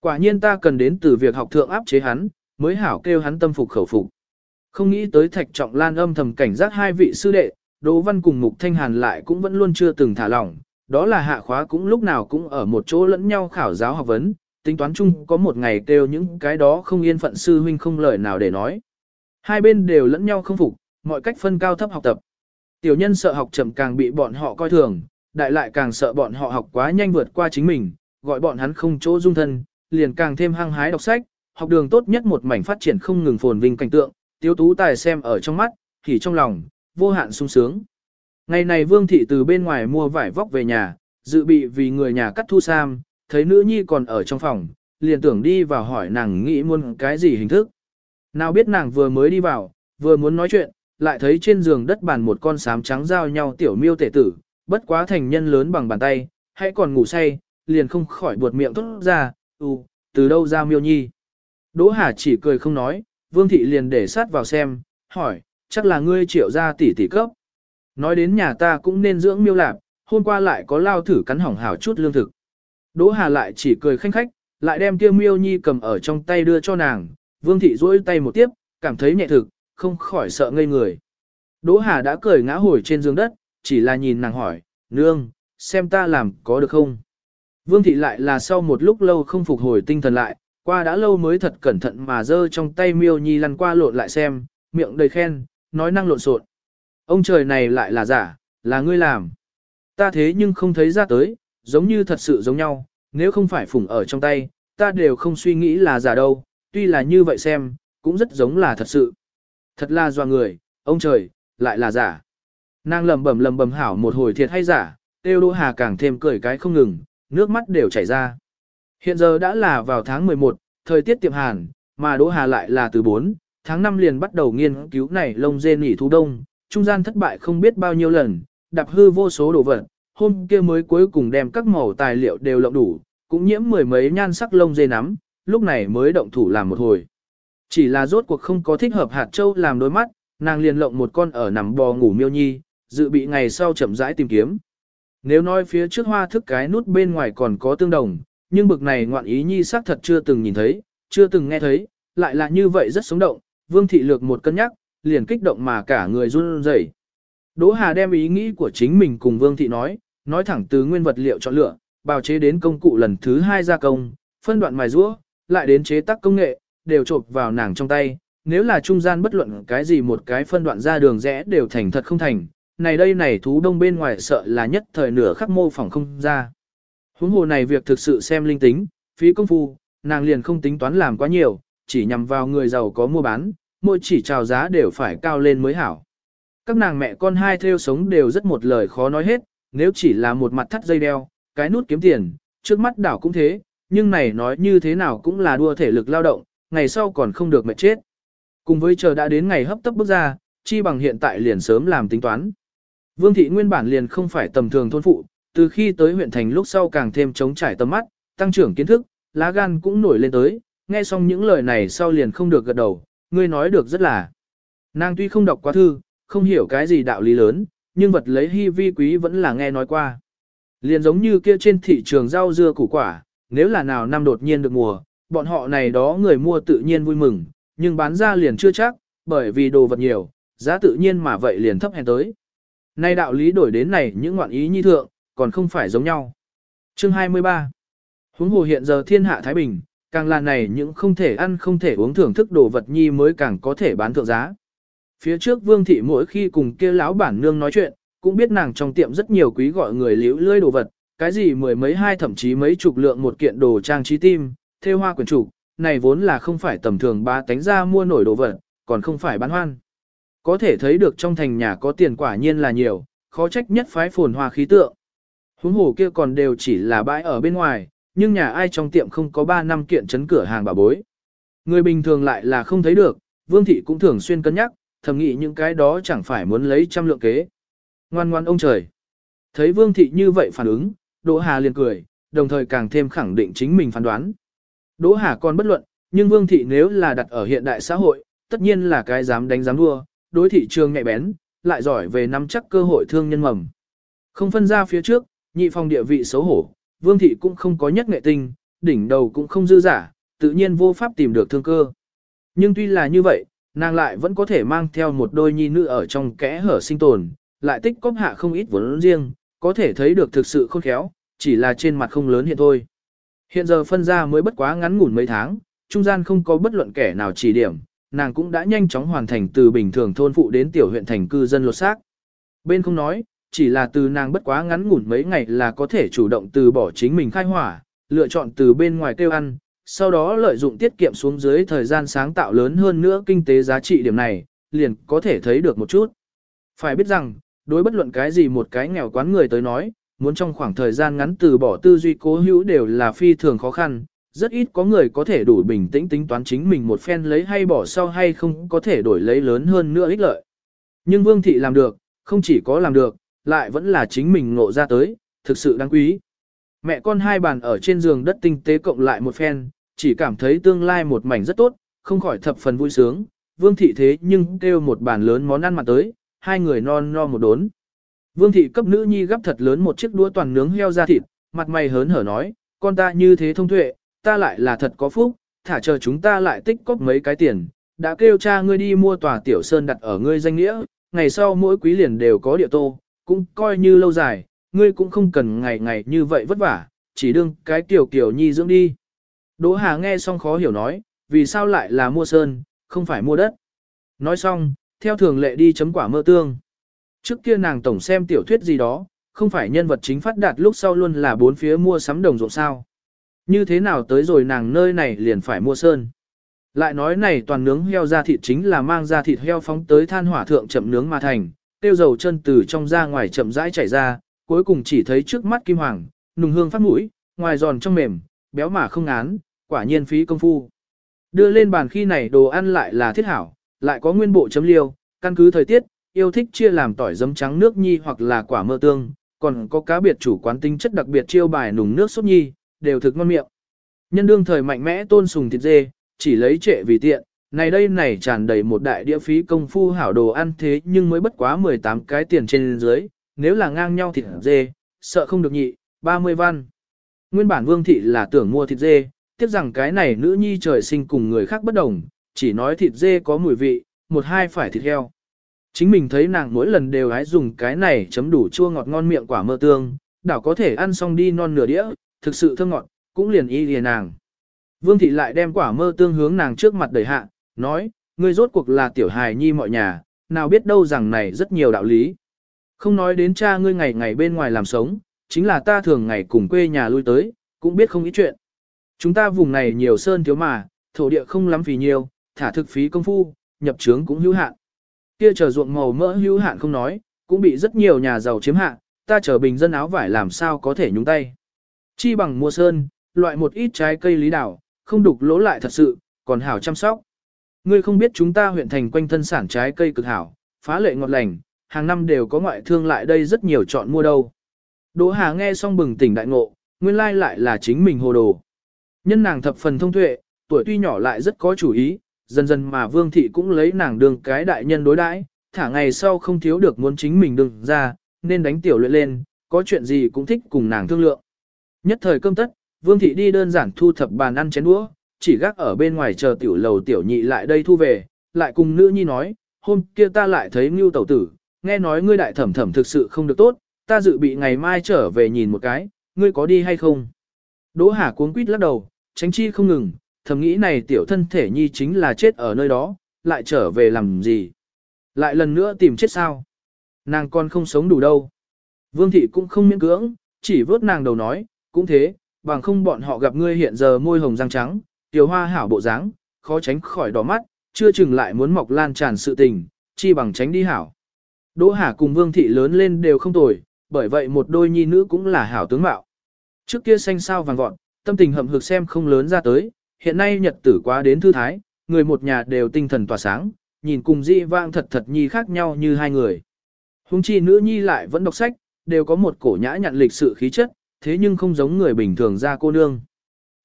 [SPEAKER 1] Quả nhiên ta cần đến từ việc học thượng áp chế hắn, mới hảo kêu hắn tâm phục khẩu phục. Không nghĩ tới Thạch Trọng Lan âm thầm cảnh giác hai vị sư đệ, Đỗ Văn cùng Mục Thanh Hàn lại cũng vẫn luôn chưa từng thả lỏng, đó là hạ khóa cũng lúc nào cũng ở một chỗ lẫn nhau khảo giáo học vấn, tính toán chung có một ngày kêu những cái đó không yên phận sư huynh không lời nào để nói. Hai bên đều lẫn nhau không phục, mọi cách phân cao thấp học tập. Tiểu nhân sợ học chậm càng bị bọn họ coi thường, đại lại càng sợ bọn họ học quá nhanh vượt qua chính mình, gọi bọn hắn không chỗ dung thân, liền càng thêm hăng hái đọc sách, học đường tốt nhất một mảnh phát triển không ngừng phồn vinh cảnh tượng, tiêu tú tài xem ở trong mắt, thì trong lòng, vô hạn sung sướng. Ngày này Vương Thị từ bên ngoài mua vải vóc về nhà, dự bị vì người nhà cắt thu sam, thấy nữ nhi còn ở trong phòng, liền tưởng đi vào hỏi nàng nghĩ muốn cái gì hình thức. Nào biết nàng vừa mới đi vào, vừa muốn nói chuyện, lại thấy trên giường đất bàn một con sám trắng giao nhau tiểu miêu tể tử, bất quá thành nhân lớn bằng bàn tay, hãy còn ngủ say, liền không khỏi buột miệng tốt ra, ừ, từ đâu ra miêu nhi. Đỗ Hà chỉ cười không nói, Vương Thị liền để sát vào xem, hỏi, chắc là ngươi triệu ra tỷ tỷ cấp. Nói đến nhà ta cũng nên dưỡng miêu lạp, hôm qua lại có lao thử cắn hỏng hào chút lương thực. Đỗ Hà lại chỉ cười khanh khách, lại đem kia miêu nhi cầm ở trong tay đưa cho nàng, Vương Thị duỗi tay một tiếp, cảm thấy nhẹ thực, không khỏi sợ ngây người. Đỗ Hà đã cười ngã hồi trên giường đất, chỉ là nhìn nàng hỏi, nương, xem ta làm có được không? Vương thị lại là sau một lúc lâu không phục hồi tinh thần lại, qua đã lâu mới thật cẩn thận mà giơ trong tay miêu nhi lăn qua lộn lại xem, miệng đầy khen, nói năng lộn xộn. Ông trời này lại là giả, là ngươi làm. Ta thế nhưng không thấy ra tới, giống như thật sự giống nhau, nếu không phải phủng ở trong tay, ta đều không suy nghĩ là giả đâu, tuy là như vậy xem, cũng rất giống là thật sự. Thật là doa người, ông trời, lại là giả. Nàng lầm bầm lầm bầm hảo một hồi thiệt hay giả, tiêu đỗ hà càng thêm cười cái không ngừng, nước mắt đều chảy ra. Hiện giờ đã là vào tháng 11, thời tiết tiệm hàn, mà đỗ hà lại là từ 4, tháng 5 liền bắt đầu nghiên cứu này lông dê nỉ thu đông, trung gian thất bại không biết bao nhiêu lần, đạp hư vô số đồ vật, hôm kia mới cuối cùng đem các màu tài liệu đều lộng đủ, cũng nhiễm mười mấy nhan sắc lông dê nắm, lúc này mới động thủ làm một hồi. Chỉ là rốt cuộc không có thích hợp hạt châu làm đôi mắt, nàng liền lộng một con ở nằm bò ngủ miêu nhi, dự bị ngày sau chậm rãi tìm kiếm. Nếu nói phía trước hoa thức cái nút bên ngoài còn có tương đồng, nhưng bực này ngoạn ý nhi xác thật chưa từng nhìn thấy, chưa từng nghe thấy, lại là như vậy rất sống động, vương thị lược một cân nhắc, liền kích động mà cả người run rẩy. Đỗ Hà đem ý nghĩ của chính mình cùng vương thị nói, nói thẳng từ nguyên vật liệu chọn lựa, bào chế đến công cụ lần thứ hai gia công, phân đoạn mài rũa, lại đến chế tác công nghệ, đều chộp vào nàng trong tay, nếu là trung gian bất luận cái gì một cái phân đoạn ra đường rẽ đều thành thật không thành, này đây này thú đông bên ngoài sợ là nhất thời nửa khắc mô phỏng không ra. Huống hồ này việc thực sự xem linh tính, phí công phu, nàng liền không tính toán làm quá nhiều, chỉ nhằm vào người giàu có mua bán, mỗi chỉ chào giá đều phải cao lên mới hảo. Các nàng mẹ con hai theo sống đều rất một lời khó nói hết, nếu chỉ là một mặt thắt dây đeo, cái nút kiếm tiền, trước mắt đảo cũng thế, nhưng này nói như thế nào cũng là đua thể lực lao động, ngày sau còn không được mệt chết. Cùng với chờ đã đến ngày hấp tấp bước ra, chi bằng hiện tại liền sớm làm tính toán. Vương thị nguyên bản liền không phải tầm thường thôn phụ, từ khi tới huyện thành lúc sau càng thêm chống trải tầm mắt, tăng trưởng kiến thức, lá gan cũng nổi lên tới, nghe xong những lời này sau liền không được gật đầu, ngươi nói được rất là. Nàng tuy không đọc quá thư, không hiểu cái gì đạo lý lớn, nhưng vật lấy hy vi quý vẫn là nghe nói qua. Liền giống như kia trên thị trường rau dưa củ quả, nếu là nào năm đột nhiên được mùa, bọn họ này đó người mua tự nhiên vui mừng, nhưng bán ra liền chưa chắc, bởi vì đồ vật nhiều, giá tự nhiên mà vậy liền thấp hèn tới. Nay đạo lý đổi đến này những ngoạn ý nhi thượng, còn không phải giống nhau. Chương 23 Huống hồ hiện giờ thiên hạ Thái Bình, càng là này những không thể ăn không thể uống thưởng thức đồ vật nhi mới càng có thể bán thượng giá. Phía trước Vương Thị mỗi khi cùng kia lão bản nương nói chuyện, cũng biết nàng trong tiệm rất nhiều quý gọi người liễu lưỡi đồ vật, cái gì mười mấy hai thậm chí mấy chục lượng một kiện đồ trang trí tim, thêu hoa quyển trục, này vốn là không phải tầm thường ba tánh ra mua nổi đồ vật, còn không phải bán hoan. Có thể thấy được trong thành nhà có tiền quả nhiên là nhiều, khó trách nhất phái phồn hoa khí tượng. Huống hồ kia còn đều chỉ là bãi ở bên ngoài, nhưng nhà ai trong tiệm không có 3 năm kiện chấn cửa hàng bà bối. Người bình thường lại là không thấy được, Vương Thị cũng thường xuyên cân nhắc, thầm nghĩ những cái đó chẳng phải muốn lấy trăm lượng kế. Ngoan ngoan ông trời. Thấy Vương Thị như vậy phản ứng, Đỗ Hà liền cười, đồng thời càng thêm khẳng định chính mình phán đoán. Đỗ Hà còn bất luận, nhưng Vương Thị nếu là đặt ở hiện đại xã hội, tất nhiên là cái dám đánh dám đua, đối thị trường nhạy bén, lại giỏi về nắm chắc cơ hội thương nhân mầm. Không phân ra phía trước, nhị phòng địa vị xấu hổ, Vương Thị cũng không có nhất nghệ tinh, đỉnh đầu cũng không dư giả, tự nhiên vô pháp tìm được thương cơ. Nhưng tuy là như vậy, nàng lại vẫn có thể mang theo một đôi nhi nữ ở trong kẽ hở sinh tồn, lại tích cóp hạ không ít vốn riêng, có thể thấy được thực sự khôn khéo, chỉ là trên mặt không lớn hiện thôi. Hiện giờ phân ra mới bất quá ngắn ngủn mấy tháng, trung gian không có bất luận kẻ nào chỉ điểm, nàng cũng đã nhanh chóng hoàn thành từ bình thường thôn phụ đến tiểu huyện thành cư dân lột xác. Bên không nói, chỉ là từ nàng bất quá ngắn ngủn mấy ngày là có thể chủ động từ bỏ chính mình khai hỏa, lựa chọn từ bên ngoài kêu ăn, sau đó lợi dụng tiết kiệm xuống dưới thời gian sáng tạo lớn hơn nữa kinh tế giá trị điểm này, liền có thể thấy được một chút. Phải biết rằng, đối bất luận cái gì một cái nghèo quán người tới nói, muốn trong khoảng thời gian ngắn từ bỏ tư duy cố hữu đều là phi thường khó khăn, rất ít có người có thể đủ bình tĩnh tính toán chính mình một phen lấy hay bỏ sau hay không có thể đổi lấy lớn hơn nữa ích lợi. Nhưng Vương Thị làm được, không chỉ có làm được, lại vẫn là chính mình ngộ ra tới, thực sự đáng quý. Mẹ con hai bàn ở trên giường đất tinh tế cộng lại một phen, chỉ cảm thấy tương lai một mảnh rất tốt, không khỏi thập phần vui sướng. Vương thị thế nhưng kêu một bàn lớn món ăn mặt tới, hai người non no một đốn. Vương thị cấp nữ nhi gấp thật lớn một chiếc đũa toàn nướng heo ra thịt, mặt mày hớn hở nói, con ta như thế thông tuệ, ta lại là thật có phúc, thả chờ chúng ta lại tích cóp mấy cái tiền, đã kêu cha ngươi đi mua tòa tiểu sơn đặt ở ngươi danh nghĩa, ngày sau mỗi quý liền đều có địa tô, cũng coi như lâu dài, ngươi cũng không cần ngày ngày như vậy vất vả, chỉ đương cái tiểu kiểu nhi dưỡng đi. Đỗ Hà nghe xong khó hiểu nói, vì sao lại là mua sơn, không phải mua đất. Nói xong, theo thường lệ đi chấm quả mơ tương. Trước kia nàng tổng xem tiểu thuyết gì đó, không phải nhân vật chính phát đạt lúc sau luôn là bốn phía mua sắm đồng ruộng sao. Như thế nào tới rồi nàng nơi này liền phải mua sơn. Lại nói này toàn nướng heo ra thịt chính là mang ra thịt heo phóng tới than hỏa thượng chậm nướng mà thành, tiêu dầu chân từ trong ra ngoài chậm rãi chảy ra, cuối cùng chỉ thấy trước mắt kim hoàng, nùng hương phát mũi, ngoài giòn trong mềm, béo mà không ngán, quả nhiên phí công phu. Đưa lên bàn khi này đồ ăn lại là thiết hảo, lại có nguyên bộ chấm liêu, căn cứ thời tiết, yêu thích chia làm tỏi giấm trắng nước nhi hoặc là quả mơ tương, còn có cá biệt chủ quán tinh chất đặc biệt chiêu bài nùng nước sốt nhi, đều thực ngon miệng. Nhân đương thời mạnh mẽ tôn sùng thịt dê, chỉ lấy trệ vì tiện, này đây này tràn đầy một đại đĩa phí công phu hảo đồ ăn thế nhưng mới bất quá 18 cái tiền trên dưới, nếu là ngang nhau thịt dê, sợ không được nhị, 30 văn. Nguyên bản vương thị là tưởng mua thịt dê, tiếc rằng cái này nữ nhi trời sinh cùng người khác bất đồng, chỉ nói thịt dê có mùi vị, một hai phải thịt heo. Chính mình thấy nàng mỗi lần đều hái dùng cái này chấm đủ chua ngọt ngon miệng quả mơ tương, đảo có thể ăn xong đi non nửa đĩa, thực sự thơm ngọt, cũng liền y liền nàng. Vương thị lại đem quả mơ tương hướng nàng trước mặt đẩy hạ, nói, ngươi rốt cuộc là tiểu hài nhi mọi nhà, nào biết đâu rằng này rất nhiều đạo lý. Không nói đến cha ngươi ngày ngày bên ngoài làm sống, chính là ta thường ngày cùng quê nhà lui tới, cũng biết không ít chuyện. Chúng ta vùng này nhiều sơn thiếu mà, thổ địa không lắm vì nhiều, thả thực phí công phu, nhập trướng cũng hữu hạn. kia chờ ruộng màu mỡ hữu hạn không nói, cũng bị rất nhiều nhà giàu chiếm hạn. ta chờ bình dân áo vải làm sao có thể nhúng tay. Chi bằng mua sơn, loại một ít trái cây lý đảo, không đục lỗ lại thật sự, còn hảo chăm sóc. Ngươi không biết chúng ta huyện thành quanh thân sản trái cây cực hảo, phá lệ ngọt lành, hàng năm đều có ngoại thương lại đây rất nhiều chọn mua đâu. Đỗ Hà nghe xong bừng tỉnh đại ngộ, nguyên lai lại là chính mình hồ đồ. Nhân nàng thập phần thông tuệ, tuổi tuy nhỏ lại rất có chủ ý, dần dần mà Vương Thị cũng lấy nàng đường cái đại nhân đối đãi, thả ngày sau không thiếu được muốn chính mình đừng ra, nên đánh tiểu luyện lên, có chuyện gì cũng thích cùng nàng thương lượng. Nhất thời cơm tất, Vương Thị đi đơn giản thu thập bàn ăn chén đũa, chỉ gác ở bên ngoài chờ tiểu lầu tiểu nhị lại đây thu về, lại cùng nữ nhi nói, hôm kia ta lại thấy Ngưu Tẩu Tử, nghe nói ngươi đại thẩm thẩm thực sự không được tốt, ta dự bị ngày mai trở về nhìn một cái, ngươi có đi hay không? Đỗ Hà cuống quýt lắc đầu, tránh chi không ngừng, thầm nghĩ này tiểu thân thể nhi chính là chết ở nơi đó, lại trở về làm gì? Lại lần nữa tìm chết sao? Nàng con không sống đủ đâu. Vương thị cũng không miễn cưỡng, chỉ vớt nàng đầu nói, cũng thế, bằng không bọn họ gặp ngươi hiện giờ môi hồng răng trắng, tiểu hoa hảo bộ dáng, khó tránh khỏi đỏ mắt, chưa chừng lại muốn mọc lan tràn sự tình, chi bằng tránh đi hảo. Đỗ Hà cùng Vương thị lớn lên đều không tồi, bởi vậy một đôi nhi nữ cũng là hảo tướng mạo. Trước kia xanh sao vàng vọt, tâm tình hậm hực xem không lớn ra tới, hiện nay nhật tử quá đến thư thái, người một nhà đều tinh thần tỏa sáng, nhìn cùng dị vang thật thật nhi khác nhau như hai người. Hùng chi nữ nhi lại vẫn đọc sách, đều có một cổ nhã nhận lịch sự khí chất, thế nhưng không giống người bình thường ra cô nương.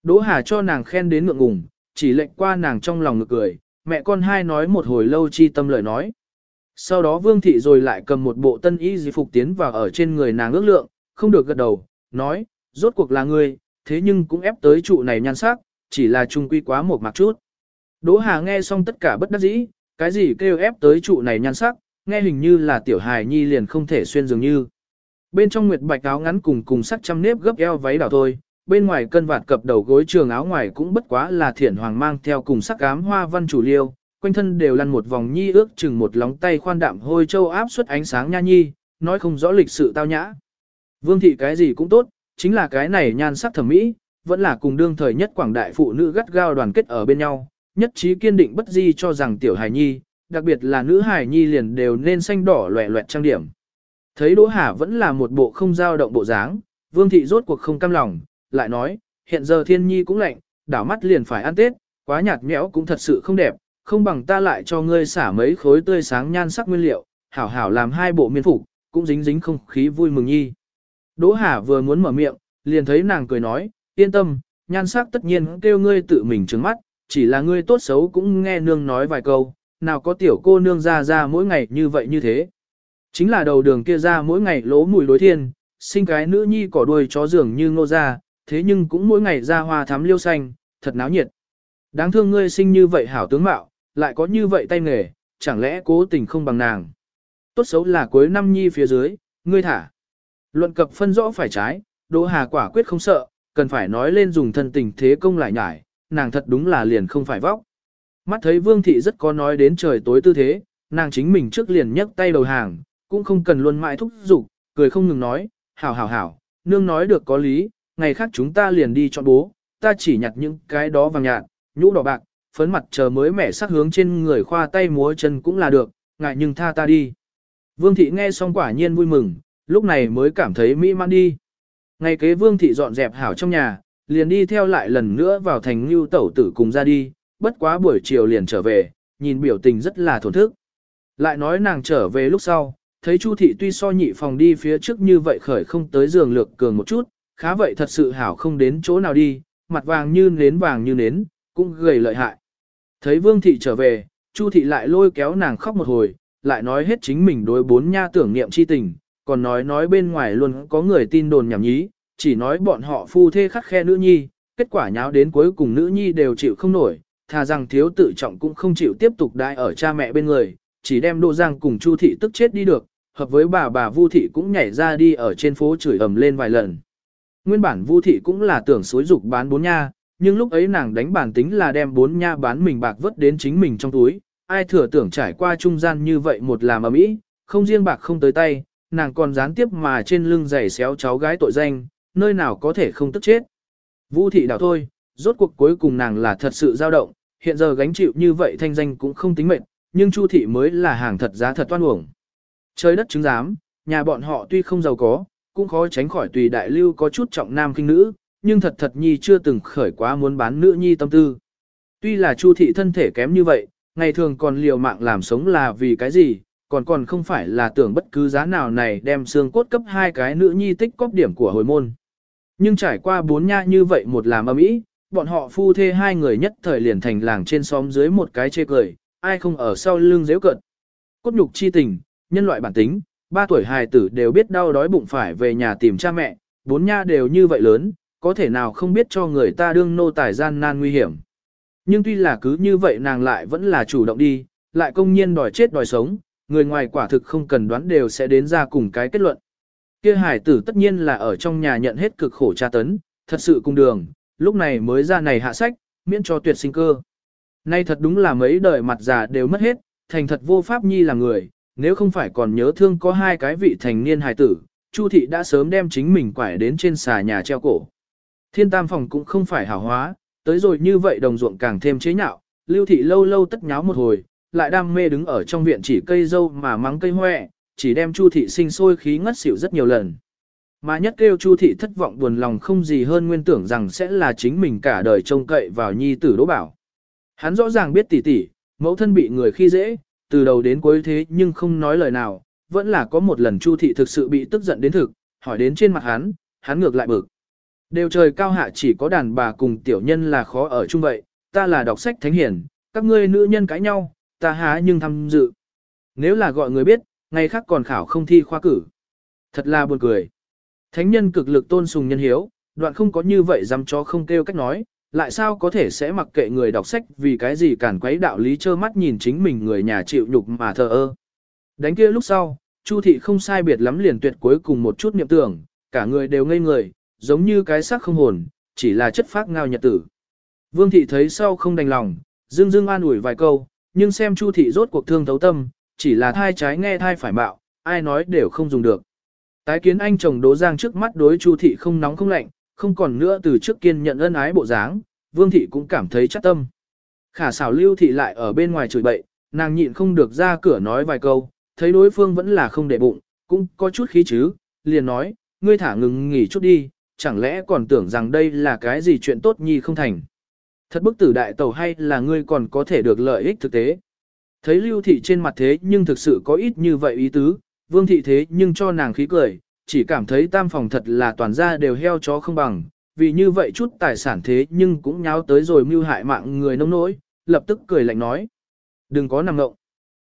[SPEAKER 1] Đỗ Hà cho nàng khen đến ngượng ngùng, chỉ lệnh qua nàng trong lòng ngực cười, mẹ con hai nói một hồi lâu chi tâm lời nói. Sau đó Vương Thị rồi lại cầm một bộ tân y di phục tiến vào ở trên người nàng ước lượng, không được gật đầu, nói, rốt cuộc là ngươi, thế nhưng cũng ép tới trụ này nhan sắc, chỉ là trung quy quá một mặc chút. Đỗ Hà nghe xong tất cả bất đắc dĩ, cái gì kêu ép tới trụ này nhan sắc, nghe hình như là tiểu hài nhi liền không thể xuyên dường như. Bên trong nguyệt bạch áo ngắn cùng cùng sắc trăm nếp gấp eo váy đảo thôi, bên ngoài cân vạt cập đầu gối trường áo ngoài cũng bất quá là thiển hoàng mang theo cùng sắc ám hoa văn chủ liêu, quanh thân đều lăn một vòng nhi ước chừng một lóng tay khoan đạm hôi châu áp suất ánh sáng nha nhi, nói không rõ lịch sự tao nhã. Vương thị cái gì cũng tốt, chính là cái này nhan sắc thẩm mỹ, vẫn là cùng đương thời nhất quảng đại phụ nữ gắt gao đoàn kết ở bên nhau, nhất trí kiên định bất di cho rằng tiểu hài nhi, đặc biệt là nữ hài nhi liền đều nên xanh đỏ loẹ loẹt trang điểm. Thấy Đỗ Hà vẫn là một bộ không dao động bộ dáng, Vương thị rốt cuộc không cam lòng, lại nói, hiện giờ thiên nhi cũng lạnh, đảo mắt liền phải ăn Tết, quá nhạt nhẽo cũng thật sự không đẹp, không bằng ta lại cho ngươi xả mấy khối tươi sáng nhan sắc nguyên liệu, hảo hảo làm hai bộ miên phục, cũng dính dính không khí vui mừng nhi. Đỗ Hà vừa muốn mở miệng, liền thấy nàng cười nói, yên tâm, nhan sắc tất nhiên kêu ngươi tự mình trứng mắt, chỉ là ngươi tốt xấu cũng nghe nương nói vài câu, nào có tiểu cô nương ra ra mỗi ngày như vậy như thế. Chính là đầu đường kia ra mỗi ngày lỗ mùi đối thiên, sinh cái nữ nhi cỏ đuôi chó dường như ngô ra, thế nhưng cũng mỗi ngày ra hoa thắm liêu xanh, thật náo nhiệt. Đáng thương ngươi sinh như vậy hảo tướng mạo, lại có như vậy tay nghề, chẳng lẽ cố tình không bằng nàng. Tốt xấu là cuối năm nhi phía dưới, ngươi thả. Luận cập phân rõ phải trái, Đỗ Hà quả quyết không sợ, cần phải nói lên dùng thân tình thế công lại nhải, nàng thật đúng là liền không phải vóc. Mắt thấy Vương Thị rất có nói đến trời tối tư thế, nàng chính mình trước liền nhấc tay đầu hàng, cũng không cần luôn mãi thúc giục, cười không ngừng nói, hảo hảo hảo, nương nói được có lý, ngày khác chúng ta liền đi chọn bố, ta chỉ nhặt những cái đó vàng nhạt, nhũ đỏ bạc, phấn mặt chờ mới mẻ sắc hướng trên người khoa tay múa chân cũng là được, ngại nhưng tha ta đi. Vương thị nghe xong quả nhiên vui mừng, lúc này mới cảm thấy mỹ mãn đi. Ngày kế vương thị dọn dẹp hảo trong nhà, liền đi theo lại lần nữa vào thành lưu tẩu tử cùng ra đi, bất quá buổi chiều liền trở về, nhìn biểu tình rất là thổn thức. Lại nói nàng trở về lúc sau, thấy Chu thị tuy so nhị phòng đi phía trước như vậy khởi không tới giường lược cường một chút, khá vậy thật sự hảo không đến chỗ nào đi, mặt vàng như nến vàng như nến, cũng gầy lợi hại. Thấy Vương thị trở về, Chu thị lại lôi kéo nàng khóc một hồi, lại nói hết chính mình đối bốn nha tưởng niệm chi tình, còn nói nói bên ngoài luôn có người tin đồn nhảm nhí, chỉ nói bọn họ phu thê khắc khe nữ nhi, kết quả nháo đến cuối cùng nữ nhi đều chịu không nổi, thà rằng thiếu tự trọng cũng không chịu tiếp tục đai ở cha mẹ bên người, chỉ đem Đỗ Giang cùng Chu thị tức chết đi được, hợp với bà bà Vu thị cũng nhảy ra đi ở trên phố chửi ầm lên vài lần. Nguyên bản Vu thị cũng là tưởng xối dục bán bốn nha, nhưng lúc ấy nàng đánh bản tính là đem bốn nha bán mình bạc vớt đến chính mình trong túi, ai thừa tưởng trải qua trung gian như vậy một làm ở mỹ, không riêng bạc không tới tay, nàng còn gián tiếp mà trên lưng giày xéo cháu gái tội danh, nơi nào có thể không tức chết. Vu thị đảo thôi, rốt cuộc cuối cùng nàng là thật sự dao động, hiện giờ gánh chịu như vậy thanh danh cũng không tính mệnh, nhưng Chu thị mới là hàng thật giá thật toan uổng. Trời đất chứng giám, nhà bọn họ tuy không giàu có, cũng khó tránh khỏi tùy đại lưu có chút trọng nam kinh nữ, nhưng thật thật nhi chưa từng khởi quá muốn bán nữ nhi tâm tư. Tuy là Chu thị thân thể kém như vậy, ngày thường còn liều mạng làm sống là vì cái gì, còn còn không phải là tưởng bất cứ giá nào này đem xương cốt cấp hai cái nữ nhi tích cóp điểm của hồi môn. Nhưng trải qua bốn nha như vậy một làm âm ý, bọn họ phu thê hai người nhất thời liền thành làng trên xóm dưới một cái chê cười, ai không ở sau lưng dễ cận. Cốt nhục chi tình, nhân loại bản tính, ba tuổi hài tử đều biết đau đói bụng phải về nhà tìm cha mẹ, bốn nha đều như vậy lớn, có thể nào không biết cho người ta đương nô tài gian nan nguy hiểm. Nhưng tuy là cứ như vậy nàng lại vẫn là chủ động đi, lại công nhiên đòi chết đòi sống, người ngoài quả thực không cần đoán đều sẽ đến ra cùng cái kết luận. Kia hải tử tất nhiên là ở trong nhà nhận hết cực khổ tra tấn, thật sự cùng đường, lúc này mới ra này hạ sách, miễn cho tuyệt sinh cơ. Nay thật đúng là mấy đời mặt già đều mất hết, thành thật vô pháp nhi là người, nếu không phải còn nhớ thương có hai cái vị thành niên hài tử, Chu thị đã sớm đem chính mình quải đến trên xà nhà treo cổ. Thiên tam phòng cũng không phải hảo hóa, tới rồi như vậy đồng ruộng càng thêm chế nhạo, lưu thị lâu lâu tất nháo một hồi, lại đam mê đứng ở trong viện chỉ cây dâu mà mắng cây hoẹ, chỉ đem Chu thị sinh sôi khí ngất xỉu rất nhiều lần. Mà nhất kêu Chu thị thất vọng buồn lòng không gì hơn nguyên tưởng rằng sẽ là chính mình cả đời trông cậy vào nhi tử đỗ bảo. Hắn rõ ràng biết tỷ tỷ, mẫu thân bị người khi dễ, từ đầu đến cuối thế nhưng không nói lời nào, vẫn là có một lần Chu thị thực sự bị tức giận đến thực, hỏi đến trên mặt hắn, hắn ngược lại bực. Đều trời cao hạ chỉ có đàn bà cùng tiểu nhân là khó ở chung vậy, ta là đọc sách thánh hiển, các ngươi nữ nhân cãi nhau, ta há nhưng tham dự. Nếu là gọi người biết, ngày khác còn khảo không thi khoa cử. Thật là buồn cười. Thánh nhân cực lực tôn sùng nhân hiếu, đoạn không có như vậy dám cho không kêu cách nói, lại sao có thể sẽ mặc kệ người đọc sách vì cái gì cản quấy đạo lý trơ mắt nhìn chính mình người nhà chịu nhục mà thờ ơ. Đánh kia lúc sau, Chu thị không sai biệt lắm liền tuyệt cuối cùng một chút niệm tưởng, cả người đều ngây người, giống như cái xác không hồn, chỉ là chất phát ngao nhật tử. Vương thị thấy sau không đành lòng, dương dương an ủi vài câu, nhưng xem Chu thị rốt cuộc thương thấu tâm, chỉ là thai trái nghe thai phải bạo, ai nói đều không dùng được. Tái kiến anh chồng Đỗ Giang trước mắt đối Chu thị không nóng không lạnh, không còn nữa từ trước kiên nhận ân ái bộ dáng, Vương thị cũng cảm thấy chắc tâm. Khả xảo Lưu thị lại ở bên ngoài chửi bậy, nàng nhịn không được ra cửa nói vài câu, thấy đối phương vẫn là không để bụng, cũng có chút khí chứ, liền nói, ngươi thả ngừng nghỉ chút đi, chẳng lẽ còn tưởng rằng đây là cái gì chuyện tốt nhi không thành. Thật bức tử đại tàu hay là ngươi còn có thể được lợi ích thực tế. Thấy lưu thị trên mặt thế nhưng thực sự có ít như vậy ý tứ, vương thị thế nhưng cho nàng khí cười, chỉ cảm thấy tam phòng thật là toàn gia đều heo chó không bằng, vì như vậy chút tài sản thế nhưng cũng nháo tới rồi mưu hại mạng người nông nỗi, lập tức cười lạnh nói. Đừng có nằm ngộng.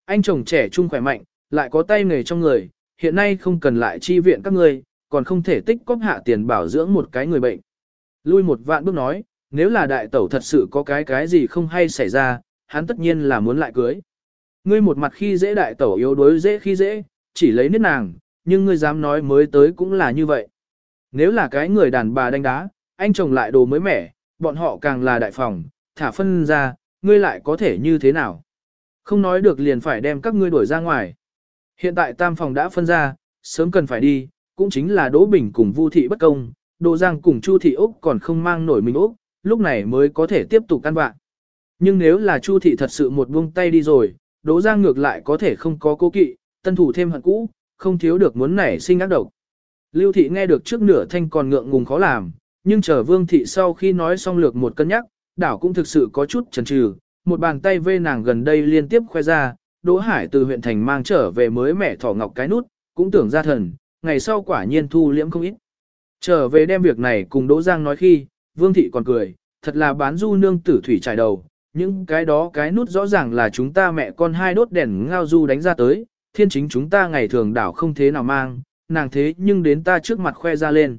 [SPEAKER 1] Anh chồng trẻ trung khỏe mạnh, lại có tay nghề trong người, hiện nay không cần lại chi viện các ngươi, còn không thể tích cóp hạ tiền bảo dưỡng một cái người bệnh. Lui một vạn bước nói, nếu là đại tẩu thật sự có cái cái gì không hay xảy ra, hắn tất nhiên là muốn lại cưới. Ngươi một mặt khi dễ đại tẩu yếu đuối dễ khi dễ, chỉ lấy nết nàng, nhưng ngươi dám nói mới tới cũng là như vậy. Nếu là cái người đàn bà đánh đá, anh chồng lại đồ mới mẻ, bọn họ càng là đại phòng, thả phân ra, ngươi lại có thể như thế nào? Không nói được liền phải đem các ngươi đuổi ra ngoài. Hiện tại tam phòng đã phân ra, sớm cần phải đi, cũng chính là Đỗ Bình cùng Vu thị bất công, Đỗ Giang cùng Chu thị Úc còn không mang nổi mình Úc, lúc này mới có thể tiếp tục căn bạn. Nhưng nếu là Chu thị thật sự một buông tay đi rồi, Đỗ Giang ngược lại có thể không có cố kỵ, tân thủ thêm hận cũ, không thiếu được muốn nảy sinh ác độc. Lưu thị nghe được trước nửa thanh còn ngượng ngùng khó làm, nhưng chờ Vương thị sau khi nói xong lược một cân nhắc, đảo cũng thực sự có chút chần chừ, một bàn tay vê nàng gần đây liên tiếp khoe ra, Đỗ Hải từ huyện thành mang trở về mới mẹ thỏ ngọc cái nút, cũng tưởng ra thần, ngày sau quả nhiên thu liễm không ít. Trở về đem việc này cùng Đỗ Giang nói khi, Vương thị còn cười, thật là bán du nương tử thủy trải đầu, những cái đó cái nút rõ ràng là chúng ta mẹ con hai đốt đèn ngao du đánh ra tới, thiên chính chúng ta ngày thường đảo không thế nào mang, nàng thế nhưng đến ta trước mặt khoe ra lên.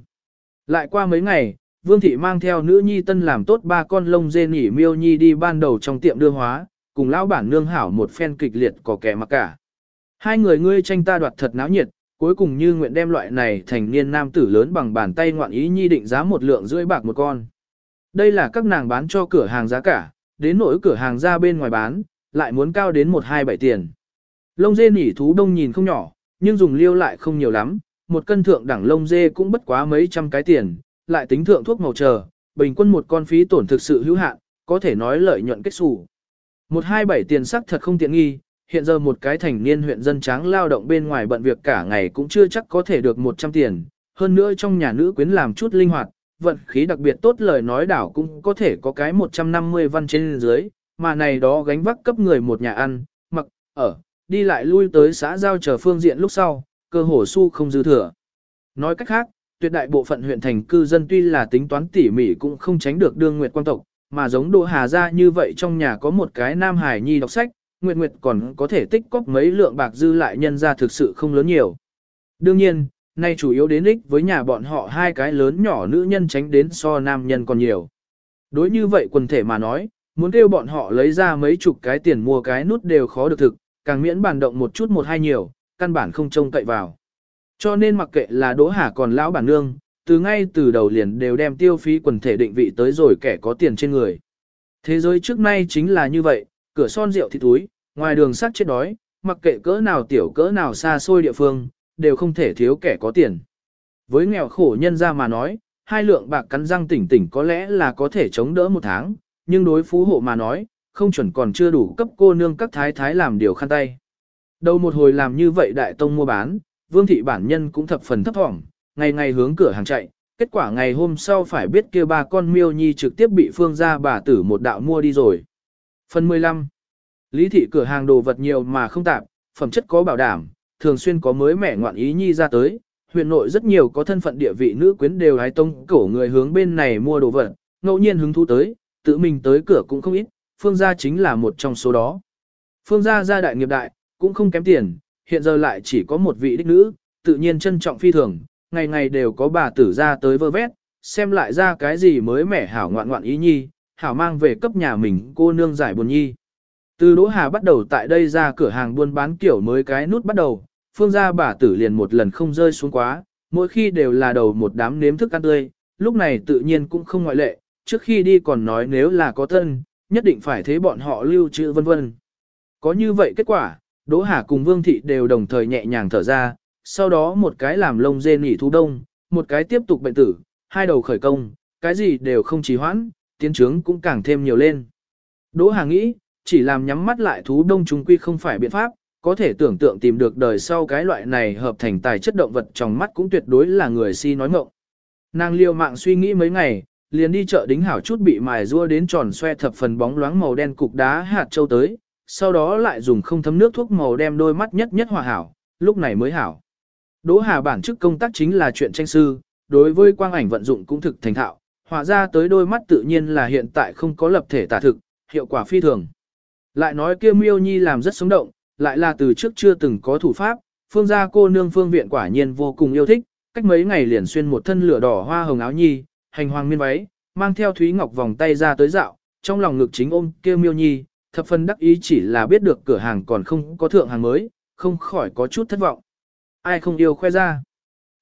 [SPEAKER 1] Lại qua mấy ngày, Vương Thị mang theo nữ nhi tân làm tốt ba con lông dê nỉ miêu nhi đi ban đầu trong tiệm đưa hóa, cùng lão bản nương hảo một phen kịch liệt có kẻ mặc cả. Hai người ngươi tranh ta đoạt thật náo nhiệt, cuối cùng như nguyện đem loại này thành niên nam tử lớn bằng bàn tay ngoạn ý nhi định giá một lượng rưỡi bạc một con. Đây là các nàng bán cho cửa hàng giá cả, đến nỗi cửa hàng ra bên ngoài bán, lại muốn cao đến một hai bảy tiền. Lông dê nỉ thú đông nhìn không nhỏ, nhưng dùng liêu lại không nhiều lắm, một cân thượng đẳng lông dê cũng bất quá mấy trăm cái tiền, lại tính thượng thuốc màu chờ, bình quân một con phí tổn thực sự hữu hạn, có thể nói lợi nhuận kết xù. Một hai bảy tiền sắc thật không tiện nghi, hiện giờ một cái thành niên huyện dân tráng lao động bên ngoài bận việc cả ngày cũng chưa chắc có thể được 100 tiền, hơn nữa trong nhà nữ quyến làm chút linh hoạt, vận khí đặc biệt tốt lời nói đảo cũng có thể có cái 150 văn trên dưới, mà này đó gánh vác cấp người một nhà ăn, mặc, ở, đi lại lui tới xã giao chờ phương diện lúc sau, cơ hồ su không dư thừa. Nói cách khác, tuyệt đại bộ phận huyện thành cư dân tuy là tính toán tỉ mỉ cũng không tránh được đương nguyệt quan tộc, mà giống Đỗ Hà gia như vậy trong nhà có một cái nam hải nhi đọc sách, nguyệt nguyệt còn có thể tích cóp mấy lượng bạc dư lại nhân ra thực sự không lớn nhiều. Đương nhiên, nay chủ yếu đến ích với nhà bọn họ hai cái lớn nhỏ nữ nhân tránh đến so nam nhân còn nhiều. Đối như vậy quần thể mà nói, muốn kêu bọn họ lấy ra mấy chục cái tiền mua cái nút đều khó được thực, càng miễn bàn động một chút một hai nhiều, căn bản không trông cậy vào. Cho nên mặc kệ là Đỗ Hà còn lão bản nương, từ ngay từ đầu liền đều đem tiêu phí quần thể định vị tới rồi kẻ có tiền trên người. Thế giới trước nay chính là như vậy, cửa son rượu thì túi, ngoài đường sắt chết đói, mặc kệ cỡ nào tiểu cỡ nào xa xôi địa phương, đều không thể thiếu kẻ có tiền. Với nghèo khổ nhân ra mà nói, hai lượng bạc cắn răng tỉnh tỉnh có lẽ là có thể chống đỡ một tháng, nhưng đối phú hộ mà nói, không chuẩn còn chưa đủ cấp cô nương các thái thái làm điều khăn tay. Đầu một hồi làm như vậy đại tông mua bán, vương thị bản nhân cũng thập phần thấp thỏm, ngày ngày hướng cửa hàng chạy, kết quả ngày hôm sau phải biết kia ba con miêu nhi trực tiếp bị phương gia bà tử một đạo mua đi rồi. Phần 15. Lý thị cửa hàng đồ vật nhiều mà không tạp, phẩm chất có bảo đảm, thường xuyên có mới mẻ ngoạn ý nhi ra tới, huyện nội rất nhiều có thân phận địa vị nữ quyến đều hái tông cổ người hướng bên này mua đồ vật, ngẫu nhiên hứng thú tới, tự mình tới cửa cũng không ít, phương gia chính là một trong số đó. Phương gia gia đại nghiệp đại, cũng không kém tiền, hiện giờ lại chỉ có một vị đích nữ, tự nhiên trân trọng phi thường, ngày ngày đều có bà tử ra tới vơ vét, xem lại ra cái gì mới mẻ hảo ngoạn ngoạn ý nhi, hảo mang về cấp nhà mình cô nương giải buồn nhi. Từ Đỗ Hà bắt đầu tại đây ra cửa hàng buôn bán kiểu mới cái nút bắt đầu, phương gia bà tử liền một lần không rơi xuống quá, mỗi khi đều là đầu một đám nếm thức ăn tươi, lúc này tự nhiên cũng không ngoại lệ, trước khi đi còn nói nếu là có thân, nhất định phải thế bọn họ lưu trữ vân vân. Có như vậy kết quả, Đỗ Hà cùng Vương Thị đều đồng thời nhẹ nhàng thở ra, sau đó một cái làm lông dê nỉ thú đông, một cái tiếp tục bệnh tử, hai đầu khởi công, cái gì đều không trì hoãn, tiến trướng cũng càng thêm nhiều lên. Đỗ Hà nghĩ, chỉ làm nhắm mắt lại thú đông chúng quy không phải biện pháp, có thể tưởng tượng tìm được đời sau cái loại này hợp thành tài chất động vật trong mắt cũng tuyệt đối là người si nói mộng. Nàng liều mạng suy nghĩ mấy ngày, liền đi chợ đính hảo chút bị mài rua đến tròn xoe thập phần bóng loáng màu đen cục đá hạt châu tới, sau đó lại dùng không thấm nước thuốc màu đem đôi mắt nhất nhất hòa hảo, lúc này mới hảo. Đỗ Hà bản chức công tác chính là chuyện tranh sư, đối với quang ảnh vận dụng cũng thực thành thạo, hòa ra tới đôi mắt tự nhiên là hiện tại không có lập thể tả thực, hiệu quả phi thường. Lại nói kia miêu nhi làm rất sống động, lại là từ trước chưa từng có thủ pháp, phương gia cô nương phương viện quả nhiên vô cùng yêu thích, cách mấy ngày liền xuyên một thân lửa đỏ hoa hồng áo nhi, hành hoàng miên váy, mang theo Thúy Ngọc vòng tay ra tới dạo, trong lòng ngực chính ôm kêu miêu nhi, thập phần đắc ý chỉ là biết được cửa hàng còn không có thượng hàng mới, không khỏi có chút thất vọng. Ai không yêu khoe ra.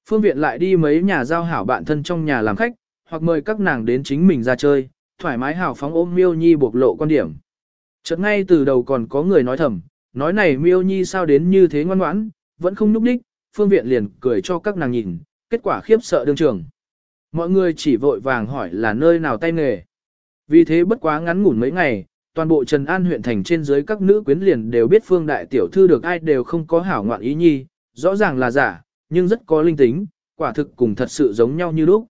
[SPEAKER 1] Phương viện lại đi mấy nhà giao hảo bạn thân trong nhà làm khách, hoặc mời các nàng đến chính mình ra chơi, thoải mái hào phóng ôm miêu nhi bộc lộ quan điểm. Chợt ngay từ đầu còn có người nói thầm, nói này miêu nhi sao đến như thế ngoan ngoãn, vẫn không núp đích, phương viện liền cười cho các nàng nhìn, kết quả khiếp sợ đương trường. Mọi người chỉ vội vàng hỏi là nơi nào tay nghề. Vì thế bất quá ngắn ngủn mấy ngày, toàn bộ Trần An huyện thành trên dưới các nữ quyến liền đều biết phương đại tiểu thư được ai đều không có hảo ngoạn ý nhi, rõ ràng là giả, nhưng rất có linh tính, quả thực cùng thật sự giống nhau như lúc.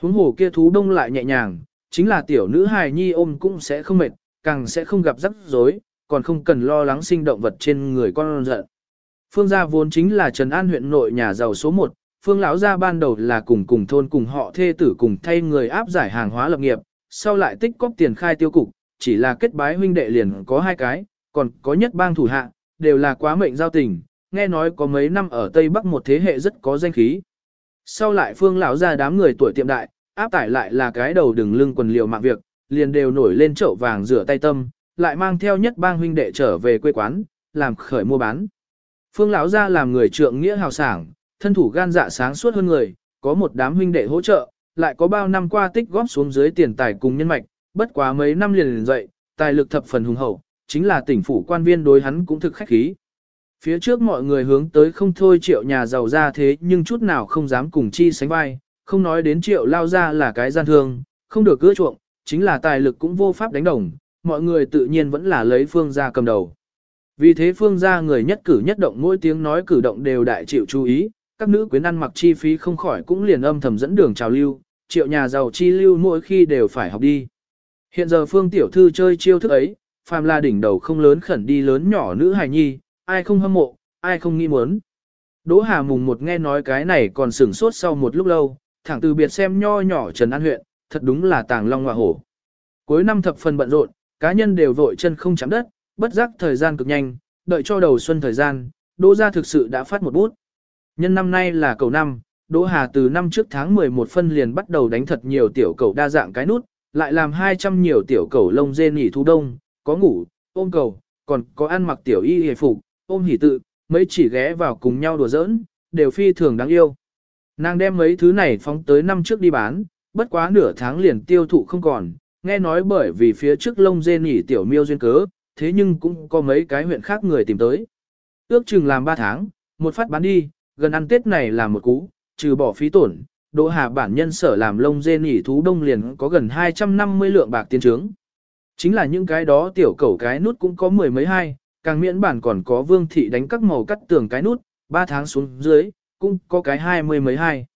[SPEAKER 1] Huống hồ kia thú đông lại nhẹ nhàng, chính là tiểu nữ hài nhi ôm cũng sẽ không mệt, càng sẽ không gặp rắc rối, còn không cần lo lắng sinh động vật trên người con giận. Phương gia vốn chính là Trần An huyện nội nhà giàu số 1, Phương lão gia ban đầu là cùng cùng thôn cùng họ thê tử cùng thay người áp giải hàng hóa lập nghiệp, sau lại tích cóp tiền khai tiêu cục, chỉ là kết bái huynh đệ liền có hai cái, còn có nhất bang thủ hạ, đều là quá mệnh giao tình, nghe nói có mấy năm ở Tây Bắc một thế hệ rất có danh khí. Sau lại Phương lão gia đám người tuổi tiệm đại, áp tải lại là cái đầu đừng lưng quần liều mạng việc, liền đều nổi lên chậu vàng rửa tay tâm, lại mang theo nhất bang huynh đệ trở về quê quán, làm khởi mua bán. Phương lão gia làm người trượng nghĩa hào sảng, thân thủ gan dạ sáng suốt hơn người, có một đám huynh đệ hỗ trợ, lại có bao năm qua tích góp xuống dưới tiền tài cùng nhân mạch, bất quá mấy năm liền liền dậy, tài lực thập phần hùng hậu, chính là tỉnh phủ quan viên đối hắn cũng thực khách khí. Phía trước mọi người hướng tới không thôi triệu nhà giàu ra thế nhưng chút nào không dám cùng chi sánh vai, không nói đến triệu lao ra là cái gian thương, không được cưa chuộng, chính là tài lực cũng vô pháp đánh đồng, mọi người tự nhiên vẫn là lấy phương ra cầm đầu. Vì thế phương gia người nhất cử nhất động mỗi tiếng nói cử động đều đại chịu chú ý, các nữ quyến ăn mặc chi phí không khỏi cũng liền âm thầm dẫn đường trào lưu, triệu nhà giàu chi lưu mỗi khi đều phải học đi. Hiện giờ phương tiểu thư chơi chiêu thức ấy, phàm là đỉnh đầu không lớn khẩn đi lớn nhỏ nữ hài nhi, ai không hâm mộ, ai không nghi muốn. Đỗ Hà mùng một nghe nói cái này còn sửng sốt sau một lúc lâu, thẳng từ biệt xem nho nhỏ Trần An huyện, thật đúng là tàng long hoa hổ. Cuối năm thập phần bận rộn, cá nhân đều vội chân không chạm đất, bất giác thời gian cực nhanh, đợi cho đầu xuân thời gian, Đỗ gia thực sự đã phát một bút. Nhân năm nay là cầu năm, Đỗ Hà từ năm trước tháng 11 phân liền bắt đầu đánh thật nhiều tiểu cầu đa dạng cái nút, lại làm 200 nhiều tiểu cầu lông dê nghỉ thu đông, có ngủ, ôm cầu, còn có ăn mặc tiểu y hề phục, ôm hỉ tự, mấy chỉ ghé vào cùng nhau đùa giỡn, đều phi thường đáng yêu. Nàng đem mấy thứ này phóng tới năm trước đi bán, bất quá nửa tháng liền tiêu thụ không còn, nghe nói bởi vì phía trước lông dê nỉ tiểu miêu duyên cớ, thế nhưng cũng có mấy cái huyện khác người tìm tới. Ước chừng làm 3 tháng, một phát bán đi, gần ăn tết này là một cú, trừ bỏ phí tổn, Đỗ Hà bản nhân sở làm lông dê nỉ thú đông liền có gần 250 lượng bạc tiền trướng. Chính là những cái đó tiểu cẩu cái nút cũng có mười mấy hai, càng miễn bản còn có vương thị đánh các màu cắt tường cái nút, 3 tháng xuống dưới, cũng có cái hai mươi mấy hai.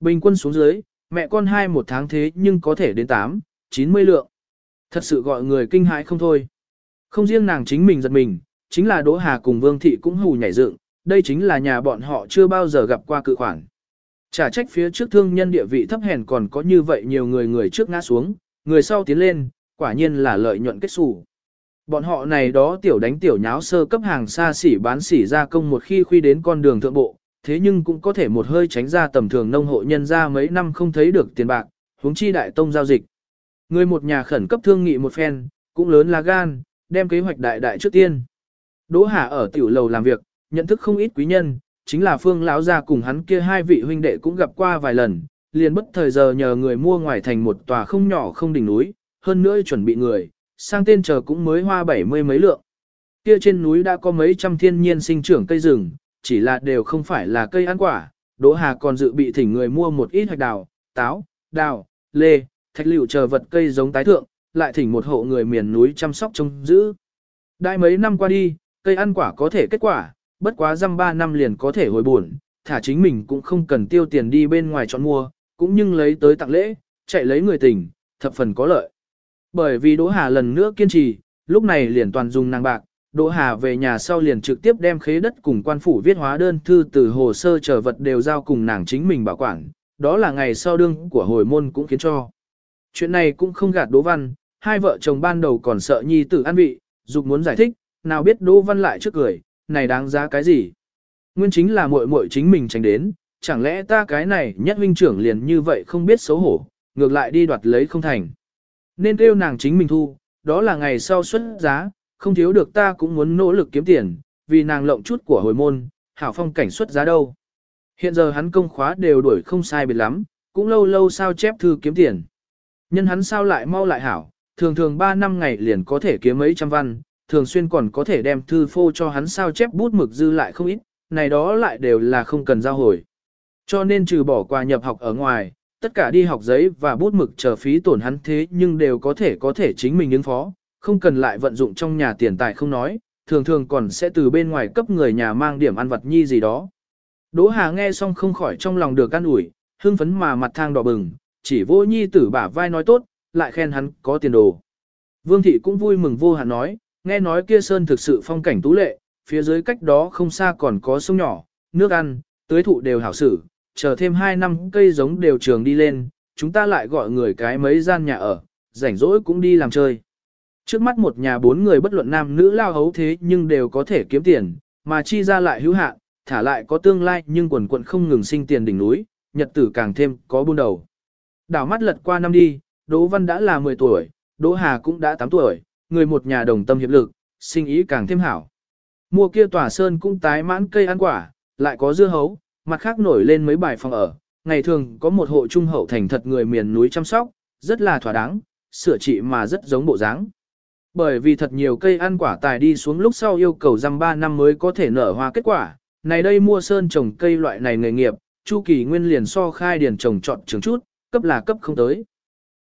[SPEAKER 1] Bình quân xuống dưới, mẹ con hai một tháng thế nhưng có thể đến 8, 90 lượng. Thật sự gọi người kinh hãi không thôi. Không riêng nàng chính mình giật mình, chính là Đỗ Hà cùng Vương Thị cũng hù nhảy dựng, đây chính là nhà bọn họ chưa bao giờ gặp qua cự khoản. Trả trách phía trước thương nhân địa vị thấp hèn còn có như vậy nhiều người người trước ngã xuống, người sau tiến lên, quả nhiên là lợi nhuận kết xù. Bọn họ này đó tiểu đánh tiểu nháo sơ cấp hàng xa xỉ bán xỉ gia công một khi khuy đến con đường thượng bộ, thế nhưng cũng có thể một hơi tránh ra tầm thường nông hộ nhân ra mấy năm không thấy được tiền bạc, huống chi đại tông giao dịch. Người một nhà khẩn cấp thương nghị một phen, cũng lớn là gan, đem kế hoạch đại đại trước tiên. Đỗ Hà ở tiểu lầu làm việc, nhận thức không ít quý nhân, chính là Phương lão gia cùng hắn kia hai vị huynh đệ cũng gặp qua vài lần, liền bất thời giờ nhờ người mua ngoài thành một tòa không nhỏ không đỉnh núi, hơn nữa chuẩn bị người, sang tên chờ cũng mới hoa bảy mươi mấy lượng. Kia trên núi đã có mấy trăm thiên nhiên sinh trưởng cây rừng, chỉ là đều không phải là cây ăn quả, Đỗ Hà còn dự bị thỉnh người mua một ít hạch đào, táo, đào, lê, thạch liệu chờ vật cây giống tái thượng, lại thỉnh một hộ người miền núi chăm sóc trông giữ. Đại mấy năm qua đi, cây ăn quả có thể kết quả, bất quá dăm ba năm liền có thể hồi buồn, thả chính mình cũng không cần tiêu tiền đi bên ngoài chọn mua, cũng nhưng lấy tới tặng lễ, chạy lấy người tình, thập phần có lợi. Bởi vì Đỗ Hà lần nữa kiên trì, lúc này liền toàn dùng nàng bạc, Đỗ Hà về nhà sau liền trực tiếp đem khế đất cùng quan phủ viết hóa đơn thư từ hồ sơ trở vật đều giao cùng nàng chính mình bảo quản, đó là ngày sau đương của hồi môn cũng khiến cho. Chuyện này cũng không gạt Đỗ Văn, hai vợ chồng ban đầu còn sợ nhi tử an vị, dục muốn giải thích, nào biết Đỗ Văn lại trước cười, này đáng giá cái gì? Nguyên chính là muội muội chính mình tránh đến, chẳng lẽ ta cái này nhất huynh trưởng liền như vậy không biết xấu hổ, ngược lại đi đoạt lấy không thành. Nên kêu nàng chính mình thu, đó là ngày sau xuất giá, không thiếu được ta cũng muốn nỗ lực kiếm tiền, vì nàng lộng chút của hồi môn, hảo phong cảnh xuất giá đâu. Hiện giờ hắn công khóa đều đuổi không sai biệt lắm, cũng lâu lâu sao chép thư kiếm tiền. Nhân hắn sao lại mau lại hảo, thường thường 3 năm ngày liền có thể kiếm mấy trăm văn, thường xuyên còn có thể đem thư phô cho hắn sao chép bút mực dư lại không ít, này đó lại đều là không cần giao hồi. Cho nên trừ bỏ quà nhập học ở ngoài, tất cả đi học giấy và bút mực chờ phí tổn hắn thế nhưng đều có thể có thể chính mình ứng phó, không cần lại vận dụng trong nhà tiền tài không nói, thường thường còn sẽ từ bên ngoài cấp người nhà mang điểm ăn vật nhi gì đó. Đỗ Hà nghe xong không khỏi trong lòng được an ủi, hưng phấn mà mặt thang đỏ bừng, chỉ vô nhi tử bả vai nói tốt, lại khen hắn có tiền đồ. Vương thị cũng vui mừng vô hạn nói, nghe nói kia sơn thực sự phong cảnh tú lệ, phía dưới cách đó không xa còn có sông nhỏ, nước ăn, tưới thụ đều hảo xử, chờ thêm 2 năm cây giống đều trường đi lên, chúng ta lại gọi người cái mấy gian nhà ở, rảnh rỗi cũng đi làm chơi. Trước mắt một nhà bốn người bất luận nam nữ lao hấu thế nhưng đều có thể kiếm tiền, mà chi ra lại hữu hạn, thả lại có tương lai nhưng quần quận không ngừng sinh tiền đỉnh núi, nhật tử càng thêm có buôn đầu. Đảo mắt lật qua năm đi, Đỗ Văn đã là 10 tuổi, Đỗ Hà cũng đã 8 tuổi, người một nhà đồng tâm hiệp lực, sinh ý càng thêm hảo. Mùa kia tòa sơn cũng tái mãn cây ăn quả, lại có dưa hấu, mặt khác nổi lên mấy bài phòng ở, ngày thường có một hộ trung hậu thành thật người miền núi chăm sóc, rất là thỏa đáng, sửa trị mà rất giống bộ dáng. Bởi vì thật nhiều cây ăn quả tài đi xuống lúc sau yêu cầu răm 3 năm mới có thể nở hoa kết quả, này đây mua sơn trồng cây loại này nghề nghiệp, chu kỳ nguyên liền so khai điền trồng chọn trường chút, cấp là cấp không tới.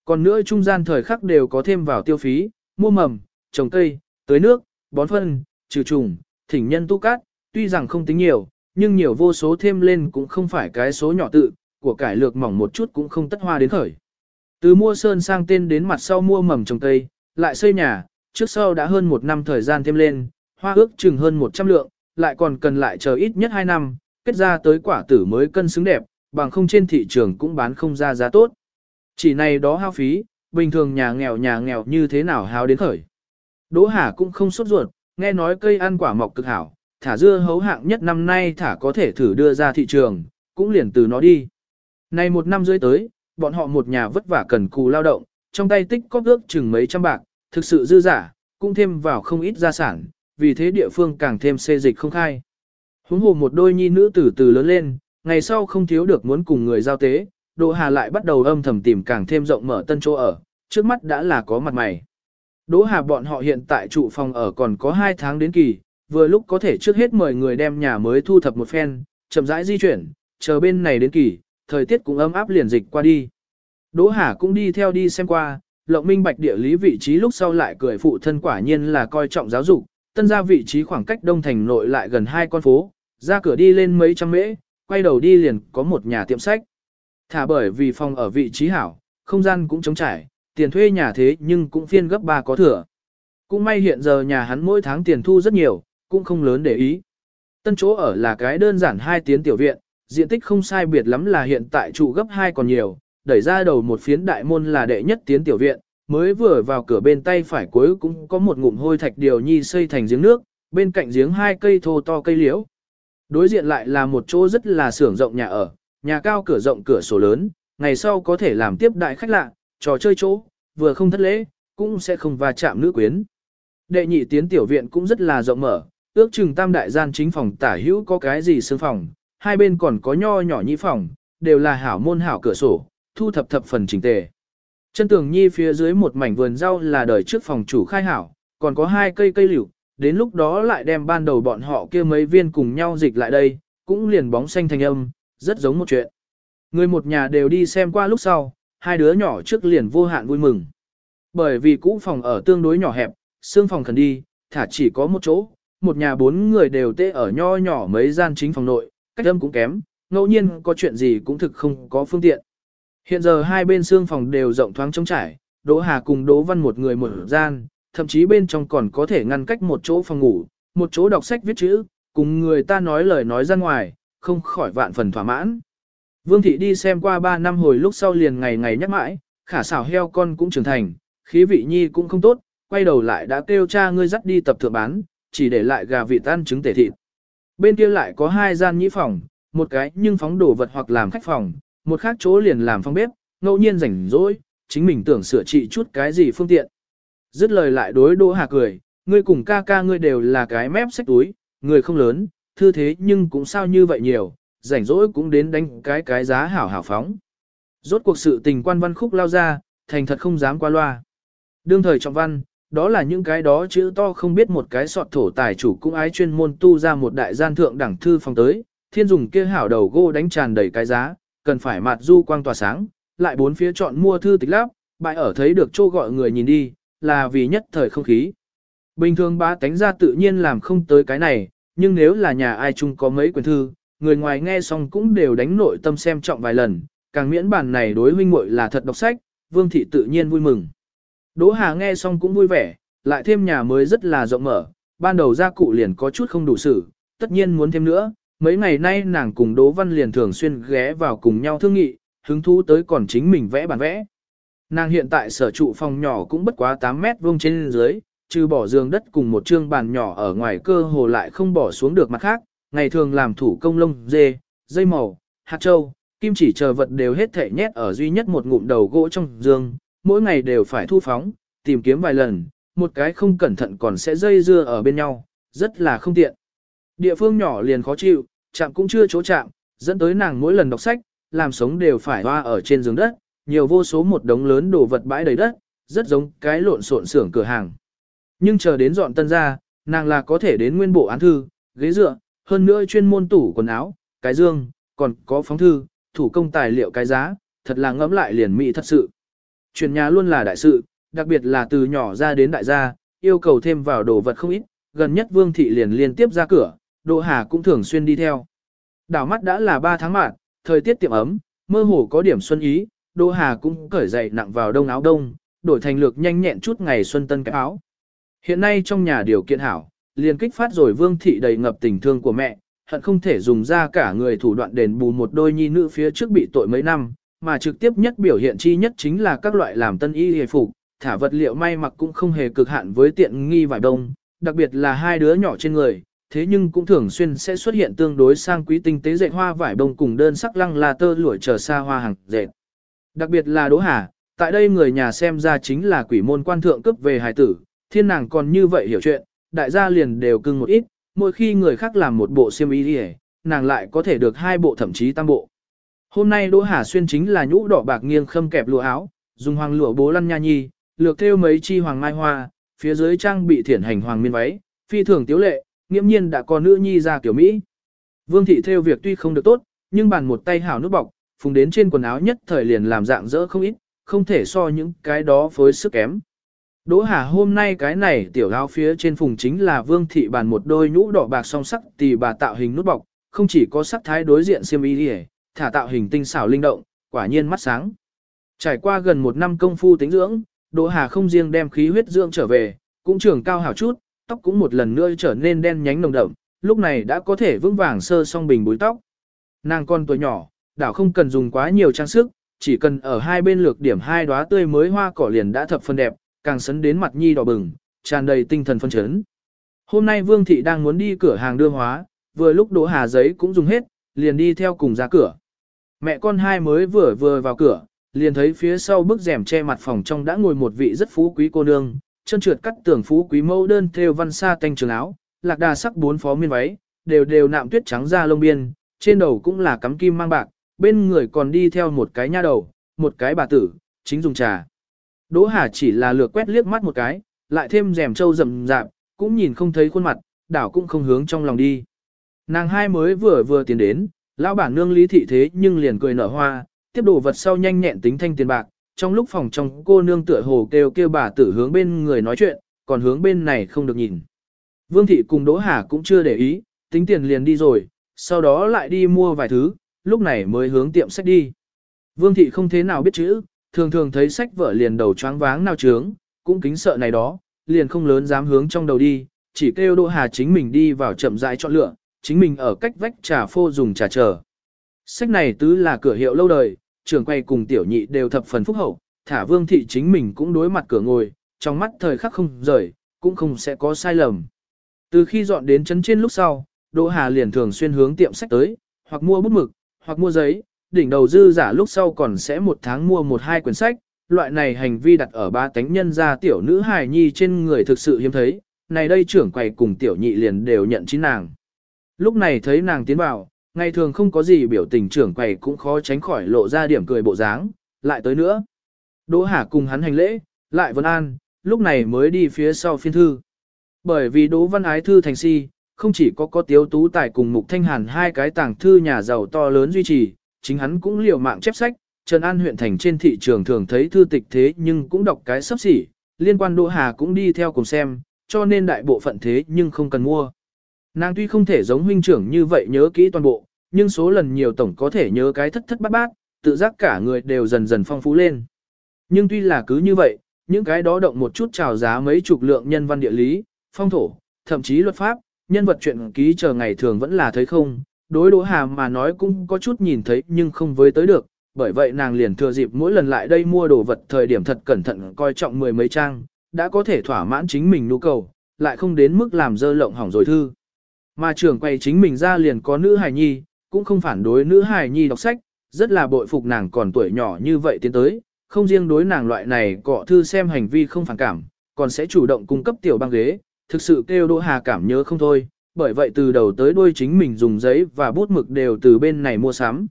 [SPEAKER 1] Còn nữa trung gian thời khắc đều có thêm vào tiêu phí, mua mầm, trồng cây, tưới nước, bón phân, Trừ trùng, thỉnh nhân tu cát, tuy rằng không tính nhiều, nhưng nhiều vô số thêm lên cũng không phải cái số nhỏ tự, của cải lược mỏng một chút cũng không tất hoa đến khởi. Từ mua sơn sang tên đến mặt sau mua mầm trồng cây, lại xây nhà, trước sau đã hơn một năm thời gian thêm lên, hoa ước chừng hơn 100 lượng, lại còn cần lại chờ ít nhất 2 năm, kết ra tới quả tử mới cân xứng đẹp, bằng không trên thị trường cũng bán không ra giá tốt. Chỉ này đó hao phí, bình thường nhà nghèo nhà nghèo như thế nào háo đến khởi. Đỗ Hà cũng không sốt ruột, nghe nói cây ăn quả mọc cực hảo, thả dưa hấu hạng nhất năm nay thả có thể thử đưa ra thị trường, cũng liền từ nó đi. Nay một năm dưới tới, bọn họ một nhà vất vả cần cù lao động, trong tay tích có ước chừng mấy trăm bạc, thực sự dư giả, cũng thêm vào không ít gia sản, vì thế địa phương càng thêm xê dịch không khai. Huống hồ một đôi nhi nữ từ từ lớn lên, ngày sau không thiếu được muốn cùng người giao tế, Đỗ Hà lại bắt đầu âm thầm tìm càng thêm rộng mở tân chỗ ở, trước mắt đã là có mặt mày. Đỗ Hà bọn họ hiện tại trụ phòng ở còn có 2 tháng đến kỳ, vừa lúc có thể trước hết mời người đem nhà mới thu thập một phen, chậm rãi di chuyển, chờ bên này đến kỳ, thời tiết cũng ấm áp liền dịch qua đi. Đỗ Hà cũng đi theo đi xem qua, lộng minh bạch địa lý vị trí lúc sau lại cười phụ thân quả nhiên là coi trọng giáo dục, tân ra vị trí khoảng cách đông thành nội lại gần hai con phố, ra cửa đi lên mấy trăm mễ, quay đầu đi liền có một nhà tiệm sách. Thả bởi vì phòng ở vị trí hảo, không gian cũng trống trải, tiền thuê nhà thế nhưng cũng phiên gấp ba có thừa. Cũng may hiện giờ nhà hắn mỗi tháng tiền thu rất nhiều, cũng không lớn để ý. Tân chỗ ở là cái đơn giản hai tiến tiểu viện, diện tích không sai biệt lắm là hiện tại trụ gấp hai còn nhiều, đẩy ra đầu một phiến đại môn là đệ nhất tiến tiểu viện, mới vừa vào cửa bên tay phải cuối cũng có một ngụm hôi thạch điều nhi xây thành giếng nước, bên cạnh giếng hai cây thô to cây liễu. Đối diện lại là một chỗ rất là xưởng rộng nhà ở, nhà cao cửa rộng cửa sổ lớn, ngày sau có thể làm tiếp đại khách lạ, trò chơi chỗ, vừa không thất lễ, cũng sẽ không va chạm nữ quyến. Đệ nhị tiến tiểu viện cũng rất là rộng mở, ước chừng tam đại gian chính phòng tả hữu có cái gì xương phòng, hai bên còn có nho nhỏ nhĩ phòng, đều là hảo môn hảo cửa sổ, thu thập thập phần chỉnh tề. Chân tường nhi phía dưới một mảnh vườn rau là đời trước phòng chủ khai hảo, còn có hai cây cây liễu, đến lúc đó lại đem ban đầu bọn họ kia mấy viên cùng nhau dịch lại đây, cũng liền bóng xanh thành âm, rất giống một chuyện. Người một nhà đều đi xem qua lúc sau, hai đứa nhỏ trước liền vô hạn vui mừng. Bởi vì cũ phòng ở tương đối nhỏ hẹp, xương phòng cần đi, thả chỉ có một chỗ, một nhà bốn người đều tê ở nho nhỏ mấy gian chính phòng nội, cách âm cũng kém, ngẫu nhiên có chuyện gì cũng thực không có phương tiện. Hiện giờ hai bên xương phòng đều rộng thoáng trống trải, Đỗ Hà cùng Đỗ Văn một người một gian, thậm chí bên trong còn có thể ngăn cách một chỗ phòng ngủ, một chỗ đọc sách viết chữ, cùng người ta nói lời nói ra ngoài, không khỏi vạn phần thỏa mãn. Vương thị đi xem qua 3 năm hồi lúc sau liền ngày ngày nhắc mãi, khả xảo heo con cũng trưởng thành, khí vị nhi cũng không tốt, quay đầu lại đã kêu cha ngươi dắt đi tập thượng bán, chỉ để lại gà vị tan trứng tể thịt. Bên kia lại có hai gian nhĩ phòng, một cái nhưng phóng đồ vật hoặc làm khách phòng, một khác chỗ liền làm phòng bếp, ngẫu nhiên rảnh rỗi, chính mình tưởng sửa trị chút cái gì phương tiện. Dứt lời lại đối Đỗ Hà cười, ngươi cùng ca ca ngươi đều là cái mép sách túi, người không lớn, thư thế nhưng cũng sao như vậy nhiều, rảnh rỗi cũng đến đánh cái cái giá hảo hảo phóng. Rốt cuộc sự tình quan văn khúc lao ra, thành thật không dám qua loa. Đương thời trọng văn, đó là những cái đó chữ to không biết một cái sọt thổ tài chủ cũng ái chuyên môn tu ra một đại gian thượng đẳng thư phòng tới, thiên dùng kia hảo đầu gô đánh tràn đầy cái giá, cần phải mặt du quang tỏa sáng, lại bốn phía chọn mua thư tịch lắp, bại ở thấy được chỗ gọi người nhìn đi, là vì nhất thời không khí. Bình thường ba tánh ra tự nhiên làm không tới cái này, nhưng nếu là nhà ai chung có mấy quyển thư, người ngoài nghe xong cũng đều đánh nội tâm xem trọng vài lần, càng miễn bản này đối huynh muội là thật đọc sách, vương thị tự nhiên vui mừng. Đỗ Hà nghe xong cũng vui vẻ, lại thêm nhà mới rất là rộng mở, ban đầu gia cụ liền có chút không đủ sử, tất nhiên muốn thêm nữa, mấy ngày nay nàng cùng Đỗ Văn liền thường xuyên ghé vào cùng nhau thương nghị, hứng thú tới còn chính mình vẽ bản vẽ. Nàng hiện tại sở trụ phòng nhỏ cũng bất quá 8 mét vuông trên dưới, trừ bỏ giường đất cùng một trương bàn nhỏ ở ngoài cơ hồ lại không bỏ xuống được mặt khác, ngày thường làm thủ công lông dê, dây màu, hạt châu, kim chỉ chờ vật đều hết thể nhét ở duy nhất một ngụm đầu gỗ trong giường, mỗi ngày đều phải thu phóng, tìm kiếm vài lần, một cái không cẩn thận còn sẽ dây dưa ở bên nhau, rất là không tiện. Địa phương nhỏ liền khó chịu, chạm cũng chưa chỗ chạm, dẫn tới nàng mỗi lần đọc sách, làm sống đều phải hoa ở trên giường đất, nhiều vô số một đống lớn đồ vật bãi đầy đất, rất giống cái lộn xộn xưởng cửa hàng. Nhưng chờ đến dọn tân ra, nàng là có thể đến nguyên bộ án thư, ghế dựa, hơn nữa chuyên môn tủ quần áo, cái dương, còn có phóng thư, thủ công tài liệu cái giá, thật là ngẫm lại liền mỹ thật sự. Chuyển nhà luôn là đại sự, đặc biệt là từ nhỏ ra đến đại gia, yêu cầu thêm vào đồ vật không ít, gần nhất Vương Thị liền liên tiếp ra cửa, Đỗ Hà cũng thường xuyên đi theo. Đảo mắt đã là 3 tháng mạng, thời tiết tiệm ấm, mơ hồ có điểm xuân ý, Đỗ Hà cũng cởi giày nặng vào đông áo đông, đổi thành lược nhanh nhẹn chút ngày xuân tân cái áo. Hiện nay trong nhà điều kiện hảo, liền kích phát rồi Vương Thị đầy ngập tình thương của mẹ, hận không thể dùng ra cả người thủ đoạn đền bù một đôi nhi nữ phía trước bị tội mấy năm, mà trực tiếp nhất biểu hiện chi nhất chính là các loại làm tân y hề phục, thả vật liệu may mặc cũng không hề cực hạn với tiện nghi vải đông, đặc biệt là hai đứa nhỏ trên người, thế nhưng cũng thường xuyên sẽ xuất hiện tương đối sang quý tinh tế dệt hoa vải đông cùng đơn sắc lăng là tơ lụa chờ xa hoa hàng dệt. Đặc biệt là Đỗ Hà, tại đây người nhà xem ra chính là quỷ môn quan thượng cấp về hài tử, thiên nàng còn như vậy hiểu chuyện, đại gia liền đều cưng một ít, mỗi khi người khác làm một bộ xiêm y đi nàng lại có thể được hai bộ thậm chí tam bộ. Hôm nay Đỗ Hà xuyên chính là nhũ đỏ bạc nghiêng khâm kẹp lụa áo, dùng hoàng lụa bố lăn nha nhi, lược thêu mấy chi hoàng mai hoa, phía dưới trang bị thiển hành hoàng miên váy, phi thường tiếu lệ, nghiễm nhiên đã có nữ nhi ra kiểu Mỹ. Vương thị theo việc tuy không được tốt, nhưng bàn một tay hảo nút bọc, phùng đến trên quần áo nhất thời liền làm dạng dỡ không ít, không thể so những cái đó phối sức kém. Đỗ Hà hôm nay cái này tiểu áo phía trên phùng chính là vương thị bàn một đôi nhũ đỏ bạc song sắc tì bà tạo hình nút bọc, không chỉ có sắc thái đối diện xiêm y đi thả tạo hình tinh xảo linh động, quả nhiên mắt sáng. Trải qua gần một năm công phu tính dưỡng, Đỗ Hà không riêng đem khí huyết dưỡng trở về, cũng trưởng cao hảo chút, tóc cũng một lần nữa trở nên đen nhánh nồng đậm, lúc này đã có thể vững vàng sơ song bình búi tóc. Nàng con tuổi nhỏ, đảo không cần dùng quá nhiều trang sức, chỉ cần ở hai bên lược điểm hai đóa tươi mới hoa cỏ liền đã thập phần đẹp, càng sấn đến mặt nhi đỏ bừng, tràn đầy tinh thần phân chấn. Hôm nay Vương Thị đang muốn đi cửa hàng đưa hóa, vừa lúc đỗ hà giấy cũng dùng hết, liền đi theo cùng ra cửa. Mẹ con hai mới vừa vừa vào cửa, liền thấy phía sau bức rèm che mặt phòng trong đã ngồi một vị rất phú quý cô nương, chân trượt cắt tường phú quý mẫu đơn theo văn sa tanh trường áo, lạc đà sắc bốn phó miên váy, đều đều nạm tuyết trắng ra lông biên, trên đầu cũng là cắm kim mang bạc, bên người còn đi theo một cái nha đầu, một cái bà tử, chính dùng trà. Đỗ Hà chỉ là lược quét liếc mắt một cái, lại thêm rèm trâu rậm rạp, cũng nhìn không thấy khuôn mặt, đảo cũng không hướng trong lòng đi. Nàng hai mới vừa vừa tiến đến, lão bản nương lý thị thế nhưng liền cười nở hoa, tiếp đồ vật sau nhanh nhẹn tính thanh tiền bạc, trong lúc phòng trong cô nương tựa hồ kêu kêu bà tử hướng bên người nói chuyện, còn hướng bên này không được nhìn. Vương thị cùng Đỗ Hà cũng chưa để ý, tính tiền liền đi rồi, sau đó lại đi mua vài thứ, lúc này mới hướng tiệm sách đi. Vương thị không thế nào biết chữ, thường thường thấy sách vở liền đầu choáng váng nào trướng, cũng kính sợ này đó, liền không lớn dám hướng trong đầu đi, chỉ kêu Đỗ Hà chính mình đi vào chậm rãi chọn lựa, chính mình ở cách vách trà phô dùng trà chờ. Sách này tứ là cửa hiệu lâu đời, trưởng quay cùng tiểu nhị đều thập phần phúc hậu, thả vương thị chính mình cũng đối mặt cửa ngồi, trong mắt thời khắc không rời, cũng không sẽ có sai lầm. Từ khi dọn đến chấn trên lúc sau, Đỗ Hà liền thường xuyên hướng tiệm sách tới, hoặc mua bút mực, hoặc mua giấy, đỉnh đầu dư giả lúc sau còn sẽ một tháng mua một hai quyển sách, loại này hành vi đặt ở ba tánh nhân gia tiểu nữ hài nhi trên người thực sự hiếm thấy, này đây trưởng quầy cùng tiểu nhị liền đều nhận chính nàng. Lúc này thấy nàng tiến vào, ngày thường không có gì biểu tình trưởng quầy cũng khó tránh khỏi lộ ra điểm cười bộ dáng, lại tới nữa. Đỗ Hà cùng hắn hành lễ, lại vân an, lúc này mới đi phía sau phiên thư. Bởi vì Đỗ Văn Ái thư thành si, không chỉ có có tiếu tú tài cùng Mục Thanh Hàn hai cái tàng thư nhà giàu to lớn duy trì, chính hắn cũng liều mạng chép sách, Trần An huyện thành trên thị trường thường thấy thư tịch thế nhưng cũng đọc cái sắp xỉ, liên quan Đỗ Hà cũng đi theo cùng xem, cho nên đại bộ phận thế nhưng không cần mua. Nàng tuy không thể giống huynh trưởng như vậy nhớ kỹ toàn bộ, nhưng số lần nhiều tổng có thể nhớ cái thất thất bát bát, tự giác cả người đều dần dần phong phú lên. Nhưng tuy là cứ như vậy, những cái đó động một chút trào giá mấy chục lượng nhân văn địa lý, phong thổ, thậm chí luật pháp, nhân vật chuyện ký chờ ngày thường vẫn là thấy không, đối đỗ hà mà nói cũng có chút nhìn thấy nhưng không với tới được, bởi vậy nàng liền thừa dịp mỗi lần lại đây mua đồ vật thời điểm thật cẩn thận coi trọng mười mấy trang, đã có thể thỏa mãn chính mình nhu cầu, lại không đến mức làm dơ lộng hỏng rồi thư. Mà trưởng quay chính mình ra liền có nữ hài nhi, cũng không phản đối nữ hài nhi đọc sách, rất là bội phục nàng còn tuổi nhỏ như vậy tiến tới, không riêng đối nàng loại này cọ thư xem hành vi không phản cảm, còn sẽ chủ động cung cấp tiểu băng ghế, thực sự kêu Đỗ Hà cảm nhớ không thôi, bởi vậy từ đầu tới đuôi chính mình dùng giấy và bút mực đều từ bên này mua sắm.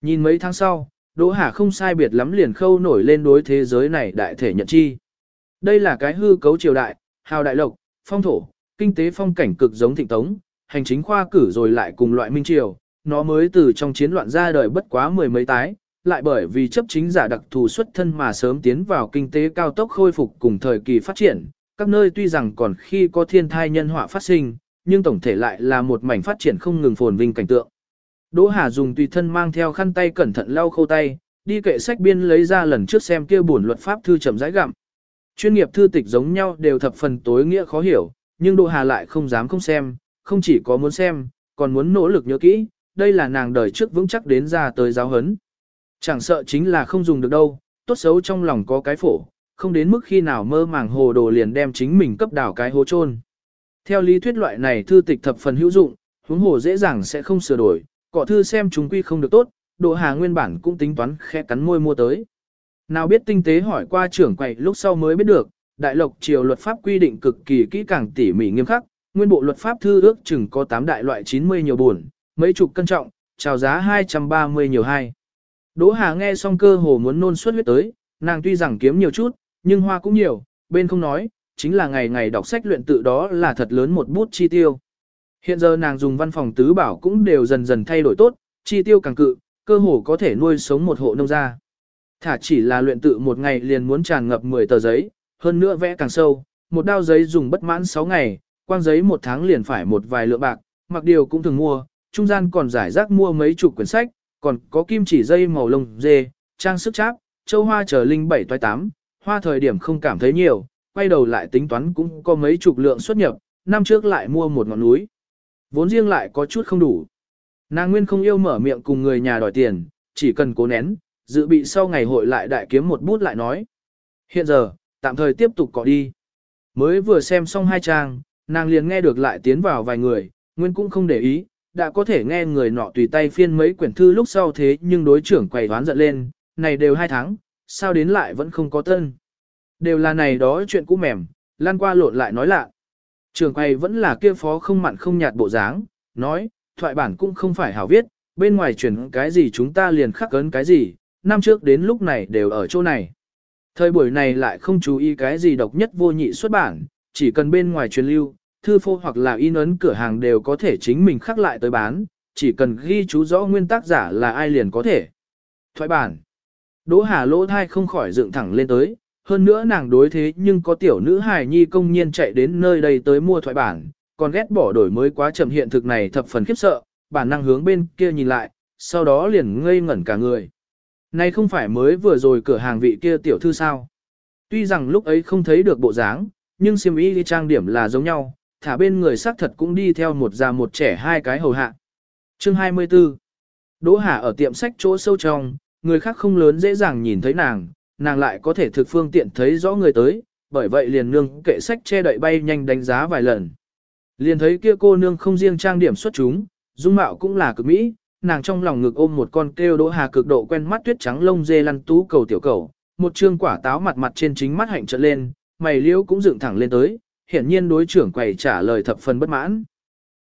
[SPEAKER 1] Nhìn mấy tháng sau, Đỗ Hà không sai biệt lắm liền khâu nổi lên đối thế giới này đại thể nhận chi. Đây là cái hư cấu triều đại, hào đại lộc, phong thổ, kinh tế phong cảnh cực giống thịnh tống, hành chính khoa cử rồi lại cùng loại minh triều, nó mới từ trong chiến loạn ra đời bất quá mười mấy tái, lại bởi vì chấp chính giả đặc thù xuất thân mà sớm tiến vào kinh tế cao tốc khôi phục cùng thời kỳ phát triển, các nơi tuy rằng còn khi có thiên thai nhân họa phát sinh, nhưng tổng thể lại là một mảnh phát triển không ngừng phồn vinh cảnh tượng. Đỗ Hà dùng tùy thân mang theo khăn tay cẩn thận lau khô tay, đi kệ sách biên lấy ra lần trước xem kia buồn luật pháp thư chậm rãi gặm. Chuyên nghiệp thư tịch giống nhau đều thập phần tối nghĩa khó hiểu, nhưng Đỗ Hà lại không dám không xem, không chỉ có muốn xem, còn muốn nỗ lực nhớ kỹ, đây là nàng đời trước vững chắc đến ra tới giáo hấn. Chẳng sợ chính là không dùng được đâu, tốt xấu trong lòng có cái phổ, không đến mức khi nào mơ màng hồ đồ liền đem chính mình cấp đảo cái hố chôn. Theo lý thuyết loại này thư tịch thập phần hữu dụng, huống hồ dễ dàng sẽ không sửa đổi, cọ thư xem chúng quy không được tốt, độ hà nguyên bản cũng tính toán khẽ cắn môi mua tới. Nào biết tinh tế hỏi qua trưởng quầy lúc sau mới biết được, đại lộc triều luật pháp quy định cực kỳ kỹ càng tỉ mỉ nghiêm khắc, nguyên bộ luật pháp thư ước chừng có 8 đại loại 90 nhiều buồn, mấy chục cân trọng, chào giá 230 nhiều hai. Đỗ Hà nghe xong cơ hồ muốn nôn suất huyết tới, nàng tuy rằng kiếm nhiều chút, nhưng hoa cũng nhiều, bên không nói, chính là ngày ngày đọc sách luyện tự đó là thật lớn một bút chi tiêu. Hiện giờ nàng dùng văn phòng tứ bảo cũng đều dần dần thay đổi tốt, chi tiêu càng cự, cơ hồ có thể nuôi sống một hộ nông gia. Thả chỉ là luyện tự một ngày liền muốn tràn ngập 10 tờ giấy, hơn nữa vẽ càng sâu, một đao giấy dùng bất mãn 6 ngày, quang giấy một tháng liền phải một vài lượng bạc, mặc điều cũng thường mua, trung gian còn giải rác mua mấy chục quyển sách, còn có kim chỉ dây màu lông dê, trang sức cháp, châu hoa trở linh bảy toái tám, hoa thời điểm không cảm thấy nhiều, quay đầu lại tính toán cũng có mấy chục lượng xuất nhập, năm trước lại mua một ngọn núi. Vốn riêng lại có chút không đủ. Nàng nguyên không yêu mở miệng cùng người nhà đòi tiền, chỉ cần cố nén, dự bị sau ngày hội lại đại kiếm một bút lại nói. Hiện giờ, tạm thời tiếp tục cọ đi. Mới vừa xem xong hai trang, nàng liền nghe được lại tiến vào vài người, nguyên cũng không để ý, đã có thể nghe người nọ tùy tay phiên mấy quyển thư lúc sau thế nhưng đối trưởng quầy đoán giận lên, này đều hai tháng, sao đến lại vẫn không có tân. Đều là này đó chuyện cũ mềm, lan qua lộn lại nói lạ. Trường quay vẫn là kia phó không mặn không nhạt bộ dáng, nói, thoại bản cũng không phải hảo viết, bên ngoài truyền cái gì chúng ta liền khắc cấn cái gì, năm trước đến lúc này đều ở chỗ này. Thời buổi này lại không chú ý cái gì độc nhất vô nhị xuất bản, chỉ cần bên ngoài truyền lưu, thư phô hoặc là in ấn cửa hàng đều có thể chính mình khắc lại tới bán, chỉ cần ghi chú rõ nguyên tác giả là ai liền có thể. Thoại bản. Đỗ Hà lỗ thai không khỏi dựng thẳng lên tới, hơn nữa nàng đối thế nhưng có tiểu nữ hài nhi công nhiên chạy đến nơi đây tới mua thoại bản, còn ghét bỏ đổi mới quá chậm hiện thực này thập phần khiếp sợ, bản năng hướng bên kia nhìn lại, sau đó liền ngây ngẩn cả người. Này không phải mới vừa rồi cửa hàng vị kia tiểu thư sao? Tuy rằng lúc ấy không thấy được bộ dáng, nhưng siêm ý đi trang điểm là giống nhau, thả bên người xác thật cũng đi theo một già một trẻ hai cái hầu hạ. Chương 24 Đỗ Hà ở tiệm sách chỗ sâu trong, người khác không lớn dễ dàng nhìn thấy nàng, nàng lại có thể thực phương tiện thấy rõ người tới, bởi vậy liền nương kệ sách che đậy bay nhanh đánh giá vài lần. Liền thấy kia cô nương không riêng trang điểm xuất chúng, dung mạo cũng là cực mỹ, nàng trong lòng ngực ôm một con kêu Đỗ Hà cực độ quen mắt tuyết trắng lông dê lăn tú cầu tiểu cầu, một trương quả táo mặt mặt trên chính mắt hạnh trợn lên, mày liễu cũng dựng thẳng lên tới, hiển nhiên đối trưởng quầy trả lời thập phần bất mãn.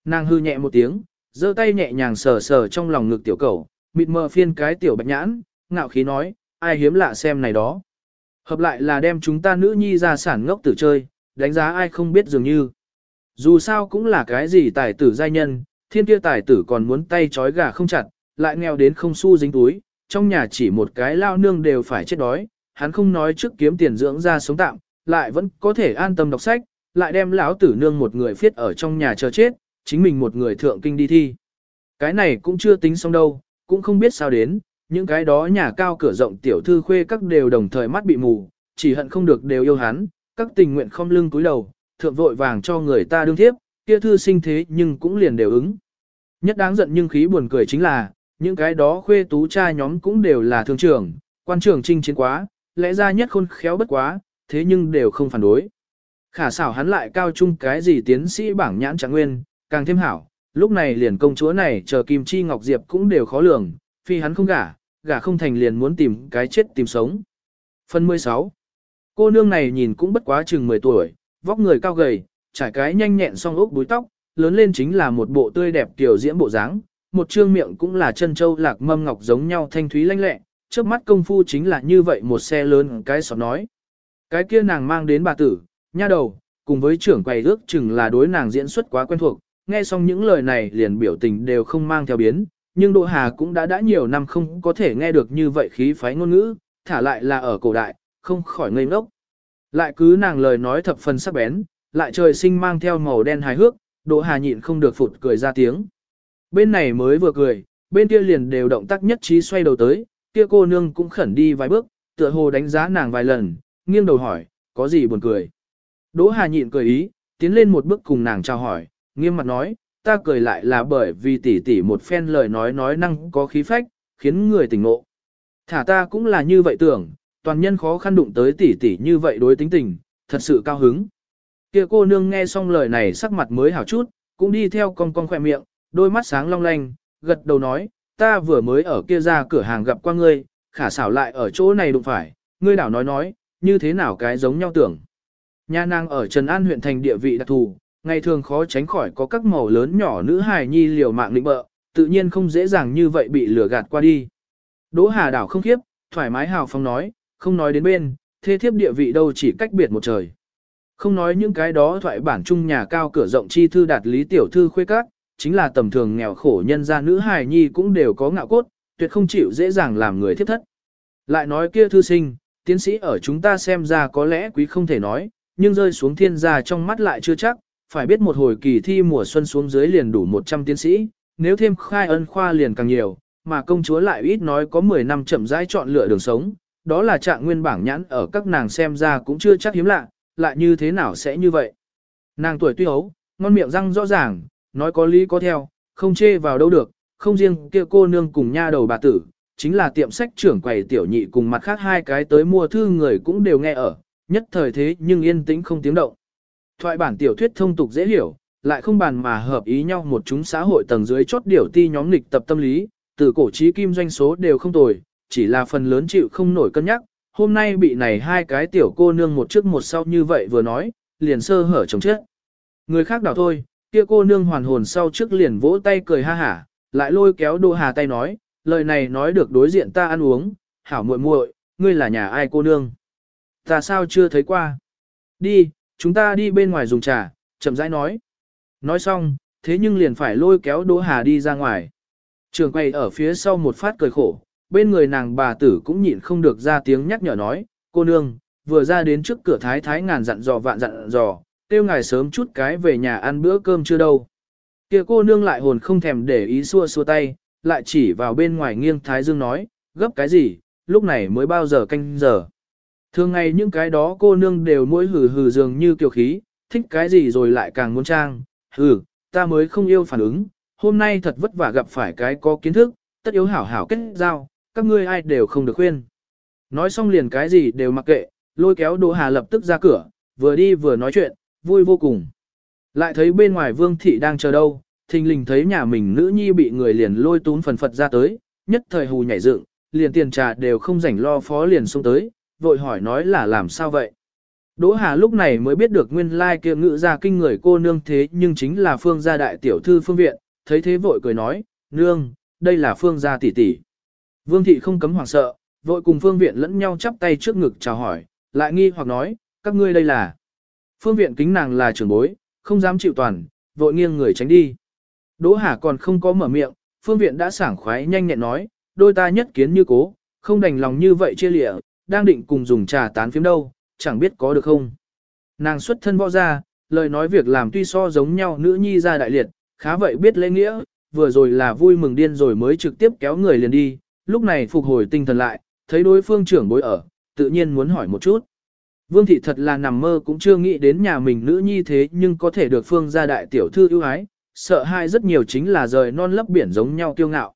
[SPEAKER 1] Nàng hư nhẹ một tiếng, giơ tay nhẹ nhàng sờ sờ trong lòng ngực tiểu cầu, mịt mờ phiên cái tiểu bạch nhãn, ngạo khí nói, ai hiếm lạ xem này đó. Hợp lại là đem chúng ta nữ nhi ra sản ngốc tử chơi, đánh giá ai không biết dường như. Dù sao cũng là cái gì tài tử giai nhân, thiên kia tài tử còn muốn tay trói gà không chặt, lại nghèo đến không xu dính túi, trong nhà chỉ một cái lao nương đều phải chết đói, hắn không nói trước kiếm tiền dưỡng ra sống tạm, lại vẫn có thể an tâm đọc sách, lại đem lão tử nương một người phiết ở trong nhà chờ chết, chính mình một người thượng kinh đi thi. Cái này cũng chưa tính xong đâu, cũng không biết sao đến, những cái đó nhà cao cửa rộng tiểu thư khuê các đều đồng thời mắt bị mù, chỉ hận không được đều yêu hắn, các tình nguyện không lưng cúi đầu, thượng vội vàng cho người ta đương thiếp, kia thư sinh thế nhưng cũng liền đều ứng. Nhất đáng giận nhưng khí buồn cười chính là, những cái đó khuê tú cha nhóm cũng đều là thương trưởng, quan trưởng trinh chiến quá, lẽ ra nhất khôn khéo bất quá, thế nhưng đều không phản đối. Khả xảo hắn lại cao trung cái gì tiến sĩ bảng nhãn trạng nguyên, càng thêm hảo, lúc này liền công chúa này chờ Kim Chi Ngọc Diệp cũng đều khó lường, phi hắn không gả, gả không thành liền muốn tìm cái chết tìm sống. Phần 16 Cô nương này nhìn cũng bất quá chừng 10 tuổi, vóc người cao gầy, trải cái nhanh nhẹn song ốc búi tóc, lớn lên chính là một bộ tươi đẹp tiểu diễm bộ dáng, một trương miệng cũng là chân châu lạc mâm ngọc giống nhau thanh thúy lanh lẹ, trước mắt công phu chính là như vậy một xe lớn cái sọt nói. Cái kia nàng mang đến bà tử, nha đầu, cùng với trưởng quầy ước chừng là đối nàng diễn xuất quá quen thuộc, nghe xong những lời này liền biểu tình đều không mang theo biến, nhưng Đỗ Hà cũng đã đã nhiều năm không có thể nghe được như vậy khí phái ngôn ngữ, thả lại là ở cổ đại, không khỏi ngây ngốc. Lại cứ nàng lời nói thập phần sắc bén, lại trời sinh mang theo màu đen hài hước, Đỗ Hà nhịn không được phụt cười ra tiếng. Bên này mới vừa cười, bên kia liền đều động tác nhất trí xoay đầu tới, kia cô nương cũng khẩn đi vài bước, tựa hồ đánh giá nàng vài lần, nghiêng đầu hỏi, có gì buồn cười. Đỗ Hà nhịn cười ý, tiến lên một bước cùng nàng chào hỏi, nghiêm mặt nói, ta cười lại là bởi vì tỷ tỷ một phen lời nói nói năng có khí phách, khiến người tỉnh ngộ. Thả ta cũng là như vậy tưởng, toàn nhân khó khăn đụng tới tỷ tỷ như vậy đối tính tình, thật sự cao hứng. Kia cô nương nghe xong lời này sắc mặt mới hảo chút, cũng đi theo con con khỏe miệng, đôi mắt sáng long lanh, gật đầu nói, ta vừa mới ở kia ra cửa hàng gặp qua ngươi, khả xảo lại ở chỗ này đụng phải, ngươi đảo nói nói, như thế nào cái giống nhau tưởng. Nhà nàng ở Trần An huyện thành địa vị đặc thù, ngày thường khó tránh khỏi có các màu lớn nhỏ nữ hài nhi liều mạng định bợ, tự nhiên không dễ dàng như vậy bị lừa gạt qua đi. Đỗ Hà đảo không khiếp, thoải mái hào phóng nói, không nói đến bên, thế thiếp địa vị đâu chỉ cách biệt một trời. Không nói những cái đó thoại bản chung nhà cao cửa rộng chi thư đạt lý tiểu thư khuê các, chính là tầm thường nghèo khổ nhân gia nữ hài nhi cũng đều có ngạo cốt, tuyệt không chịu dễ dàng làm người thiếp thất. Lại nói kia thư sinh, tiến sĩ ở chúng ta xem ra có lẽ quý không thể nói, nhưng rơi xuống thiên gia trong mắt lại chưa chắc, phải biết một hồi kỳ thi mùa xuân xuống dưới liền đủ 100 tiến sĩ, nếu thêm khai ân khoa liền càng nhiều, mà công chúa lại ít nói có 10 năm chậm rãi chọn lựa đường sống, đó là trạng nguyên bảng nhãn ở các nàng xem ra cũng chưa chắc hiếm lạ, lại như thế nào sẽ như vậy. Nàng tuổi tuy ấu, ngon miệng răng rõ ràng, nói có lý có theo, không chê vào đâu được, không riêng kia cô nương cùng nha đầu bà tử, chính là tiệm sách trưởng quầy tiểu nhị cùng mặt khác hai cái tới mua thư người cũng đều nghe ở, nhất thời thế nhưng yên tĩnh không tiếng động. Thoại bản tiểu thuyết thông tục dễ hiểu, lại không bàn mà hợp ý nhau một chúng xã hội tầng dưới chốt điều ti nhóm nghịch tập tâm lý, từ cổ trí kim doanh số đều không tồi, chỉ là phần lớn chịu không nổi cân nhắc, hôm nay bị này hai cái tiểu cô nương một trước một sau như vậy vừa nói, liền sơ hở chồng chết. Người khác đảo thôi, kia cô nương hoàn hồn sau trước liền vỗ tay cười ha hả, lại lôi kéo Đỗ Hà tay nói, lời này nói được đối diện ta ăn uống, hảo muội muội, ngươi là nhà ai cô nương? Ta sao chưa thấy qua? Đi, chúng ta đi bên ngoài dùng trà, chậm rãi nói. Nói xong, thế nhưng liền phải lôi kéo Đỗ Hà đi ra ngoài. Trường quay ở phía sau một phát cười khổ, bên người nàng bà tử cũng nhịn không được ra tiếng nhắc nhở nói, cô nương, vừa ra đến trước cửa thái thái ngàn dặn dò vạn dặn dò, tiêu ngài sớm chút cái về nhà ăn bữa cơm chưa đâu. Kia cô nương lại hồn không thèm để ý xua xua tay, lại chỉ vào bên ngoài nghiêng thái dương nói, gấp cái gì, lúc này mới bao giờ canh giờ. Thường ngày những cái đó cô nương đều mỗi hừ hừ dường như kiều khí, thích cái gì rồi lại càng muốn trang, hừ, ta mới không yêu phản ứng, hôm nay thật vất vả gặp phải cái có kiến thức, tất yếu hảo hảo kết giao, các ngươi ai đều không được khuyên. Nói xong liền cái gì đều mặc kệ, lôi kéo Đỗ Hà lập tức ra cửa, vừa đi vừa nói chuyện, vui vô cùng. Lại thấy bên ngoài Vương Thị đang chờ đâu, thình lình thấy nhà mình nữ nhi bị người liền lôi tún phần phật ra tới, nhất thời hù nhảy dựng, liền tiền trà đều không rảnh lo phó liền xuống tới, vội hỏi nói là làm sao vậy. Đỗ Hà lúc này mới biết được nguyên lai kia ngự ra kinh người cô nương thế nhưng chính là phương gia đại tiểu thư phương viện, thấy thế vội cười nói, nương, đây là phương gia tỷ tỷ. Vương thị không cấm hoảng sợ, vội cùng phương viện lẫn nhau chắp tay trước ngực chào hỏi, lại nghi hoặc nói, các ngươi đây là. Phương viện kính nàng là trưởng bối, không dám chịu toàn, vội nghiêng người tránh đi. Đỗ Hà còn không có mở miệng, phương viện đã sảng khoái nhanh nhẹn nói, đôi ta nhất kiến như cố, không đành lòng như vậy chia lịa, đang định cùng dùng trà tán phím đâu, chẳng biết có được không. Nàng xuất thân võ ra, lời nói việc làm tuy so giống nhau nữ nhi ra đại liệt, khá vậy biết lễ nghĩa, vừa rồi là vui mừng điên rồi mới trực tiếp kéo người liền đi, lúc này phục hồi tinh thần lại, thấy đối phương trưởng bối ở, tự nhiên muốn hỏi một chút. Vương thị thật là nằm mơ cũng chưa nghĩ đến nhà mình nữ nhi thế nhưng có thể được phương gia đại tiểu thư ưu ái, sợ hai rất nhiều chính là rời non lấp biển giống nhau kiêu ngạo.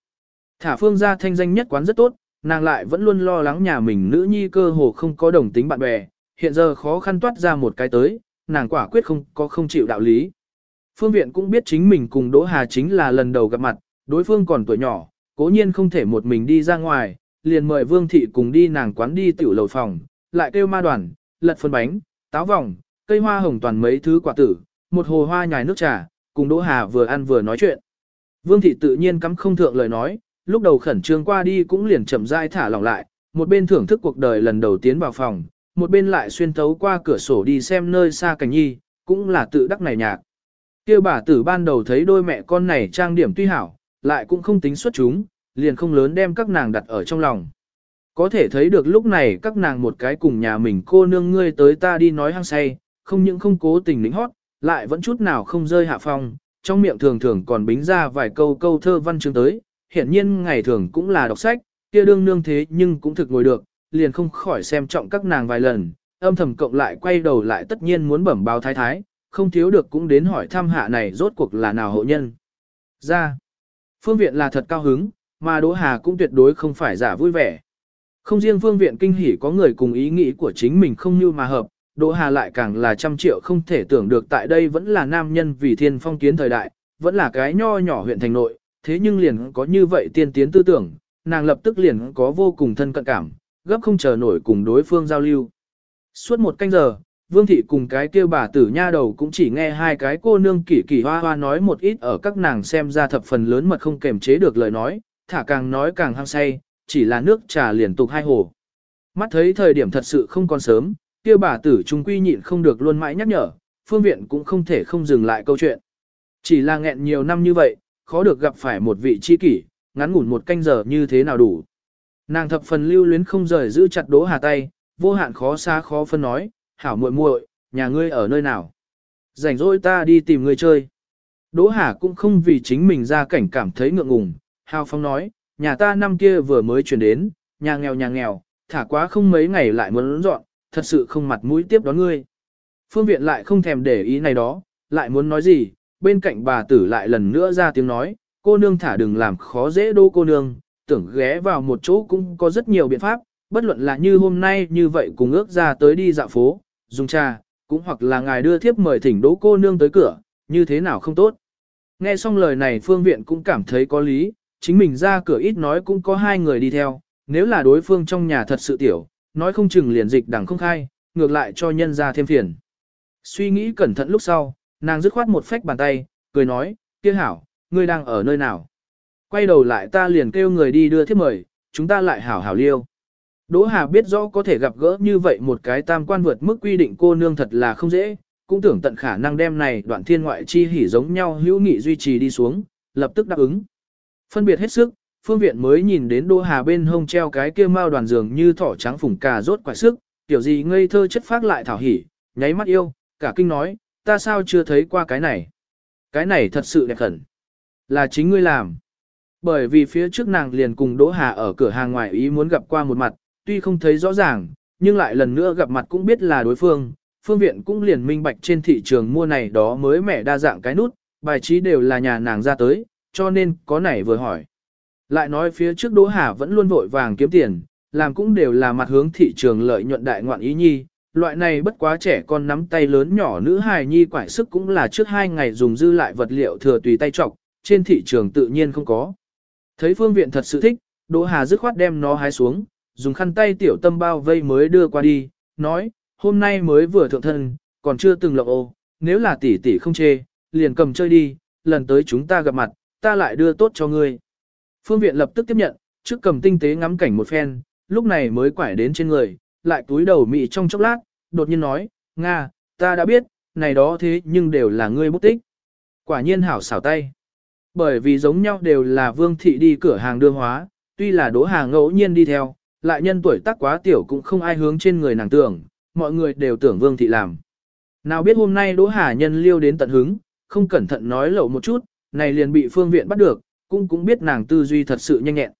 [SPEAKER 1] Thả phương gia thanh danh nhất quán rất tốt, nàng lại vẫn luôn lo lắng nhà mình nữ nhi cơ hồ không có đồng tính bạn bè, hiện giờ khó khăn toát ra một cái tới, nàng quả quyết không có không chịu đạo lý. Phương viện cũng biết chính mình cùng Đỗ Hà chính là lần đầu gặp mặt, đối phương còn tuổi nhỏ, cố nhiên không thể một mình đi ra ngoài, liền mời Vương Thị cùng đi nàng quán đi tiểu lầu phòng, lại kêu ma đoàn, lật phân bánh, táo vòng, cây hoa hồng toàn mấy thứ quả tử, một hồ hoa nhài nước trà, cùng Đỗ Hà vừa ăn vừa nói chuyện. Vương Thị tự nhiên cắm không thượng lời nói, lúc đầu khẩn trương qua đi cũng liền chậm rãi thả lỏng lại, một bên thưởng thức cuộc đời lần đầu tiến vào phòng, một bên lại xuyên thấu qua cửa sổ đi xem nơi xa cảnh nhi, cũng là tự đắc này nhạc. Kêu bà tử ban đầu thấy đôi mẹ con này trang điểm tuy hảo, lại cũng không tính xuất chúng, liền không lớn đem các nàng đặt ở trong lòng. Có thể thấy được lúc này các nàng một cái cùng nhà mình cô nương ngươi tới ta đi nói hăng say, không những không cố tình lính hót, lại vẫn chút nào không rơi hạ phong, trong miệng thường thường còn bính ra vài câu câu thơ văn chương tới, hiển nhiên ngày thường cũng là đọc sách, kia đương nương thế nhưng cũng thực ngồi được, liền không khỏi xem trọng các nàng vài lần, âm thầm cộng lại quay đầu lại tất nhiên muốn bẩm báo thái thái, không thiếu được cũng đến hỏi thăm hạ này rốt cuộc là nào hộ nhân. Ra, phương viện là thật cao hứng, mà Đỗ Hà cũng tuyệt đối không phải giả vui vẻ. Không riêng phương viện kinh hỉ có người cùng ý nghĩ của chính mình không như mà hợp, Đỗ Hà lại càng là trăm triệu không thể tưởng được tại đây vẫn là nam nhân vì thiên phong kiến thời đại, vẫn là cái nho nhỏ huyện thành nội, thế nhưng liền có như vậy tiên tiến tư tưởng, nàng lập tức liền có vô cùng thân cận cảm, gấp không chờ nổi cùng đối phương giao lưu. Suốt một canh giờ, Vương thị cùng cái kêu bà tử nha đầu cũng chỉ nghe hai cái cô nương kỳ kỳ hoa hoa nói một ít ở các nàng xem ra thập phần lớn mật không kềm chế được lời nói, thả càng nói càng hăng say, chỉ là nước trà liên tục hai hồ. Mắt thấy thời điểm thật sự không còn sớm, kia bà tử trung quy nhịn không được luôn mãi nhắc nhở, phương viện cũng không thể không dừng lại câu chuyện. Chỉ là nghẹn nhiều năm như vậy, khó được gặp phải một vị chi kỷ, ngắn ngủn một canh giờ như thế nào đủ. Nàng thập phần lưu luyến không rời giữ chặt Đỗ Hà tay, vô hạn khó xa khó phân nói, hảo muội muội, nhà ngươi ở nơi nào? Rảnh rỗi ta đi tìm ngươi chơi. Đỗ Hà cũng không vì chính mình ra cảnh cảm thấy ngượng ngùng, Hào Phong nói, nhà ta năm kia vừa mới chuyển đến, nhà nghèo nhà nghèo, thả quá không mấy ngày lại muốn dọn, thật sự không mặt mũi tiếp đón ngươi. Phương viện lại không thèm để ý này đó, lại muốn nói gì, bên cạnh bà tử lại lần nữa ra tiếng nói, cô nương thả đừng làm khó dễ đô cô nương, tưởng ghé vào một chỗ cũng có rất nhiều biện pháp, bất luận là như hôm nay như vậy cùng ước ra tới đi dạo phố, dùng trà, cũng hoặc là ngài đưa thiếp mời thỉnh đỗ cô nương tới cửa, như thế nào không tốt. Nghe xong lời này phương viện cũng cảm thấy có lý, chính mình ra cửa ít nói cũng có hai người đi theo, nếu là đối phương trong nhà thật sự tiểu, nói không chừng liền dịch đẳng không khai, ngược lại cho nhân ra thêm phiền. Suy nghĩ cẩn thận lúc sau, nàng dứt khoát một phách bàn tay, cười nói, kia hảo, ngươi đang ở nơi nào? Quay đầu lại ta liền kêu người đi đưa thiếp mời, chúng ta lại hảo hảo liêu. Đỗ Hà biết rõ có thể gặp gỡ như vậy một cái tam quan vượt mức quy định cô nương thật là không dễ, cũng tưởng tận khả năng đem này đoạn thiên ngoại chi hỉ giống nhau hữu nghị duy trì đi xuống, lập tức đáp ứng. Phân biệt hết sức, phương viện mới nhìn đến Đỗ Hà bên hông treo cái kia mao đoàn giường như thỏ trắng phủng cà rốt quả sức, tiểu gì ngây thơ chất phát lại thảo hỉ, nháy mắt yêu, cả kinh nói, ta sao chưa thấy qua cái này. Cái này thật sự đẹp khẩn. Là chính ngươi làm. Bởi vì phía trước nàng liền cùng Đỗ Hà ở cửa hàng ngoài ý muốn gặp qua một mặt, tuy không thấy rõ ràng, nhưng lại lần nữa gặp mặt cũng biết là đối phương. Phương viện cũng liền minh bạch trên thị trường mua này đó mới mẻ đa dạng cái nút, bài trí đều là nhà nàng ra tới, cho nên có này vừa hỏi. Lại nói phía trước Đỗ Hà vẫn luôn vội vàng kiếm tiền, làm cũng đều là mặt hướng thị trường lợi nhuận đại ngoạn ý nhi, loại này bất quá trẻ con nắm tay lớn nhỏ nữ hài nhi quải sức cũng là trước hai ngày dùng dư lại vật liệu thừa tùy tay trọc, trên thị trường tự nhiên không có. Thấy phương viện thật sự thích, Đỗ Hà dứt khoát đem nó hái xuống, dùng khăn tay tiểu tâm bao vây mới đưa qua đi, nói, hôm nay mới vừa thượng thân, còn chưa từng lộng ô, nếu là tỷ tỷ không chê, liền cầm chơi đi, lần tới chúng ta gặp mặt, ta lại đưa tốt cho ngươi. Phương viện lập tức tiếp nhận, trước cầm tinh tế ngắm cảnh một phen, lúc này mới quải đến trên người, lại túi đầu mị trong chốc lát, đột nhiên nói, Nga, ta đã biết, này đó thế nhưng đều là ngươi bút tích. Quả nhiên hảo xảo tay. Bởi vì giống nhau đều là vương thị đi cửa hàng đưa hóa, tuy là đỗ hàng ngẫu nhiên đi theo, lại nhân tuổi tác quá tiểu cũng không ai hướng trên người nàng tưởng, mọi người đều tưởng vương thị làm. Nào biết hôm nay đỗ hà nhân liêu đến tận hứng, không cẩn thận nói lậu một chút, này liền bị phương viện bắt được, cũng cũng biết nàng tư duy thật sự nhanh nhẹn.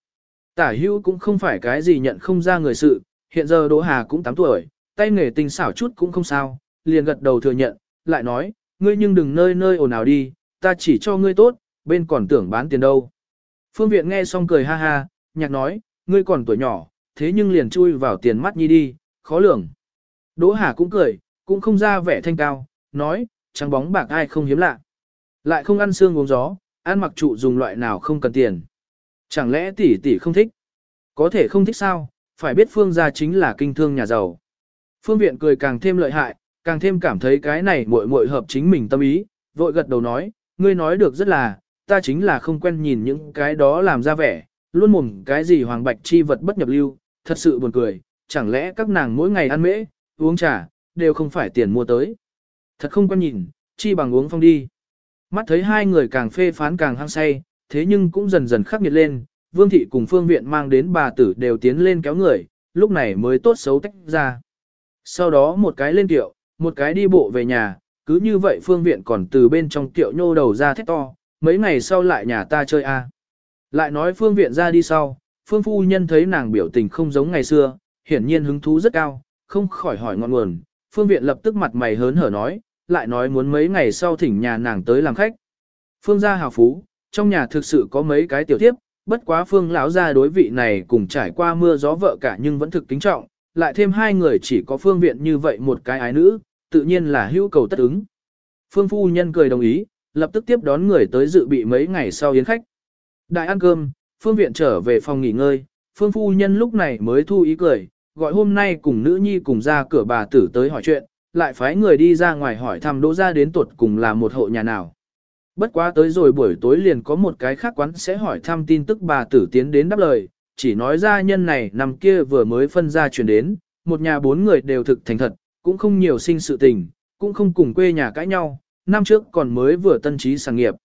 [SPEAKER 1] Tả hữu cũng không phải cái gì nhận không ra người sự, hiện giờ Đỗ Hà cũng 8 tuổi, tay nghề tình xảo chút cũng không sao, liền gật đầu thừa nhận, lại nói, ngươi nhưng đừng nơi nơi ồn ào đi, ta chỉ cho ngươi tốt, bên còn tưởng bán tiền đâu. Phương Viện nghe xong cười ha ha, nhạc nói, ngươi còn tuổi nhỏ, thế nhưng liền chui vào tiền mắt nhi đi, khó lường. Đỗ Hà cũng cười, cũng không ra vẻ thanh cao, nói, trắng bóng bạc ai không hiếm lạ. Lại không ăn xương uống gió, ăn mặc trụ dùng loại nào không cần tiền. Chẳng lẽ tỷ tỷ không thích? Có thể không thích sao, phải biết phương gia chính là kinh thương nhà giàu. Phương viện cười càng thêm lợi hại, càng thêm cảm thấy cái này muội muội hợp chính mình tâm ý, vội gật đầu nói, ngươi nói được rất là, ta chính là không quen nhìn những cái đó làm ra vẻ, luôn mồm cái gì hoàng bạch chi vật bất nhập lưu, thật sự buồn cười, chẳng lẽ các nàng mỗi ngày ăn mễ, uống trà, đều không phải tiền mua tới. Thật không quen nhìn, chi bằng uống phong đi. Mắt thấy hai người càng phê phán càng hăng say, thế nhưng cũng dần dần khắc nghiệt lên, Vương Thị cùng Phương Viện mang đến bà tử đều tiến lên kéo người, lúc này mới tốt xấu tách ra. Sau đó một cái lên tiệu, một cái đi bộ về nhà, cứ như vậy Phương Viện còn từ bên trong tiệu nhô đầu ra thét to, mấy ngày sau lại nhà ta chơi a. Lại nói Phương Viện ra đi sau, Phương Phu Nhân thấy nàng biểu tình không giống ngày xưa, hiển nhiên hứng thú rất cao, không khỏi hỏi ngọn nguồn. Phương Viện lập tức mặt mày hớn hở nói, lại nói muốn mấy ngày sau thỉnh nhà nàng tới làm khách. Phương gia hào phú, trong nhà thực sự có mấy cái tiểu tiếp, bất quá Phương lão gia đối vị này cùng trải qua mưa gió vợ cả nhưng vẫn thực kính trọng, lại thêm hai người chỉ có Phương Viện như vậy một cái ái nữ, tự nhiên là hữu cầu tất ứng. Phương phu nhân cười đồng ý, lập tức tiếp đón người tới dự bị mấy ngày sau yến khách. Đại ăn cơm, Phương Viện trở về phòng nghỉ ngơi, Phương phu nhân lúc này mới thu ý cười, gọi hôm nay cùng nữ nhi cùng ra cửa bà tử tới hỏi chuyện, lại phái người đi ra ngoài hỏi thăm đỗ ra đến tuột cùng là một hộ nhà nào. Bất quá tới rồi buổi tối liền có một cái khác quán sẽ hỏi thăm tin tức bà tử tiến đến đáp lời, chỉ nói ra nhân này nằm kia vừa mới phân ra chuyển đến, một nhà bốn người đều thực thành thật, cũng không nhiều sinh sự tình, cũng không cùng quê nhà cãi nhau, năm trước còn mới vừa tân trí sáng nghiệp.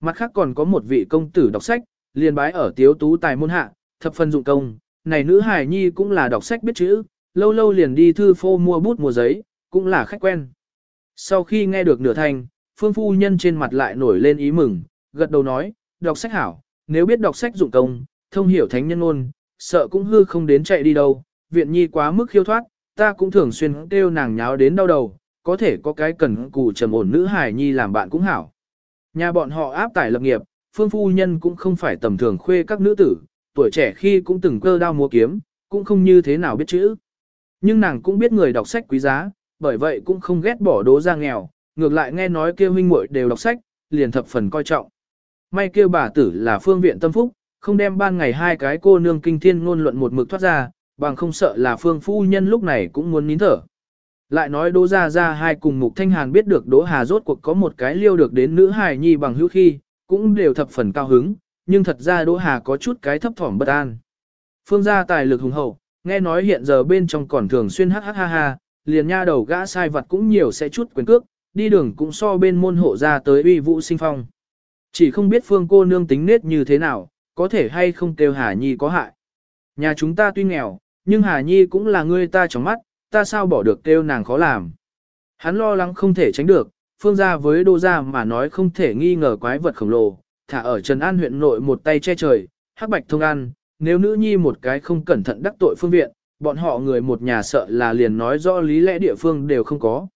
[SPEAKER 1] Mặt khác còn có một vị công tử đọc sách, liền bái ở tiếu tú tài môn hạ, thập phân dụng công, này nữ hài nhi cũng là đọc sách biết chữ, lâu lâu liền đi thư phô mua bút mua giấy, cũng là khách quen. Sau khi nghe được nửa thành phương phu nhân trên mặt lại nổi lên ý mừng, gật đầu nói, đọc sách hảo, nếu biết đọc sách dụng công, thông hiểu thánh nhân ngôn, sợ cũng hư không đến chạy đi đâu, viện nhi quá mức khiêu thoát, ta cũng thường xuyên kêu nàng nháo đến đau đầu, có thể có cái cần cù trầm ổn nữ hài nhi làm bạn cũng hảo. Nhà bọn họ áp tải lập nghiệp, phương phu nhân cũng không phải tầm thường khuê các nữ tử, tuổi trẻ khi cũng từng cơ đao mua kiếm, cũng không như thế nào biết chữ. Nhưng nàng cũng biết người đọc sách quý giá, bởi vậy cũng không ghét bỏ đố ra nghèo, ngược lại nghe nói kêu huynh muội đều đọc sách, liền thập phần coi trọng. May kêu bà tử là phương viện tâm phúc, không đem ban ngày hai cái cô nương kinh thiên ngôn luận một mực thoát ra, bằng không sợ là phương phu nhân lúc này cũng muốn nín thở. Lại nói Đỗ Gia Gia hai cùng Mục Thanh Hàn biết được Đỗ Hà rốt cuộc có một cái liêu được đến nữ hài nhi bằng hữu khi, cũng đều thập phần cao hứng, nhưng thật ra Đỗ Hà có chút cái thấp thỏm bất an. Phương gia tài lực hùng hậu, nghe nói hiện giờ bên trong còn thường xuyên hát hát ha ha, liền nha đầu gã sai vật cũng nhiều sẽ chút quyền cước, đi đường cũng so bên môn hộ ra tới uy vũ sinh phong. Chỉ không biết Phương cô nương tính nết như thế nào, có thể hay không kêu Hà Nhi có hại. Nhà chúng ta tuy nghèo, nhưng Hà Nhi cũng là người ta trong mắt, ta sao bỏ được kêu nàng khó làm. Hắn lo lắng không thể tránh được, phương gia với đô gia mà nói không thể nghi ngờ quái vật khổng lồ, thả ở Trần An huyện nội một tay che trời, hắc bạch thông an, nếu nữ nhi một cái không cẩn thận đắc tội phương viện, bọn họ người một nhà sợ là liền nói rõ lý lẽ địa phương đều không có.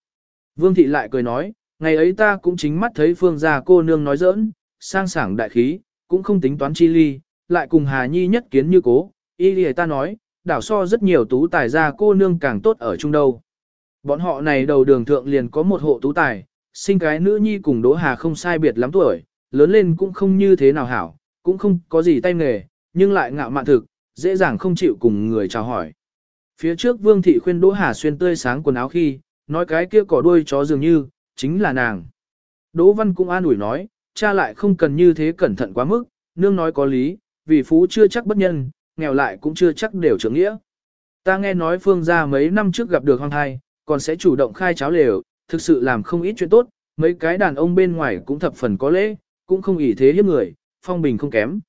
[SPEAKER 1] Vương thị lại cười nói, ngày ấy ta cũng chính mắt thấy phương gia cô nương nói giỡn, sang sảng đại khí, cũng không tính toán chi ly, lại cùng Hà Nhi nhất kiến như cố, y lì ta nói, đảo so rất nhiều tú tài gia cô nương càng tốt ở chung đâu. Bọn họ này đầu đường thượng liền có một hộ tú tài, sinh cái nữ nhi cùng Đỗ Hà không sai biệt lắm tuổi, lớn lên cũng không như thế nào hảo, cũng không có gì tay nghề, nhưng lại ngạo mạn thực, dễ dàng không chịu cùng người chào hỏi. Phía trước Vương Thị khuyên Đỗ Hà xuyên tươi sáng quần áo khi, nói cái kia cỏ đuôi chó dường như, chính là nàng. Đỗ Văn cũng an ủi nói, cha lại không cần như thế cẩn thận quá mức, nương nói có lý, vì phú chưa chắc bất nhân, nghèo lại cũng chưa chắc đều trưởng nghĩa. Ta nghe nói phương gia mấy năm trước gặp được hoang thai, còn sẽ chủ động khai cháo lều, thực sự làm không ít chuyện tốt, mấy cái đàn ông bên ngoài cũng thập phần có lễ, cũng không ỷ thế hiếp người, phong bình không kém.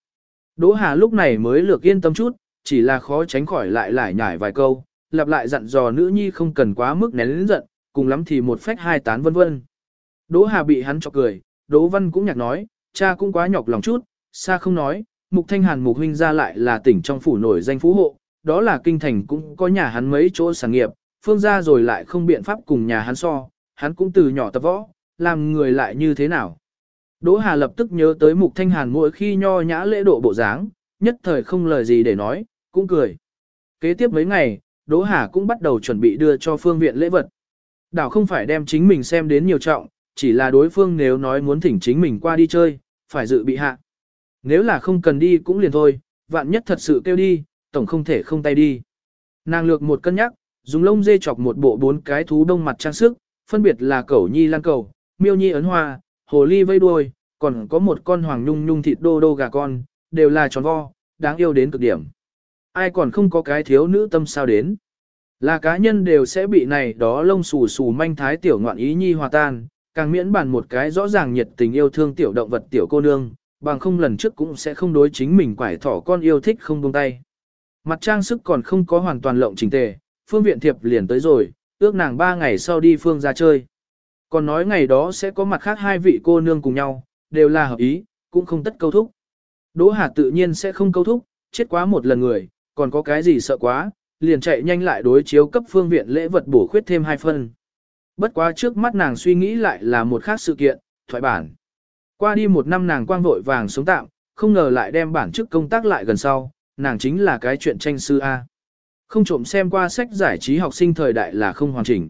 [SPEAKER 1] Đỗ Hà lúc này mới lược yên tâm chút, chỉ là khó tránh khỏi lại lại nhải vài câu, lặp lại dặn dò nữ nhi không cần quá mức nén lĩnh giận, cùng lắm thì một phách hai tán vân vân. Đỗ Hà bị hắn chọc cười, Đỗ Văn cũng nhạc nói, cha cũng quá nhọc lòng chút, xa không nói, Mục Thanh Hàn Mục huynh ra lại là tỉnh trong phủ nổi danh phú hộ, đó là kinh thành cũng có nhà hắn mấy chỗ sản nghiệp, phương gia rồi lại không biện pháp cùng nhà hắn so, hắn cũng từ nhỏ tập võ, làm người lại như thế nào. Đỗ Hà lập tức nhớ tới Mục Thanh Hàn mỗi khi nho nhã lễ độ bộ dáng, nhất thời không lời gì để nói, cũng cười. Kế tiếp mấy ngày, Đỗ Hà cũng bắt đầu chuẩn bị đưa cho phương viện lễ vật. Đảo không phải đem chính mình xem đến nhiều trọng, chỉ là đối phương nếu nói muốn thỉnh chính mình qua đi chơi, phải dự bị hạ. Nếu là không cần đi cũng liền thôi, vạn nhất thật sự kêu đi, tổng không thể không tay đi. Nàng lược một cân nhắc, dùng lông dê chọc một bộ bốn cái thú đông mặt trang sức, phân biệt là cẩu nhi lan cầu, miêu nhi ấn hoa, hồ ly vây đuôi, còn có một con hoàng nhung nhung thịt đô đô gà con, đều là tròn vo, đáng yêu đến cực điểm. Ai còn không có cái thiếu nữ tâm sao đến. Là cá nhân đều sẽ bị này đó lông xù xù manh thái tiểu ngoạn ý nhi hòa tan, càng miễn bàn một cái rõ ràng nhiệt tình yêu thương tiểu động vật tiểu cô nương, bằng không lần trước cũng sẽ không đối chính mình quải thỏ con yêu thích không buông tay. Mặt trang sức còn không có hoàn toàn lộng chỉnh tề, phương viện thiệp liền tới rồi, ước nàng ba ngày sau đi phương ra chơi. Còn nói ngày đó sẽ có mặt khác hai vị cô nương cùng nhau, đều là hợp ý, cũng không tất câu thúc. Đỗ Hà tự nhiên sẽ không câu thúc, chết quá một lần người, còn có cái gì sợ quá, liền chạy nhanh lại đối chiếu cấp phương viện lễ vật bổ khuyết thêm hai phân. Bất quá trước mắt nàng suy nghĩ lại là một khác sự kiện, thoại bản. Qua đi một năm nàng quang vội vàng sống tạm, không ngờ lại đem bản chức công tác lại gần sau, nàng chính là cái chuyện tranh sư A. Không trộm xem qua sách giải trí học sinh thời đại là không hoàn chỉnh.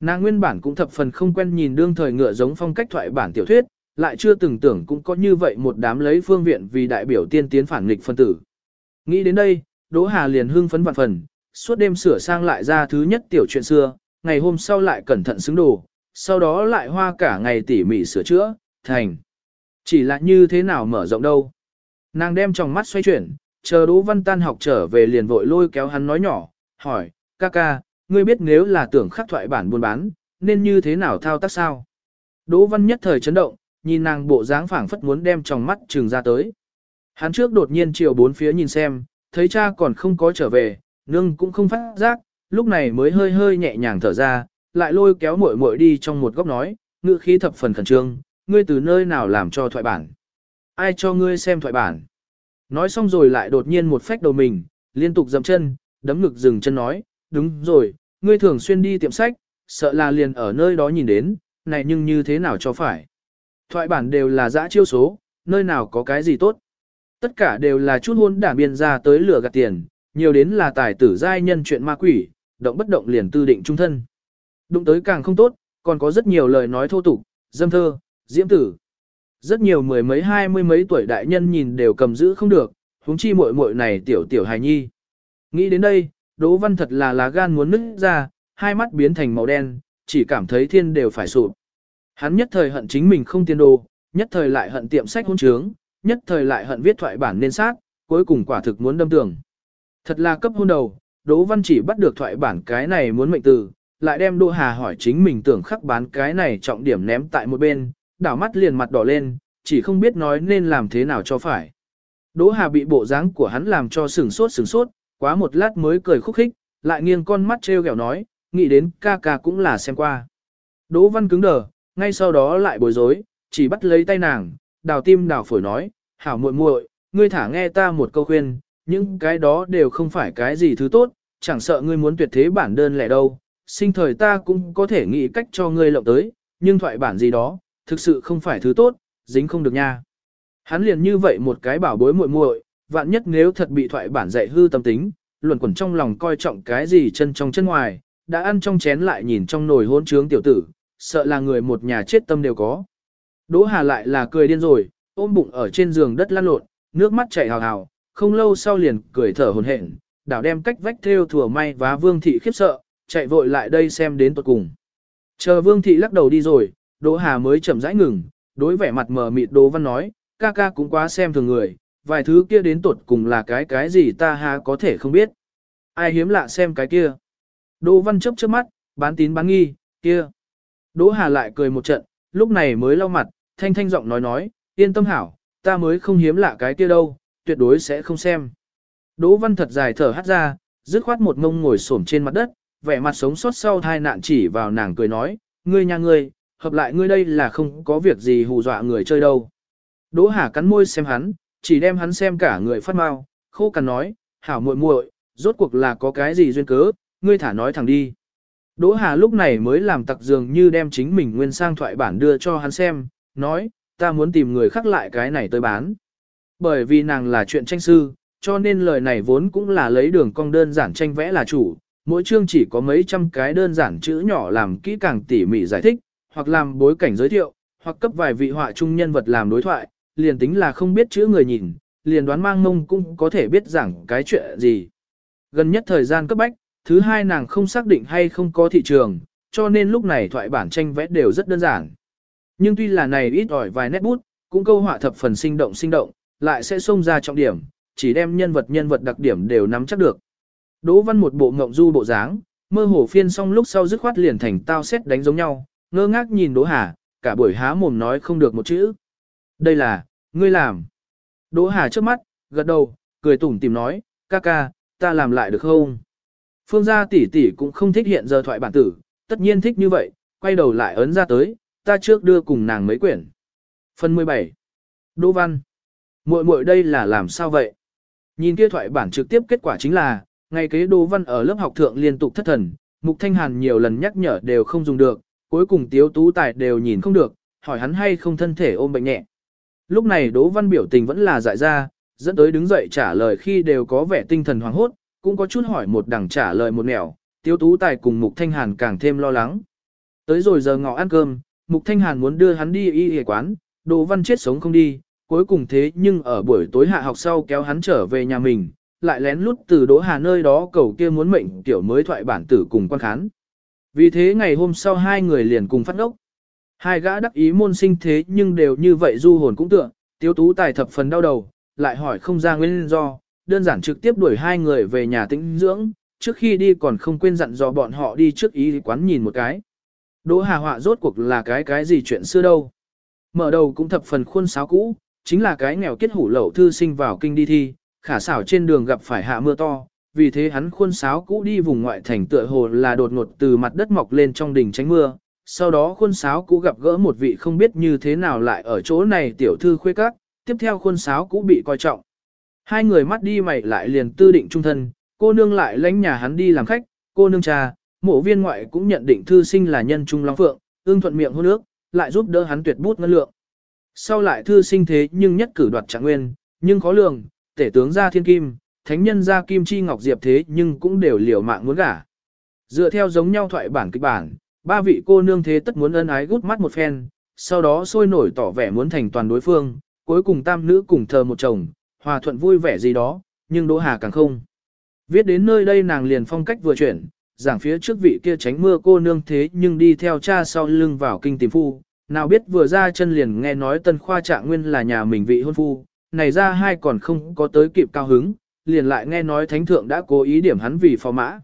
[SPEAKER 1] Nàng nguyên bản cũng thập phần không quen nhìn đương thời ngựa giống phong cách thoại bản tiểu thuyết, lại chưa từng tưởng cũng có như vậy một đám lấy phương viện vì đại biểu tiên tiến phản nghịch phân tử. Nghĩ đến đây, Đỗ Hà liền hưng phấn vạn phần, suốt đêm sửa sang lại ra thứ nhất tiểu chuyện xưa, ngày hôm sau lại cẩn thận xứng đồ, sau đó lại hoa cả ngày tỉ mỉ sửa chữa, thành. Chỉ là như thế nào mở rộng đâu. Nàng đem trong mắt xoay chuyển, chờ Đỗ Văn tan học trở về liền vội lôi kéo hắn nói nhỏ, hỏi, ca ca, ngươi biết nếu là tưởng khắc thoại bản buôn bán, nên như thế nào thao tác sao? Đỗ Văn nhất thời chấn động, nhìn nàng bộ dáng phảng phất muốn đem trong mắt trừng ra tới. Hắn trước đột nhiên chiều bốn phía nhìn xem, thấy cha còn không có trở về, nương cũng không phát giác, lúc này mới hơi hơi nhẹ nhàng thở ra, lại lôi kéo muội muội đi trong một góc nói, ngữ khí thập phần khẩn trương, ngươi từ nơi nào làm cho thoại bản? Ai cho ngươi xem thoại bản? Nói xong rồi lại đột nhiên một phách đầu mình, liên tục dậm chân, đấm ngực dừng chân nói, đúng rồi, ngươi thường xuyên đi tiệm sách, sợ là liền ở nơi đó nhìn đến, này nhưng như thế nào cho phải. Thoại bản đều là dã chiêu số, nơi nào có cái gì tốt. Tất cả đều là chút hôn đảng biên ra tới lửa gạt tiền, nhiều đến là tài tử giai nhân chuyện ma quỷ, động bất động liền tư định trung thân. Đụng tới càng không tốt, còn có rất nhiều lời nói thô tục, dâm thơ, diễm tử. Rất nhiều mười mấy hai mươi mấy tuổi đại nhân nhìn đều cầm giữ không được, huống chi muội muội này tiểu tiểu hài nhi. Nghĩ đến đây, Đỗ Văn thật là lá gan muốn nứt ra, hai mắt biến thành màu đen, chỉ cảm thấy thiên đều phải sụp. Hắn nhất thời hận chính mình không tiên đồ, nhất thời lại hận tiệm sách hôn trướng, nhất thời lại hận viết thoại bản nên sát, cuối cùng quả thực muốn đâm tường. Thật là cấp hôn đầu, Đỗ Văn chỉ bắt được thoại bản cái này muốn mệnh từ, lại đem Đỗ Hà hỏi chính mình tưởng khắc bán cái này trọng điểm ném tại một bên, đảo mắt liền mặt đỏ lên, chỉ không biết nói nên làm thế nào cho phải. Đỗ Hà bị bộ dáng của hắn làm cho sừng sốt sừng sốt, quá một lát mới cười khúc khích, lại nghiêng con mắt trêu ghẹo nói, nghĩ đến ca ca cũng là xem qua. Đỗ Văn cứng đờ, ngay sau đó lại bối rối, chỉ bắt lấy tay nàng, đào tim đào phổi nói, hảo muội muội, ngươi thả nghe ta một câu khuyên, những cái đó đều không phải cái gì thứ tốt, chẳng sợ ngươi muốn tuyệt thế bản đơn lẻ đâu, sinh thời ta cũng có thể nghĩ cách cho ngươi lộng tới, nhưng thoại bản gì đó, thực sự không phải thứ tốt, dính không được nha. Hắn liền như vậy một cái bảo bối muội muội, vạn nhất nếu thật bị thoại bản dạy hư tâm tính, luẩn quẩn trong lòng coi trọng cái gì chân trong chân ngoài, đã ăn trong chén lại nhìn trong nồi hỗn trướng tiểu tử, sợ là người một nhà chết tâm đều có. Đỗ Hà lại là cười điên rồi, ôm bụng ở trên giường đất lăn lộn, nước mắt chảy hào hào, không lâu sau liền cười thở hồn hển, đảo đem cách vách theo thừa may và Vương thị khiếp sợ, chạy vội lại đây xem đến tuột cùng. Chờ Vương thị lắc đầu đi rồi, Đỗ Hà mới chậm rãi ngừng, đối vẻ mặt mờ mịt Đỗ Văn nói, ca ca cũng quá xem thường người, vài thứ kia đến tuột cùng là cái cái gì ta ha có thể không biết. Ai hiếm lạ xem cái kia. Đỗ Văn chớp chớp mắt, bán tín bán nghi, kia. Đỗ Hà lại cười một trận, lúc này mới lau mặt, thanh thanh giọng nói nói, yên tâm hảo, ta mới không hiếm lạ cái kia đâu, tuyệt đối sẽ không xem. Đỗ Văn thật dài thở hắt ra, dứt khoát một ngông ngồi xổm trên mặt đất, vẻ mặt sống sót sau thai nạn chỉ vào nàng cười nói, ngươi nhà ngươi, hợp lại ngươi đây là không có việc gì hù dọa người chơi đâu. Đỗ Hà cắn môi xem hắn, chỉ đem hắn xem cả người phát mau, khô cằn nói, hảo muội muội, rốt cuộc là có cái gì duyên cớ, ngươi thả nói thẳng đi. Đỗ Hà lúc này mới làm tặc dường như đem chính mình nguyên sang thoại bản đưa cho hắn xem, nói, ta muốn tìm người khác lại cái này tới bán. Bởi vì nàng là chuyện tranh sư, cho nên lời này vốn cũng là lấy đường cong đơn giản tranh vẽ là chủ, mỗi chương chỉ có mấy trăm cái đơn giản chữ nhỏ làm kỹ càng tỉ mỉ giải thích, hoặc làm bối cảnh giới thiệu, hoặc cấp vài vị họa trung nhân vật làm đối thoại, liền tính là không biết chữ người nhìn, liền đoán mang mông cũng có thể biết rằng cái chuyện gì. Gần nhất thời gian cấp bách, thứ hai nàng không xác định hay không có thị trường, cho nên lúc này thoại bản tranh vẽ đều rất đơn giản. Nhưng tuy là này ít ỏi vài nét bút, cũng câu họa thập phần sinh động sinh động, lại sẽ xông ra trọng điểm, chỉ đem nhân vật nhân vật đặc điểm đều nắm chắc được. Đỗ Văn một bộ ngộng du bộ dáng, mơ hồ phiên xong lúc sau dứt khoát liền thành tao xét đánh giống nhau, ngơ ngác nhìn Đỗ Hà, cả buổi há mồm nói không được một chữ. Đây là, ngươi làm. Đỗ Hà trước mắt, gật đầu, cười tủm tìm nói, ca ca, ta làm lại được không? Phương gia tỷ tỷ cũng không thích hiện giờ thoại bản tử, tất nhiên thích như vậy, quay đầu lại ấn ra tới, ta trước đưa cùng nàng mấy quyển. Phần 17. Đỗ Văn. muội muội đây là làm sao vậy? Nhìn kia thoại bản trực tiếp kết quả chính là, ngày kế Đỗ Văn ở lớp học thượng liên tục thất thần, Mục Thanh Hàn nhiều lần nhắc nhở đều không dùng được, cuối cùng Tiếu Tú Tài đều nhìn không được, hỏi hắn hay không thân thể ôm bệnh nhẹ. Lúc này Đỗ Văn biểu tình vẫn là dại ra, dẫn tới đứng dậy trả lời khi đều có vẻ tinh thần hoảng hốt, cũng có chút hỏi một đằng trả lời một nẻo, Tiếu Tú Tài cùng Mục Thanh Hàn càng thêm lo lắng. Tới rồi giờ ngọ ăn cơm, Mục Thanh Hàn muốn đưa hắn đi y y quán, Đỗ Văn chết sống không đi, cuối cùng thế nhưng ở buổi tối hạ học sau kéo hắn trở về nhà mình, lại lén lút từ Đỗ Hà nơi đó cầu kia muốn mệnh tiểu mới thoại bản tử cùng quan khán. Vì thế ngày hôm sau hai người liền cùng phát ốc. Hai gã đắc ý môn sinh thế nhưng đều như vậy du hồn cũng tựa, Tiếu Tú Tài thập phần đau đầu, lại hỏi không ra nguyên do, đơn giản trực tiếp đuổi hai người về nhà tĩnh dưỡng, trước khi đi còn không quên dặn dò bọn họ đi trước ý quán nhìn một cái. Đỗ Hà Họa rốt cuộc là cái cái gì chuyện xưa đâu. Mở đầu cũng thập phần khuôn sáo cũ, chính là cái nghèo kết hủ lậu thư sinh vào kinh đi thi, khả xảo trên đường gặp phải hạ mưa to, vì thế hắn khuôn sáo cũ đi vùng ngoại thành tựa hồ là đột ngột từ mặt đất mọc lên trong đỉnh tránh mưa. Sau đó khuôn sáo cũ gặp gỡ một vị không biết như thế nào lại ở chỗ này tiểu thư khuê các, tiếp theo khuôn sáo cũ bị coi trọng. Hai người mắt đi mày lại liền tư định trung thân, cô nương lại lãnh nhà hắn đi làm khách, cô nương cha, mộ viên ngoại cũng nhận định thư sinh là nhân trung long phượng, ương thuận miệng hôn nước, lại giúp đỡ hắn tuyệt bút ngân lượng. Sau lại thư sinh thế nhưng nhất cử đoạt trạng nguyên, nhưng khó lường, tể tướng gia thiên kim, thánh nhân gia kim chi ngọc diệp thế nhưng cũng đều liều mạng muốn gả. Dựa theo giống nhau thoại bản kịch bản, ba vị cô nương thế tất muốn ân ái gút mắt một phen, sau đó sôi nổi tỏ vẻ muốn thành toàn đối phương, cuối cùng tam nữ cùng thờ một chồng, hòa thuận vui vẻ gì đó, nhưng Đỗ Hà càng không. Viết đến nơi đây nàng liền phong cách vừa chuyển, giảng phía trước vị kia tránh mưa cô nương thế nhưng đi theo cha sau lưng vào kinh tìm phu, nào biết vừa ra chân liền nghe nói tân khoa trạng nguyên là nhà mình vị hôn phu, này ra hai còn không có tới kịp cao hứng, liền lại nghe nói thánh thượng đã cố ý điểm hắn vì phò mã.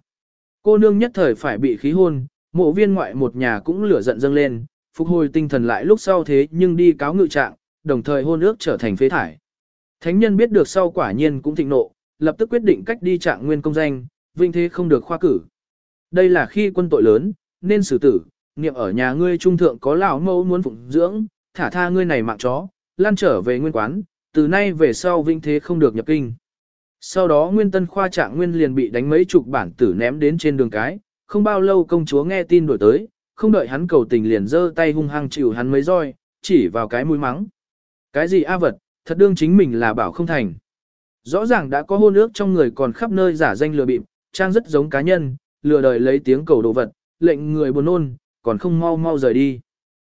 [SPEAKER 1] Cô nương nhất thời phải bị khí hôn, mộ viên ngoại một nhà cũng lửa giận dâng lên, phục hồi tinh thần lại lúc sau thế nhưng đi cáo ngự trạng, đồng thời hôn ước trở thành phế thải. Thánh nhân biết được sau quả nhiên cũng thịnh nộ, lập tức quyết định cách đi trạng nguyên công danh, vinh thế không được khoa cử. Đây là khi quân tội lớn, nên xử tử, niệm ở nhà ngươi trung thượng có lão mẫu muốn phụng dưỡng, thả tha ngươi này mạng chó, lan trở về nguyên quán, từ nay về sau vinh thế không được nhập kinh. Sau đó nguyên tân khoa trạng nguyên liền bị đánh mấy chục bản tử ném đến trên đường cái, không bao lâu công chúa nghe tin đổi tới, không đợi hắn cầu tình liền giơ tay hung hăng chịu hắn mấy roi, chỉ vào cái mũi mắng. Cái gì a vật, thật đương chính mình là bảo không thành. Rõ ràng đã có hôn ước trong người còn khắp nơi giả danh lừa bịp, trang rất giống cá nhân, lừa đời lấy tiếng cầu đồ vật, lệnh người buồn nôn, còn không mau mau rời đi.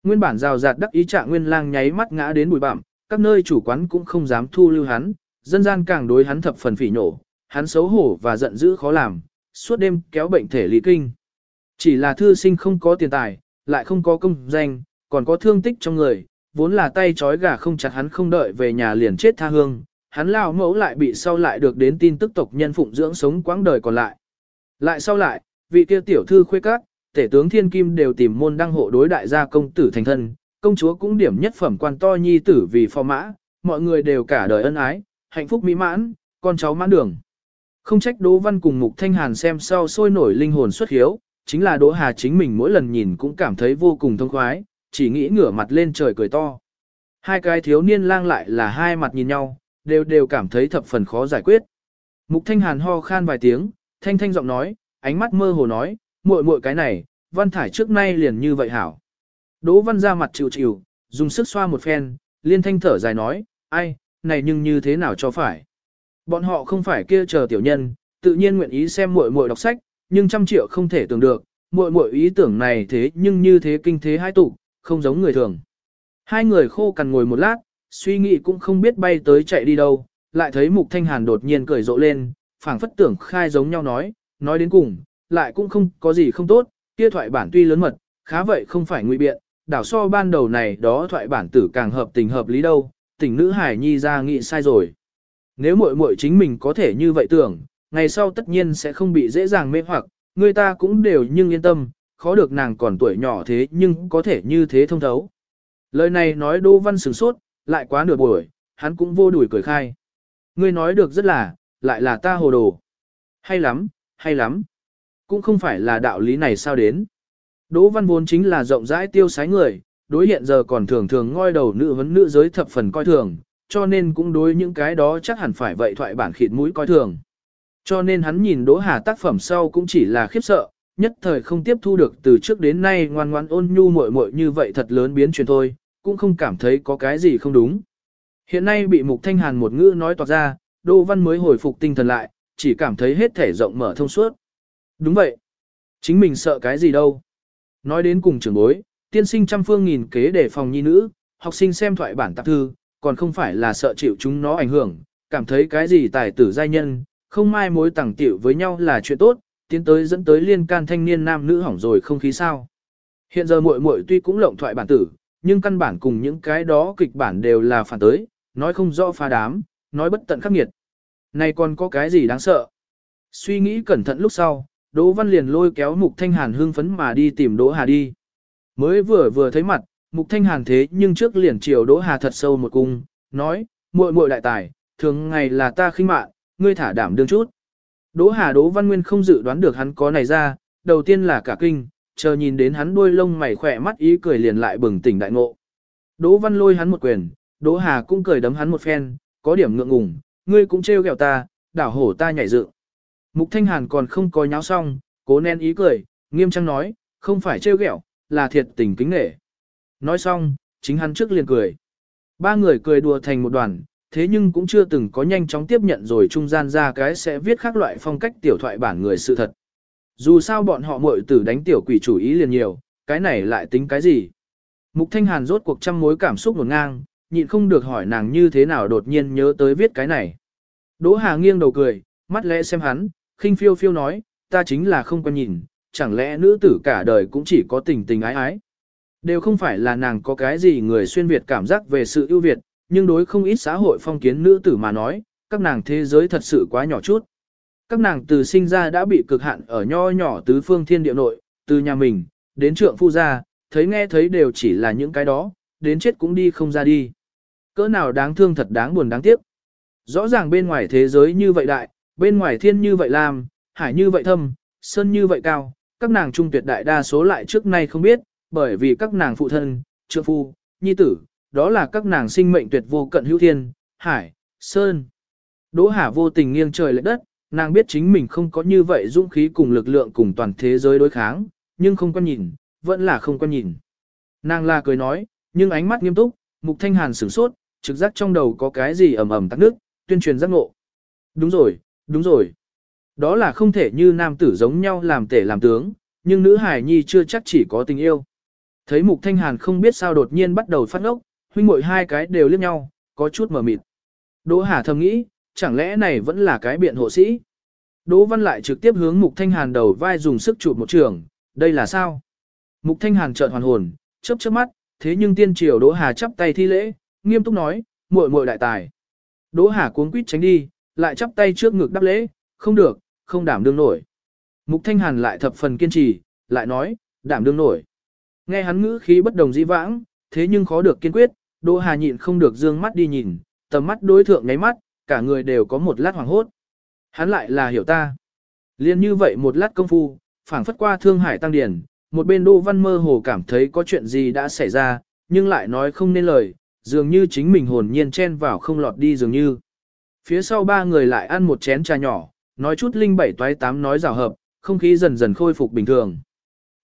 [SPEAKER 1] Nguyên bản rào rạt đắc ý trạng nguyên lang nháy mắt ngã đến bụi bặm, các nơi chủ quán cũng không dám thu lưu hắn, dân gian càng đối hắn thập phần phỉ nổ, hắn xấu hổ và giận dữ khó làm, suốt đêm kéo bệnh thể lý kinh. Chỉ là thư sinh không có tiền tài, lại không có công danh, còn có thương tích trong người, vốn là tay trói gà không chặt hắn không đợi về nhà liền chết tha hương, hắn lao mẫu lại bị sau lại được đến tin tức tộc nhân phụng dưỡng sống quãng đời còn lại. Lại sau lại, vị kia tiểu thư khuê các, tể tướng thiên kim đều tìm môn đăng hộ đối đại gia công tử thành thân, công chúa cũng điểm nhất phẩm quan to nhi tử vì phò mã, mọi người đều cả đời ân ái, hạnh phúc mỹ mãn, con cháu mãn đường. Không trách Đỗ Văn cùng Mục Thanh Hàn xem sau sôi nổi linh hồn xuất hiếu, chính là Đỗ Hà chính mình mỗi lần nhìn cũng cảm thấy vô cùng thông khoái, chỉ nghĩ ngửa mặt lên trời cười to. Hai cái thiếu niên lang lại là hai mặt nhìn nhau, đều đều cảm thấy thập phần khó giải quyết. Mục Thanh Hàn ho khan vài tiếng, thanh thanh giọng nói, ánh mắt mơ hồ nói, muội muội cái này, văn thải trước nay liền như vậy hảo. Đỗ văn ra mặt chịu chịu, dùng sức xoa một phen, liên thanh thở dài nói, ai, này nhưng như thế nào cho phải. Bọn họ không phải kia chờ tiểu nhân, tự nhiên nguyện ý xem muội muội đọc sách, nhưng trăm triệu không thể tưởng được, muội muội ý tưởng này thế nhưng như thế kinh thế hai tụ, không giống người thường. Hai người khô cằn ngồi một lát, suy nghĩ cũng không biết bay tới chạy đi đâu, lại thấy Mục Thanh Hàn đột nhiên cười rộ lên, phảng phất tưởng khai giống nhau nói, nói đến cùng, lại cũng không có gì không tốt, kia thoại bản tuy lớn mật, khá vậy không phải ngụy biện, đảo so ban đầu này đó thoại bản tử càng hợp tình hợp lý đâu, tình nữ hải nhi ra nghĩ sai rồi. Nếu muội muội chính mình có thể như vậy tưởng, ngày sau tất nhiên sẽ không bị dễ dàng mê hoặc, người ta cũng đều nhưng yên tâm, khó được nàng còn tuổi nhỏ thế nhưng có thể như thế thông thấu. Lời này nói Đỗ Văn sửng sốt, lại quá nửa buổi, hắn cũng vô đuổi cười khai. Ngươi nói được rất là, lại là ta hồ đồ. Hay lắm, hay lắm. Cũng không phải là đạo lý này sao đến. Đỗ văn vốn chính là rộng rãi tiêu sái người, đối hiện giờ còn thường thường ngoi đầu nữ vấn nữ giới thập phần coi thường, cho nên cũng đối những cái đó chắc hẳn phải vậy thoại bản khịt mũi coi thường. Cho nên hắn nhìn Đỗ Hà tác phẩm sau cũng chỉ là khiếp sợ, nhất thời không tiếp thu được từ trước đến nay ngoan ngoãn ôn nhu muội muội như vậy thật lớn biến chuyển thôi, cũng không cảm thấy có cái gì không đúng. Hiện nay bị Mục Thanh Hàn một ngữ nói toạc ra, Đỗ Văn mới hồi phục tinh thần lại, chỉ cảm thấy hết thể rộng mở thông suốt. Đúng vậy. Chính mình sợ cái gì đâu. Nói đến cùng trưởng bối, tiên sinh trăm phương nghìn kế để phòng nhi nữ, học sinh xem thoại bản tạp thư, còn không phải là sợ chịu chúng nó ảnh hưởng, cảm thấy cái gì tài tử giai nhân, không mai mối tẳng tiểu với nhau là chuyện tốt, tiến tới dẫn tới liên can thanh niên nam nữ hỏng rồi không khí sao. Hiện giờ muội muội tuy cũng lộng thoại bản tử, nhưng căn bản cùng những cái đó kịch bản đều là phản tới, nói không rõ pha đám, nói bất tận khắc nghiệt. Này còn có cái gì đáng sợ? Suy nghĩ cẩn thận lúc sau, Đỗ Văn liền lôi kéo Mục Thanh Hàn hưng phấn mà đi tìm Đỗ Hà đi. Mới vừa vừa thấy mặt, Mục Thanh Hàn thế nhưng trước liền chiều Đỗ Hà thật sâu một cung, nói, muội muội đại tài, thường ngày là ta khinh mạn, ngươi thả đảm đương chút. Đỗ Hà Đỗ Văn Nguyên không dự đoán được hắn có này ra, đầu tiên là cả kinh, chờ nhìn đến hắn đuôi lông mày khỏe mắt ý cười liền lại bừng tỉnh đại ngộ. Đỗ Văn lôi hắn một quyền, Đỗ Hà cũng cười đấm hắn một phen, có điểm ngượng ngùng, ngươi cũng trêu ghẹo ta, đảo hổ ta nhảy dựng. Mục Thanh Hàn còn không có nháo xong, cố nén ý cười, nghiêm trang nói, không phải trêu ghẹo, là thiệt tình kính nể. Nói xong, chính hắn trước liền cười. Ba người cười đùa thành một đoàn, thế nhưng cũng chưa từng có nhanh chóng tiếp nhận rồi trung gian ra cái sẽ viết khác loại phong cách tiểu thoại bản người sự thật. Dù sao bọn họ muội tử đánh tiểu quỷ chủ ý liền nhiều, cái này lại tính cái gì? Mục Thanh Hàn rốt cuộc trăm mối cảm xúc ngổn ngang, nhịn không được hỏi nàng như thế nào đột nhiên nhớ tới viết cái này. Đỗ Hà nghiêng đầu cười, mắt lẽ xem hắn, khinh phiêu phiêu nói, ta chính là không quan nhìn, chẳng lẽ nữ tử cả đời cũng chỉ có tình tình ái ái. Đều không phải là nàng có cái gì người xuyên Việt cảm giác về sự ưu việt, nhưng đối không ít xã hội phong kiến nữ tử mà nói, các nàng thế giới thật sự quá nhỏ chút. Các nàng từ sinh ra đã bị cực hạn ở nho nhỏ tứ phương thiên địa nội, từ nhà mình, đến trượng phu gia, thấy nghe thấy đều chỉ là những cái đó, đến chết cũng đi không ra đi. Cỡ nào đáng thương thật đáng buồn đáng tiếc. Rõ ràng bên ngoài thế giới như vậy đại, bên ngoài thiên như vậy làm, hải như vậy thâm, sơn như vậy cao, các nàng trung tuyệt đại đa số lại trước nay không biết, bởi vì các nàng phụ thân, trượng phu, nhi tử, đó là các nàng sinh mệnh tuyệt vô cận hữu thiên, hải, sơn. Đỗ Hà vô tình nghiêng trời lệ đất, nàng biết chính mình không có như vậy dũng khí cùng lực lượng cùng toàn thế giới đối kháng, nhưng không quan nhìn, vẫn là không quan nhìn. Nàng là cười nói, nhưng ánh mắt nghiêm túc, mục thanh hàn sửng sốt, trực giác trong đầu có cái gì ầm ầm tắc nước, tuyên truyền giác ngộ. Đúng rồi, đúng rồi. Đó là không thể như nam tử giống nhau làm tể làm tướng, nhưng nữ hải nhi chưa chắc chỉ có tình yêu. Thấy mục thanh hàn không biết sao đột nhiên bắt đầu phát ốc, huynh muội hai cái đều liếc nhau, có chút mờ mịt. Đỗ Hà thầm nghĩ, chẳng lẽ này vẫn là cái biện hộ sĩ? Đỗ Văn lại trực tiếp hướng Mục Thanh Hàn đầu vai dùng sức chụp một trường, đây là sao? Mục Thanh Hàn chợt hoàn hồn, chớp chớp mắt, thế nhưng tiên triều Đỗ Hà chắp tay thi lễ, nghiêm túc nói, muội muội đại tài. Đỗ Hà cuống quýt tránh đi, lại chắp tay trước ngực đáp lễ, không được, không đảm đương nổi. Mục Thanh Hàn lại thập phần kiên trì, lại nói, đảm đương nổi. Nghe hắn ngữ khí bất đồng dĩ vãng, thế nhưng khó được kiên quyết, Đỗ Hà nhịn không được dương mắt đi nhìn, tầm mắt đối thượng ngáy mắt, cả người đều có một lát hoàng hốt. Hắn lại là hiểu ta. Liên như vậy một lát công phu, phảng phất qua thương hải tăng điển, một bên Đỗ Văn mơ hồ cảm thấy có chuyện gì đã xảy ra, nhưng lại nói không nên lời, dường như chính mình hồn nhiên chen vào không lọt đi dường như. Phía sau ba người lại ăn một chén trà nhỏ, nói chút linh bảy toái tám nói rào hợp, không khí dần dần khôi phục bình thường.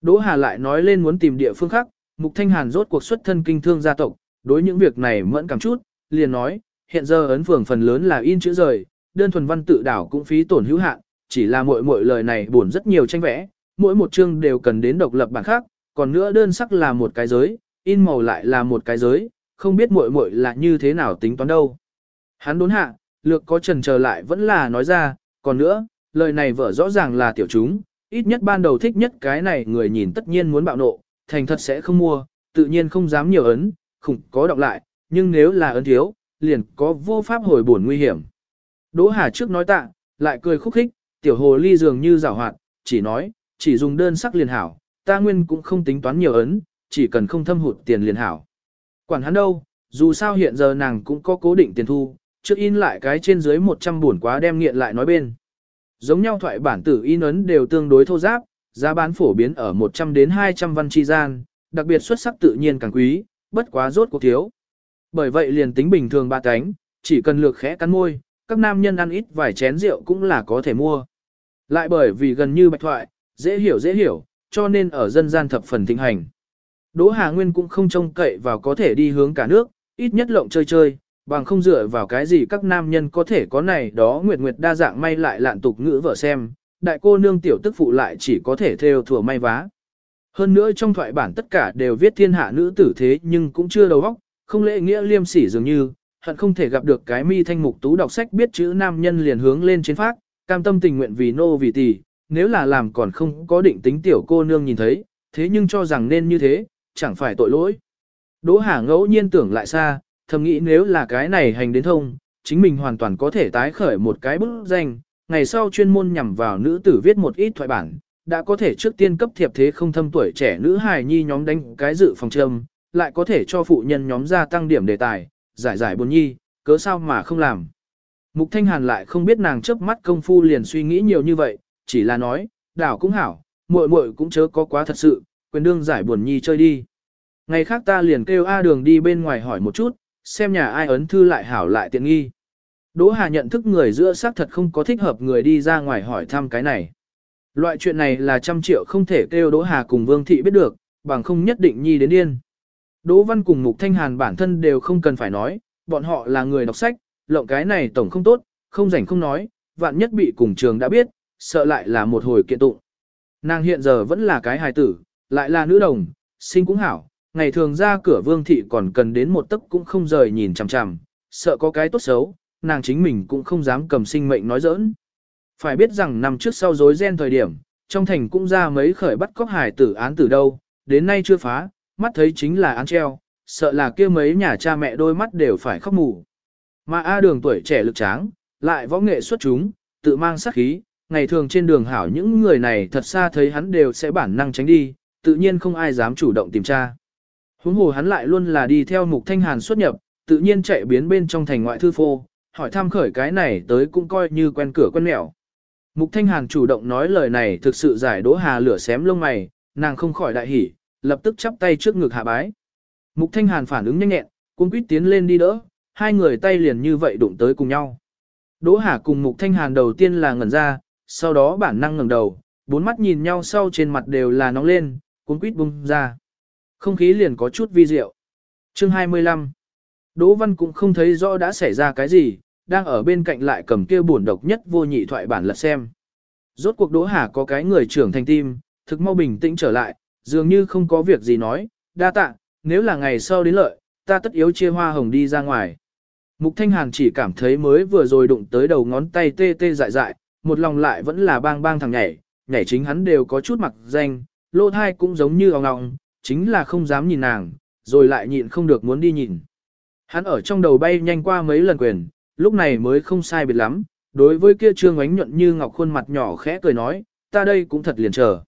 [SPEAKER 1] Đỗ Hà lại nói lên muốn tìm địa phương khác, Mục Thanh Hàn rốt cuộc xuất thân kinh thương gia tộc, đối những việc này mẫn cảm chút, liền nói, hiện giờ ấn phường phần lớn là in chữ rời, đơn thuần văn tự đảo cũng phí tổn hữu hạn, chỉ là mỗi mỗi lời này buồn rất nhiều tranh vẽ, mỗi một chương đều cần đến độc lập bản khác, còn nữa đơn sắc là một cái giới, in màu lại là một cái giới, không biết muội muội là như thế nào tính toán đâu. Hắn đốn hạ, lược có trần chờ lại vẫn là nói ra, còn nữa, lời này vở rõ ràng là tiểu chúng, ít nhất ban đầu thích nhất cái này người nhìn tất nhiên muốn bạo nộ, thành thật sẽ không mua, tự nhiên không dám nhiều ấn, khủng có đọc lại, nhưng nếu là ấn thiếu, liền có vô pháp hồi bổn nguy hiểm. Đỗ Hà trước nói tạ, lại cười khúc khích, tiểu hồ ly dường như rào hoạt, chỉ nói, chỉ dùng đơn sắc liền hảo, ta nguyên cũng không tính toán nhiều ấn, chỉ cần không thâm hụt tiền liền hảo. Quản hắn đâu, Dù sao hiện giờ nàng cũng có cố định tiền thu, trước in lại cái trên dưới 100 buồn quá đem nghiện lại nói bên. Giống nhau thoại bản tử in ấn đều tương đối thô giáp, giá bán phổ biến ở 100 đến 200 văn chi gian, đặc biệt xuất sắc tự nhiên càng quý, bất quá rốt cuộc thiếu. Bởi vậy liền tính bình thường ba cánh, chỉ cần lược khẽ cắn môi, các nam nhân ăn ít vài chén rượu cũng là có thể mua. Lại bởi vì gần như bạch thoại, dễ hiểu dễ hiểu, cho nên ở dân gian thập phần thịnh hành. Đỗ Hà Nguyên cũng không trông cậy vào có thể đi hướng cả nước, ít nhất lộng chơi chơi, bằng không dựa vào cái gì các nam nhân có thể có này đó nguyệt nguyệt đa dạng may lại lạn tục ngữ vợ xem, đại cô nương tiểu tức phụ lại chỉ có thể theo thừa may vá. Hơn nữa trong thoại bản tất cả đều viết thiên hạ nữ tử thế nhưng cũng chưa đầu óc, không lễ nghĩa liêm sỉ dường như, hận không thể gặp được cái mi thanh mục tú đọc sách biết chữ nam nhân liền hướng lên trên phát, cam tâm tình nguyện vì nô vì tỷ, nếu là làm còn không có định tính tiểu cô nương nhìn thấy, thế nhưng cho rằng nên như thế, chẳng phải tội lỗi. Đỗ Hà ngẫu nhiên tưởng lại xa, thầm nghĩ nếu là cái này hành đến thông, chính mình hoàn toàn có thể tái khởi một cái bức danh, ngày sau chuyên môn nhằm vào nữ tử viết một ít thoại bản, đã có thể trước tiên cấp thiệp thế không thâm tuổi trẻ nữ hài nhi nhóm đánh cái dự phòng trâm, lại có thể cho phụ nhân nhóm gia tăng điểm đề tài, giải giải buồn nhi, cớ sao mà không làm. Mục Thanh Hàn lại không biết nàng chớp mắt công phu liền suy nghĩ nhiều như vậy, chỉ là nói, đảo cũng hảo, muội muội cũng chớ có quá thật sự, quyền đương giải buồn nhi chơi đi. Ngày khác ta liền kêu A đường đi bên ngoài hỏi một chút, xem nhà ai ấn thư lại hảo lại tiện nghi. Đỗ Hà nhận thức người giữa xác thật không có thích hợp người đi ra ngoài hỏi thăm cái này. Loại chuyện này là trăm triệu không thể kêu Đỗ Hà cùng Vương Thị biết được, bằng không nhất định nhi đến điên. Đỗ Văn cùng Mục Thanh Hàn bản thân đều không cần phải nói, bọn họ là người đọc sách, lộng cái này tổng không tốt, không rảnh không nói, vạn nhất bị cùng trường đã biết, sợ lại là một hồi kiện tụng. Nàng hiện giờ vẫn là cái hài tử, lại là nữ đồng, sinh cũng hảo, ngày thường ra cửa vương thị còn cần đến một tấc cũng không rời nhìn chằm chằm, sợ có cái tốt xấu, nàng chính mình cũng không dám cầm sinh mệnh nói giỡn. Phải biết rằng năm trước sau rối ren thời điểm, trong thành cũng ra mấy khởi bắt cóc hải tử án từ đâu, đến nay chưa phá, mắt thấy chính là án treo, sợ là kia mấy nhà cha mẹ đôi mắt đều phải khóc mù. Mà A đường tuổi trẻ lực tráng, lại võ nghệ xuất chúng, tự mang sát khí, ngày thường trên đường hảo những người này thật xa thấy hắn đều sẽ bản năng tránh đi, tự nhiên không ai dám chủ động tìm tra. Huống hồ hắn lại luôn là đi theo mục thanh hàn xuất nhập, tự nhiên chạy biến bên trong thành ngoại thư phô, hỏi thăm khởi cái này tới cũng coi như quen cửa quen mẹo. Mục thanh hàn chủ động nói lời này thực sự giải đỗ hà lửa xém lông mày, nàng không khỏi đại hỉ, lập tức chắp tay trước ngực hạ bái. Mục thanh hàn phản ứng nhanh nhẹn, cuống quýt tiến lên đi đỡ, hai người tay liền như vậy đụng tới cùng nhau. Đỗ Hà cùng Mục Thanh Hàn đầu tiên là ngẩn ra, sau đó bản năng ngẩng đầu, bốn mắt nhìn nhau sau trên mặt đều là nóng lên, cuốn quýt bung ra. Không khí liền có chút vi diệu. Chương 25 Đỗ Văn cũng không thấy rõ đã xảy ra cái gì, đang ở bên cạnh lại cầm kia buồn độc nhất vô nhị thoại bản lật xem. Rốt cuộc Đỗ Hà có cái người trưởng thành tim, thực mau bình tĩnh trở lại, dường như không có việc gì nói, đa tạ, nếu là ngày sau đến lợi, ta tất yếu chia hoa hồng đi ra ngoài. Mục Thanh Hàn chỉ cảm thấy mới vừa rồi đụng tới đầu ngón tay tê tê dại dại, một lòng lại vẫn là bang bang thằng nhảy, nhảy chính hắn đều có chút mặc danh, lô thai cũng giống như ong ong, chính là không dám nhìn nàng, rồi lại nhịn không được muốn đi nhìn. Hắn ở trong đầu bay nhanh qua mấy lần quyền, lúc này mới không sai biệt lắm, đối với kia trương ánh nhuận như ngọc khuôn mặt nhỏ khẽ cười nói, ta đây cũng thật liền chờ.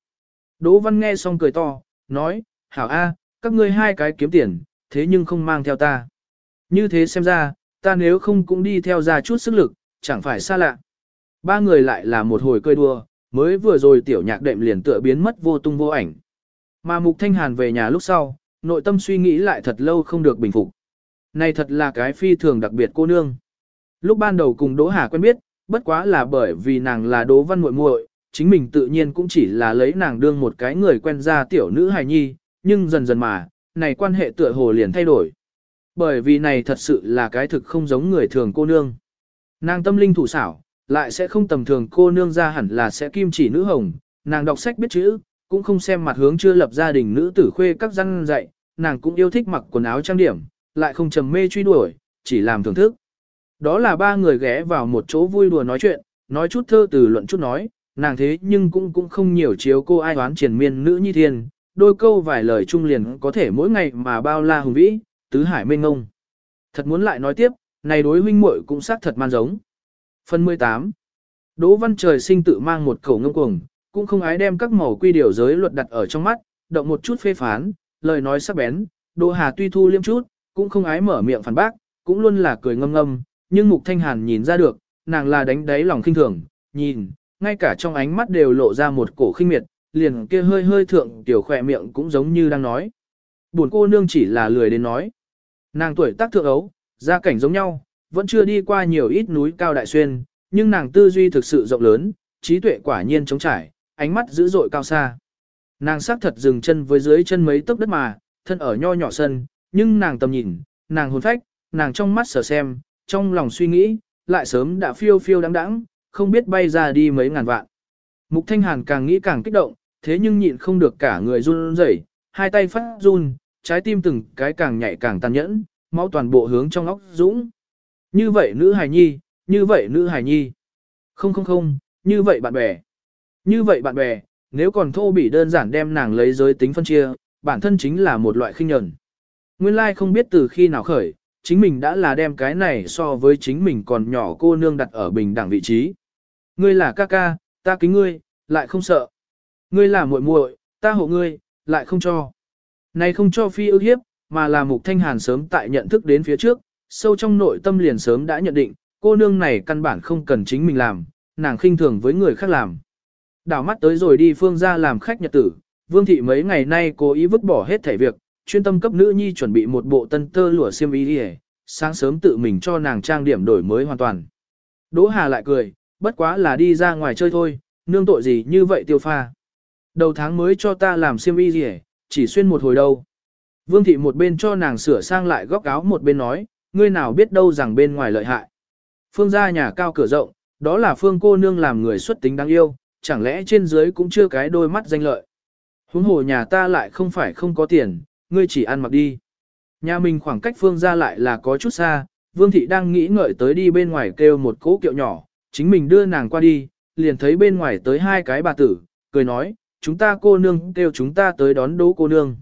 [SPEAKER 1] Đỗ Văn nghe xong cười to, nói, hảo a, các ngươi hai cái kiếm tiền, thế nhưng không mang theo ta. Như thế xem ra, ta nếu không cũng đi theo ra chút sức lực, chẳng phải xa lạ. Ba người lại là một hồi cười đùa mới vừa rồi tiểu nhạc đệm liền tựa biến mất vô tung vô ảnh. Mà Mục Thanh Hàn về nhà lúc sau, nội tâm suy nghĩ lại thật lâu không được bình phục. Này thật là cái phi thường đặc biệt cô nương. Lúc ban đầu cùng Đỗ Hà quen biết, bất quá là bởi vì nàng là Đỗ Văn muội muội, chính mình tự nhiên cũng chỉ là lấy nàng đương một cái người quen ra tiểu nữ hài nhi, nhưng dần dần mà, này quan hệ tựa hồ liền thay đổi. Bởi vì này thật sự là cái thực không giống người thường cô nương. Nàng tâm linh thủ xảo, lại sẽ không tầm thường cô nương ra hẳn là sẽ kim chỉ nữ hồng, nàng đọc sách biết chữ, cũng không xem mặt hướng chưa lập gia đình nữ tử khuê các răng dạy, nàng cũng yêu thích mặc quần áo trang điểm, lại không trầm mê truy đuổi, chỉ làm thưởng thức. Đó là ba người ghé vào một chỗ vui đùa nói chuyện, nói chút thơ từ luận chút nói, nàng thế nhưng cũng cũng không nhiều chiếu cô ai đoán triền miên nữ nhi thiên, đôi câu vài lời trung liền có thể mỗi ngày mà bao la hùng vĩ, tứ hải mênh ngông. Thật muốn lại nói tiếp, này đối huynh muội cũng xác thật man giống. Phần 18 Đỗ Văn Trời sinh tự mang một khẩu ngông cuồng, cũng không ái đem các màu quy điều giới luật đặt ở trong mắt, động một chút phê phán, lời nói sắc bén, Đỗ Hà tuy thu liêm chút, cũng không ái mở miệng phản bác, cũng luôn là cười ngâm ngâm, nhưng Mục Thanh Hàn nhìn ra được, nàng là đánh đáy lòng khinh thường, nhìn, ngay cả trong ánh mắt đều lộ ra một cổ khinh miệt, liền kia hơi hơi thượng tiểu khỏe miệng cũng giống như đang nói. Buồn cô nương chỉ là lười đến nói. Nàng tuổi tác thượng ấu, gia cảnh giống nhau, vẫn chưa đi qua nhiều ít núi cao đại xuyên, nhưng nàng tư duy thực sự rộng lớn, trí tuệ quả nhiên trống trải, ánh mắt dữ dội cao xa. Nàng xác thật dừng chân với dưới chân mấy tấc đất mà, thân ở nho nhỏ sân, nhưng nàng tầm nhìn, nàng hồn phách, nàng trong mắt sở xem, trong lòng suy nghĩ, lại sớm đã phiêu phiêu đáng đáng, không biết bay ra đi mấy ngàn vạn. Mục Thanh Hàn càng nghĩ càng kích động, thế nhưng nhịn không được cả người run rẩy, hai tay phát run, trái tim từng cái càng nhảy càng tàn nhẫn, máu toàn bộ hướng trong óc dũng. Như vậy nữ hài nhi, như vậy nữ hài nhi. Không không không, như vậy bạn bè. Như vậy bạn bè, nếu còn thô bỉ đơn giản đem nàng lấy giới tính phân chia, bản thân chính là một loại khinh nhẫn. Nguyên lai không biết từ khi nào khởi, chính mình đã là đem cái này so với chính mình còn nhỏ cô nương đặt ở bình đẳng vị trí. Ngươi là ca ca, ta kính ngươi, lại không sợ. Ngươi là muội muội, ta hộ ngươi, lại không cho. Này không cho phi ước hiếp, mà là mục thanh hàn sớm tại nhận thức đến phía trước, sâu trong nội tâm liền sớm đã nhận định, cô nương này căn bản không cần chính mình làm, nàng khinh thường với người khác làm. Đảo mắt tới rồi đi phương ra làm khách nhật tử, vương thị mấy ngày nay cố ý vứt bỏ hết thể việc, chuyên tâm cấp nữ nhi chuẩn bị một bộ tân tơ lụa xiêm y đi sáng sớm tự mình cho nàng trang điểm đổi mới hoàn toàn. Đỗ Hà lại cười, bất quá là đi ra ngoài chơi thôi, nương tội gì như vậy tiêu pha. Đầu tháng mới cho ta làm xiêm y gì chỉ xuyên một hồi đâu. Vương thị một bên cho nàng sửa sang lại góc áo một bên nói, ngươi nào biết đâu rằng bên ngoài lợi hại. Phương gia nhà cao cửa rộng, đó là phương cô nương làm người xuất tính đáng yêu, chẳng lẽ trên dưới cũng chưa cái đôi mắt danh lợi. Huống hồ nhà ta lại không phải không có tiền, ngươi chỉ ăn mặc đi. Nhà mình khoảng cách phương gia lại là có chút xa, vương thị đang nghĩ ngợi tới đi bên ngoài kêu một cỗ kiệu nhỏ, chính mình đưa nàng qua đi, liền thấy bên ngoài tới hai cái bà tử, cười nói, chúng ta cô nương kêu chúng ta tới đón đố cô nương.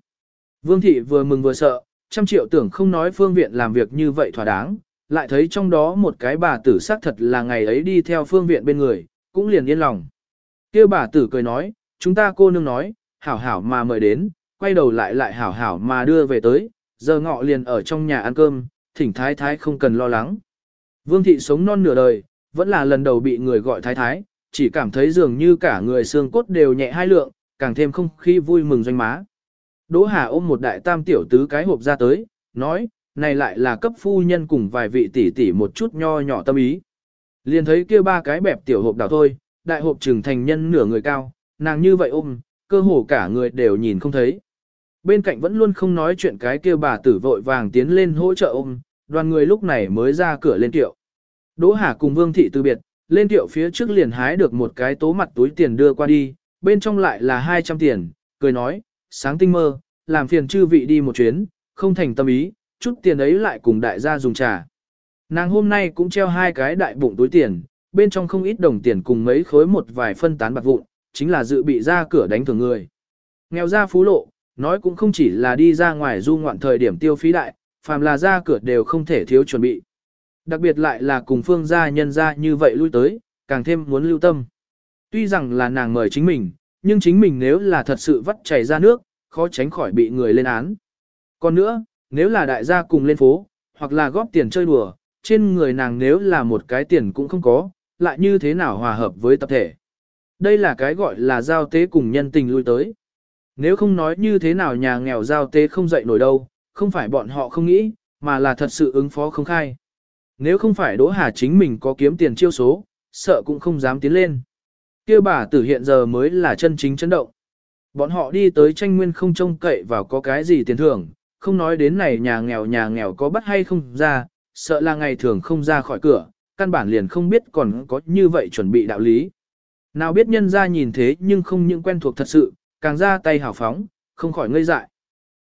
[SPEAKER 1] Vương thị vừa mừng vừa sợ, trăm triệu tưởng không nói phương viện làm việc như vậy thỏa đáng, lại thấy trong đó một cái bà tử xác thật là ngày ấy đi theo phương viện bên người, cũng liền yên lòng. Kia bà tử cười nói, chúng ta cô nương nói, hảo hảo mà mời đến, quay đầu lại lại hảo hảo mà đưa về tới, giờ ngọ liền ở trong nhà ăn cơm, thỉnh thái thái không cần lo lắng. Vương thị sống non nửa đời, vẫn là lần đầu bị người gọi thái thái, chỉ cảm thấy dường như cả người xương cốt đều nhẹ hai lượng, càng thêm không khí vui mừng doanh má. Đỗ Hà ôm một đại tam tiểu tứ cái hộp ra tới, nói, này lại là cấp phu nhân cùng vài vị tỷ tỷ một chút nho nhỏ tâm ý. Liền thấy kia ba cái bẹp tiểu hộp đào thôi, đại hộp trưởng thành nhân nửa người cao, nàng như vậy ôm, cơ hồ cả người đều nhìn không thấy. Bên cạnh vẫn luôn không nói chuyện cái kia bà tử vội vàng tiến lên hỗ trợ ôm, đoàn người lúc này mới ra cửa lên tiệu. Đỗ Hà cùng Vương Thị từ biệt, lên tiệu phía trước liền hái được một cái tố mặt túi tiền đưa qua đi, bên trong lại là 200 tiền, cười nói, sáng tinh mơ, làm phiền chư vị đi một chuyến, không thành tâm ý, chút tiền ấy lại cùng đại gia dùng trà. Nàng hôm nay cũng treo hai cái đại bụng túi tiền, bên trong không ít đồng tiền cùng mấy khối một vài phân tán bạc vụn, chính là dự bị ra cửa đánh thường người. Nghèo ra phú lộ, nói cũng không chỉ là đi ra ngoài du ngoạn thời điểm tiêu phí đại, phàm là ra cửa đều không thể thiếu chuẩn bị. Đặc biệt lại là cùng phương gia nhân gia như vậy lui tới, càng thêm muốn lưu tâm. Tuy rằng là nàng mời chính mình, nhưng chính mình nếu là thật sự vắt chảy ra nước, khó tránh khỏi bị người lên án. Còn nữa, nếu là đại gia cùng lên phố, hoặc là góp tiền chơi đùa, trên người nàng nếu là một cái tiền cũng không có, lại như thế nào hòa hợp với tập thể. Đây là cái gọi là giao tế cùng nhân tình lui tới. Nếu không nói như thế nào nhà nghèo giao tế không dậy nổi đâu, không phải bọn họ không nghĩ, mà là thật sự ứng phó không khai. Nếu không phải Đỗ Hà chính mình có kiếm tiền chiêu số, sợ cũng không dám tiến lên kia bà tử hiện giờ mới là chân chính chấn động. Bọn họ đi tới tranh nguyên không trông cậy vào có cái gì tiền thưởng, không nói đến này nhà nghèo nhà nghèo có bắt hay không ra, sợ là ngày thường không ra khỏi cửa, căn bản liền không biết còn có như vậy chuẩn bị đạo lý. Nào biết nhân ra nhìn thế nhưng không những quen thuộc thật sự, càng ra tay hào phóng, không khỏi ngây dại.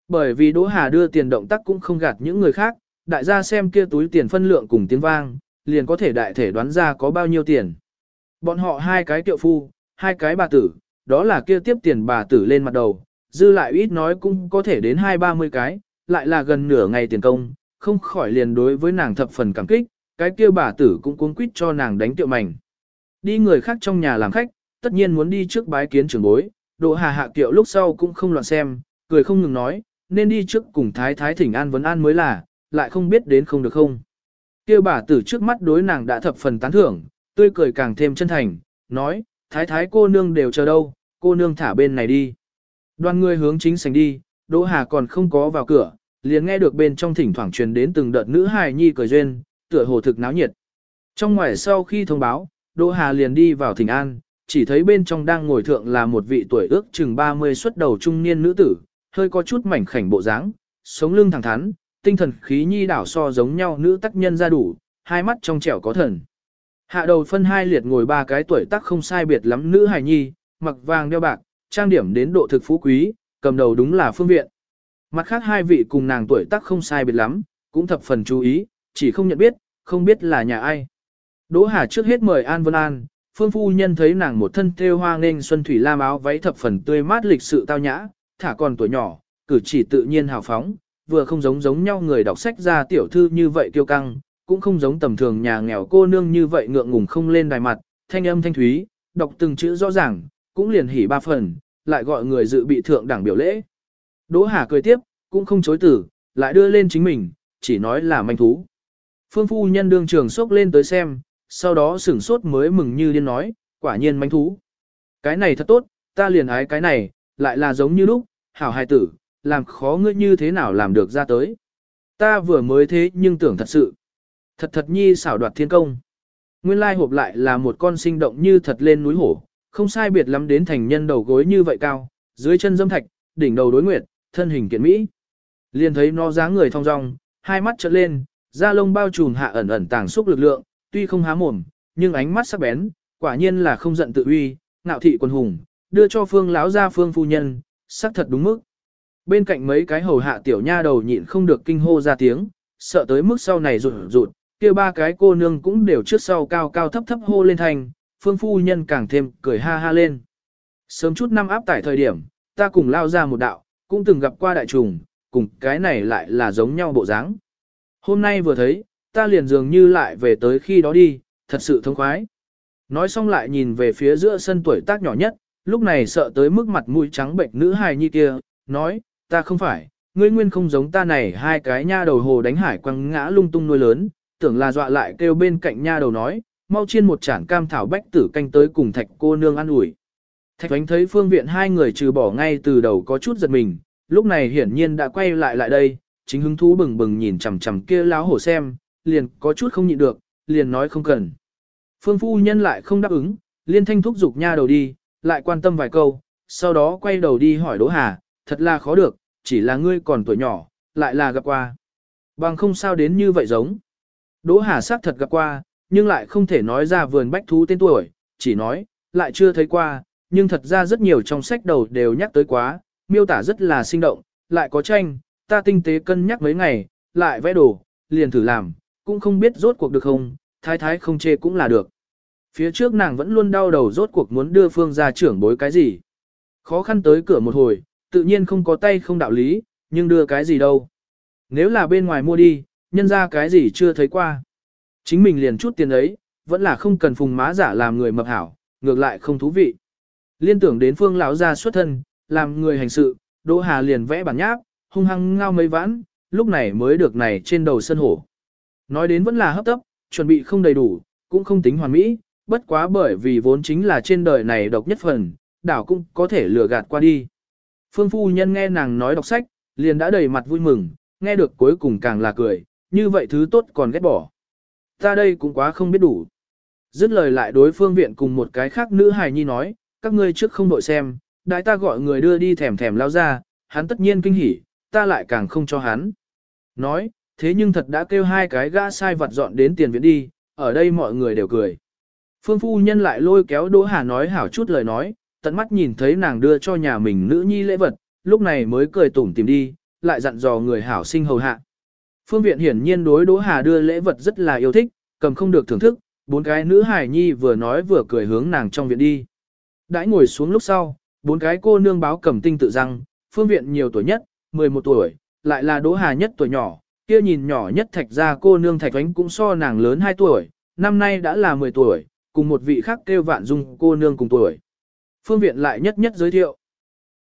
[SPEAKER 1] Bởi vì Đỗ Hà đưa tiền động tác cũng không gạt những người khác, đại gia xem kia túi tiền phân lượng cùng tiếng vang, liền có thể đại thể đoán ra có bao nhiêu tiền. Bọn họ hai cái tiệu phu, hai cái bà tử, đó là kia tiếp tiền bà tử lên mặt đầu, dư lại ít nói cũng có thể đến hai ba mươi cái, lại là gần nửa ngày tiền công, không khỏi liền đối với nàng thập phần cảm kích, cái kia bà tử cũng cuống quýt cho nàng đánh tiệu mảnh. Đi người khác trong nhà làm khách, tất nhiên muốn đi trước bái kiến trưởng bối, độ hà hạ kiệu lúc sau cũng không loạn xem, cười không ngừng nói, nên đi trước cùng thái thái thỉnh an vấn an mới là, lại không biết đến không được không. Kia bà tử trước mắt đối nàng đã thập phần tán thưởng, tươi cười càng thêm chân thành, nói, thái thái cô nương đều chờ đâu, cô nương thả bên này đi. Đoàn người hướng chính sảnh đi, Đỗ Hà còn không có vào cửa, liền nghe được bên trong thỉnh thoảng truyền đến từng đợt nữ hài nhi cười duyên, tựa hồ thực náo nhiệt. Trong ngoài sau khi thông báo, Đỗ Hà liền đi vào thỉnh an, chỉ thấy bên trong đang ngồi thượng là một vị tuổi ước chừng 30 xuất đầu trung niên nữ tử, hơi có chút mảnh khảnh bộ dáng, sống lưng thẳng thắn, tinh thần khí nhi đảo so giống nhau nữ tác nhân ra đủ, hai mắt trong trẻo có thần. Hạ đầu phân hai liệt ngồi ba cái tuổi tác không sai biệt lắm nữ hài nhi, mặc vàng đeo bạc, trang điểm đến độ thực phú quý, cầm đầu đúng là phương viện. Mặt khác hai vị cùng nàng tuổi tác không sai biệt lắm, cũng thập phần chú ý, chỉ không nhận biết, không biết là nhà ai. Đỗ Hà trước hết mời An Vân An, Phương Phu Nhân thấy nàng một thân thêu hoa nên xuân thủy lam áo váy thập phần tươi mát lịch sự tao nhã, thả còn tuổi nhỏ, cử chỉ tự nhiên hào phóng, vừa không giống giống nhau người đọc sách ra tiểu thư như vậy kiêu căng, cũng không giống tầm thường nhà nghèo cô nương như vậy ngượng ngùng không lên đài mặt, thanh âm thanh thúy, đọc từng chữ rõ ràng, cũng liền hỉ ba phần, lại gọi người dự bị thượng đảng biểu lễ. Đỗ Hà cười tiếp, cũng không chối từ, lại đưa lên chính mình, chỉ nói là manh thú. Phương phu nhân đương trường sốc lên tới xem, sau đó sửng sốt mới mừng như điên nói, quả nhiên manh thú. Cái này thật tốt, ta liền ái cái này, lại là giống như lúc, hảo hài tử, làm khó ngươi như thế nào làm được ra tới. Ta vừa mới thế nhưng tưởng thật sự. Thật thật nhi xảo đoạt thiên công. Nguyên lai hộp lại là một con sinh động như thật lên núi hổ, không sai biệt lắm đến thành nhân đầu gối như vậy cao, dưới chân dâm thạch, đỉnh đầu đối nguyệt, thân hình kiện mỹ. Liền thấy nó dáng người thong dong, hai mắt trợn lên, da lông bao trùm hạ ẩn ẩn tàng xúc lực lượng, tuy không há mồm, nhưng ánh mắt sắc bén, quả nhiên là không giận tự uy, ngạo thị quân hùng, đưa cho phương lão gia phương phu nhân, sắc thật đúng mức. Bên cạnh mấy cái hầu hạ tiểu nha đầu nhịn không được kinh hô ra tiếng, sợ tới mức sau này rụt rụt, kia ba cái cô nương cũng đều trước sau cao cao thấp thấp hô lên thành, phương phu nhân càng thêm cười ha ha lên. Sớm chút năm áp tải thời điểm, ta cùng lao ra một đạo, cũng từng gặp qua đại trùng, cùng cái này lại là giống nhau bộ dáng. Hôm nay vừa thấy, ta liền dường như lại về tới khi đó đi, thật sự thông khoái. Nói xong lại nhìn về phía giữa sân tuổi tác nhỏ nhất, lúc này sợ tới mức mặt mũi trắng bệnh nữ hài như kia, nói, ta không phải, ngươi nguyên không giống ta này hai cái nha đầu hồ đánh hải quăng ngã lung tung nuôi lớn, tưởng là dọa lại kêu bên cạnh nha đầu nói, mau chiên một chản cam thảo bách tử canh tới cùng thạch cô nương ăn ủi. Thạch Thoánh thấy phương viện hai người trừ bỏ ngay từ đầu có chút giật mình, lúc này hiển nhiên đã quay lại lại đây, chính hứng thú bừng bừng nhìn chằm chằm kia láo hổ xem, liền có chút không nhịn được, liền nói không cần. Phương phu nhân lại không đáp ứng, liên thanh thúc giục nha đầu đi, lại quan tâm vài câu, sau đó quay đầu đi hỏi Đỗ Hà, thật là khó được, chỉ là ngươi còn tuổi nhỏ, lại là gặp qua. Bằng không sao đến như vậy giống. Đỗ Hà xác thật gặp qua, nhưng lại không thể nói ra vườn bách thú tên tuổi, chỉ nói, lại chưa thấy qua, nhưng thật ra rất nhiều trong sách đầu đều nhắc tới quá, miêu tả rất là sinh động, lại có tranh, ta tinh tế cân nhắc mấy ngày, lại vẽ đồ, liền thử làm, cũng không biết rốt cuộc được không, thái thái không chê cũng là được. Phía trước nàng vẫn luôn đau đầu rốt cuộc muốn đưa phương ra trưởng bối cái gì. Khó khăn tới cửa một hồi, tự nhiên không có tay không đạo lý, nhưng đưa cái gì đâu. Nếu là bên ngoài mua đi, nhân ra cái gì chưa thấy qua. Chính mình liền chút tiền ấy, vẫn là không cần phùng má giả làm người mập hảo, ngược lại không thú vị. Liên tưởng đến phương lão gia xuất thân, làm người hành sự, Đỗ Hà liền vẽ bản nháp, hung hăng ngao mấy vãn, lúc này mới được này trên đầu sân hổ. Nói đến vẫn là hấp tấp, chuẩn bị không đầy đủ, cũng không tính hoàn mỹ, bất quá bởi vì vốn chính là trên đời này độc nhất phần, đảo cũng có thể lừa gạt qua đi. Phương phu nhân nghe nàng nói đọc sách, liền đã đầy mặt vui mừng, nghe được cuối cùng càng là cười, như vậy thứ tốt còn ghét bỏ. Ta đây cũng quá không biết đủ. Dứt lời lại đối phương viện cùng một cái khác nữ hài nhi nói, các ngươi trước không đội xem, đại ta gọi người đưa đi thèm thèm lao ra, hắn tất nhiên kinh hỉ, ta lại càng không cho hắn. Nói, thế nhưng thật đã kêu hai cái gã sai vật dọn đến tiền viện đi, ở đây mọi người đều cười. Phương phu nhân lại lôi kéo Đỗ Hà nói hảo chút lời nói, tận mắt nhìn thấy nàng đưa cho nhà mình nữ nhi lễ vật, lúc này mới cười tủm tìm đi, lại dặn dò người hảo sinh hầu hạ. Phương viện hiển nhiên đối Đỗ Hà đưa lễ vật rất là yêu thích, cầm không được thưởng thức, bốn cái nữ hài nhi vừa nói vừa cười hướng nàng trong viện đi. Đãi ngồi xuống lúc sau, bốn cái cô nương báo cầm tinh tự rằng, phương viện nhiều tuổi nhất, 11 tuổi, lại là Đỗ Hà nhất tuổi nhỏ, kia nhìn nhỏ nhất thạch ra cô nương thạch ánh cũng so nàng lớn 2 tuổi, năm nay đã là 10 tuổi, cùng một vị khác kêu vạn dung cô nương cùng tuổi. Phương viện lại nhất nhất giới thiệu,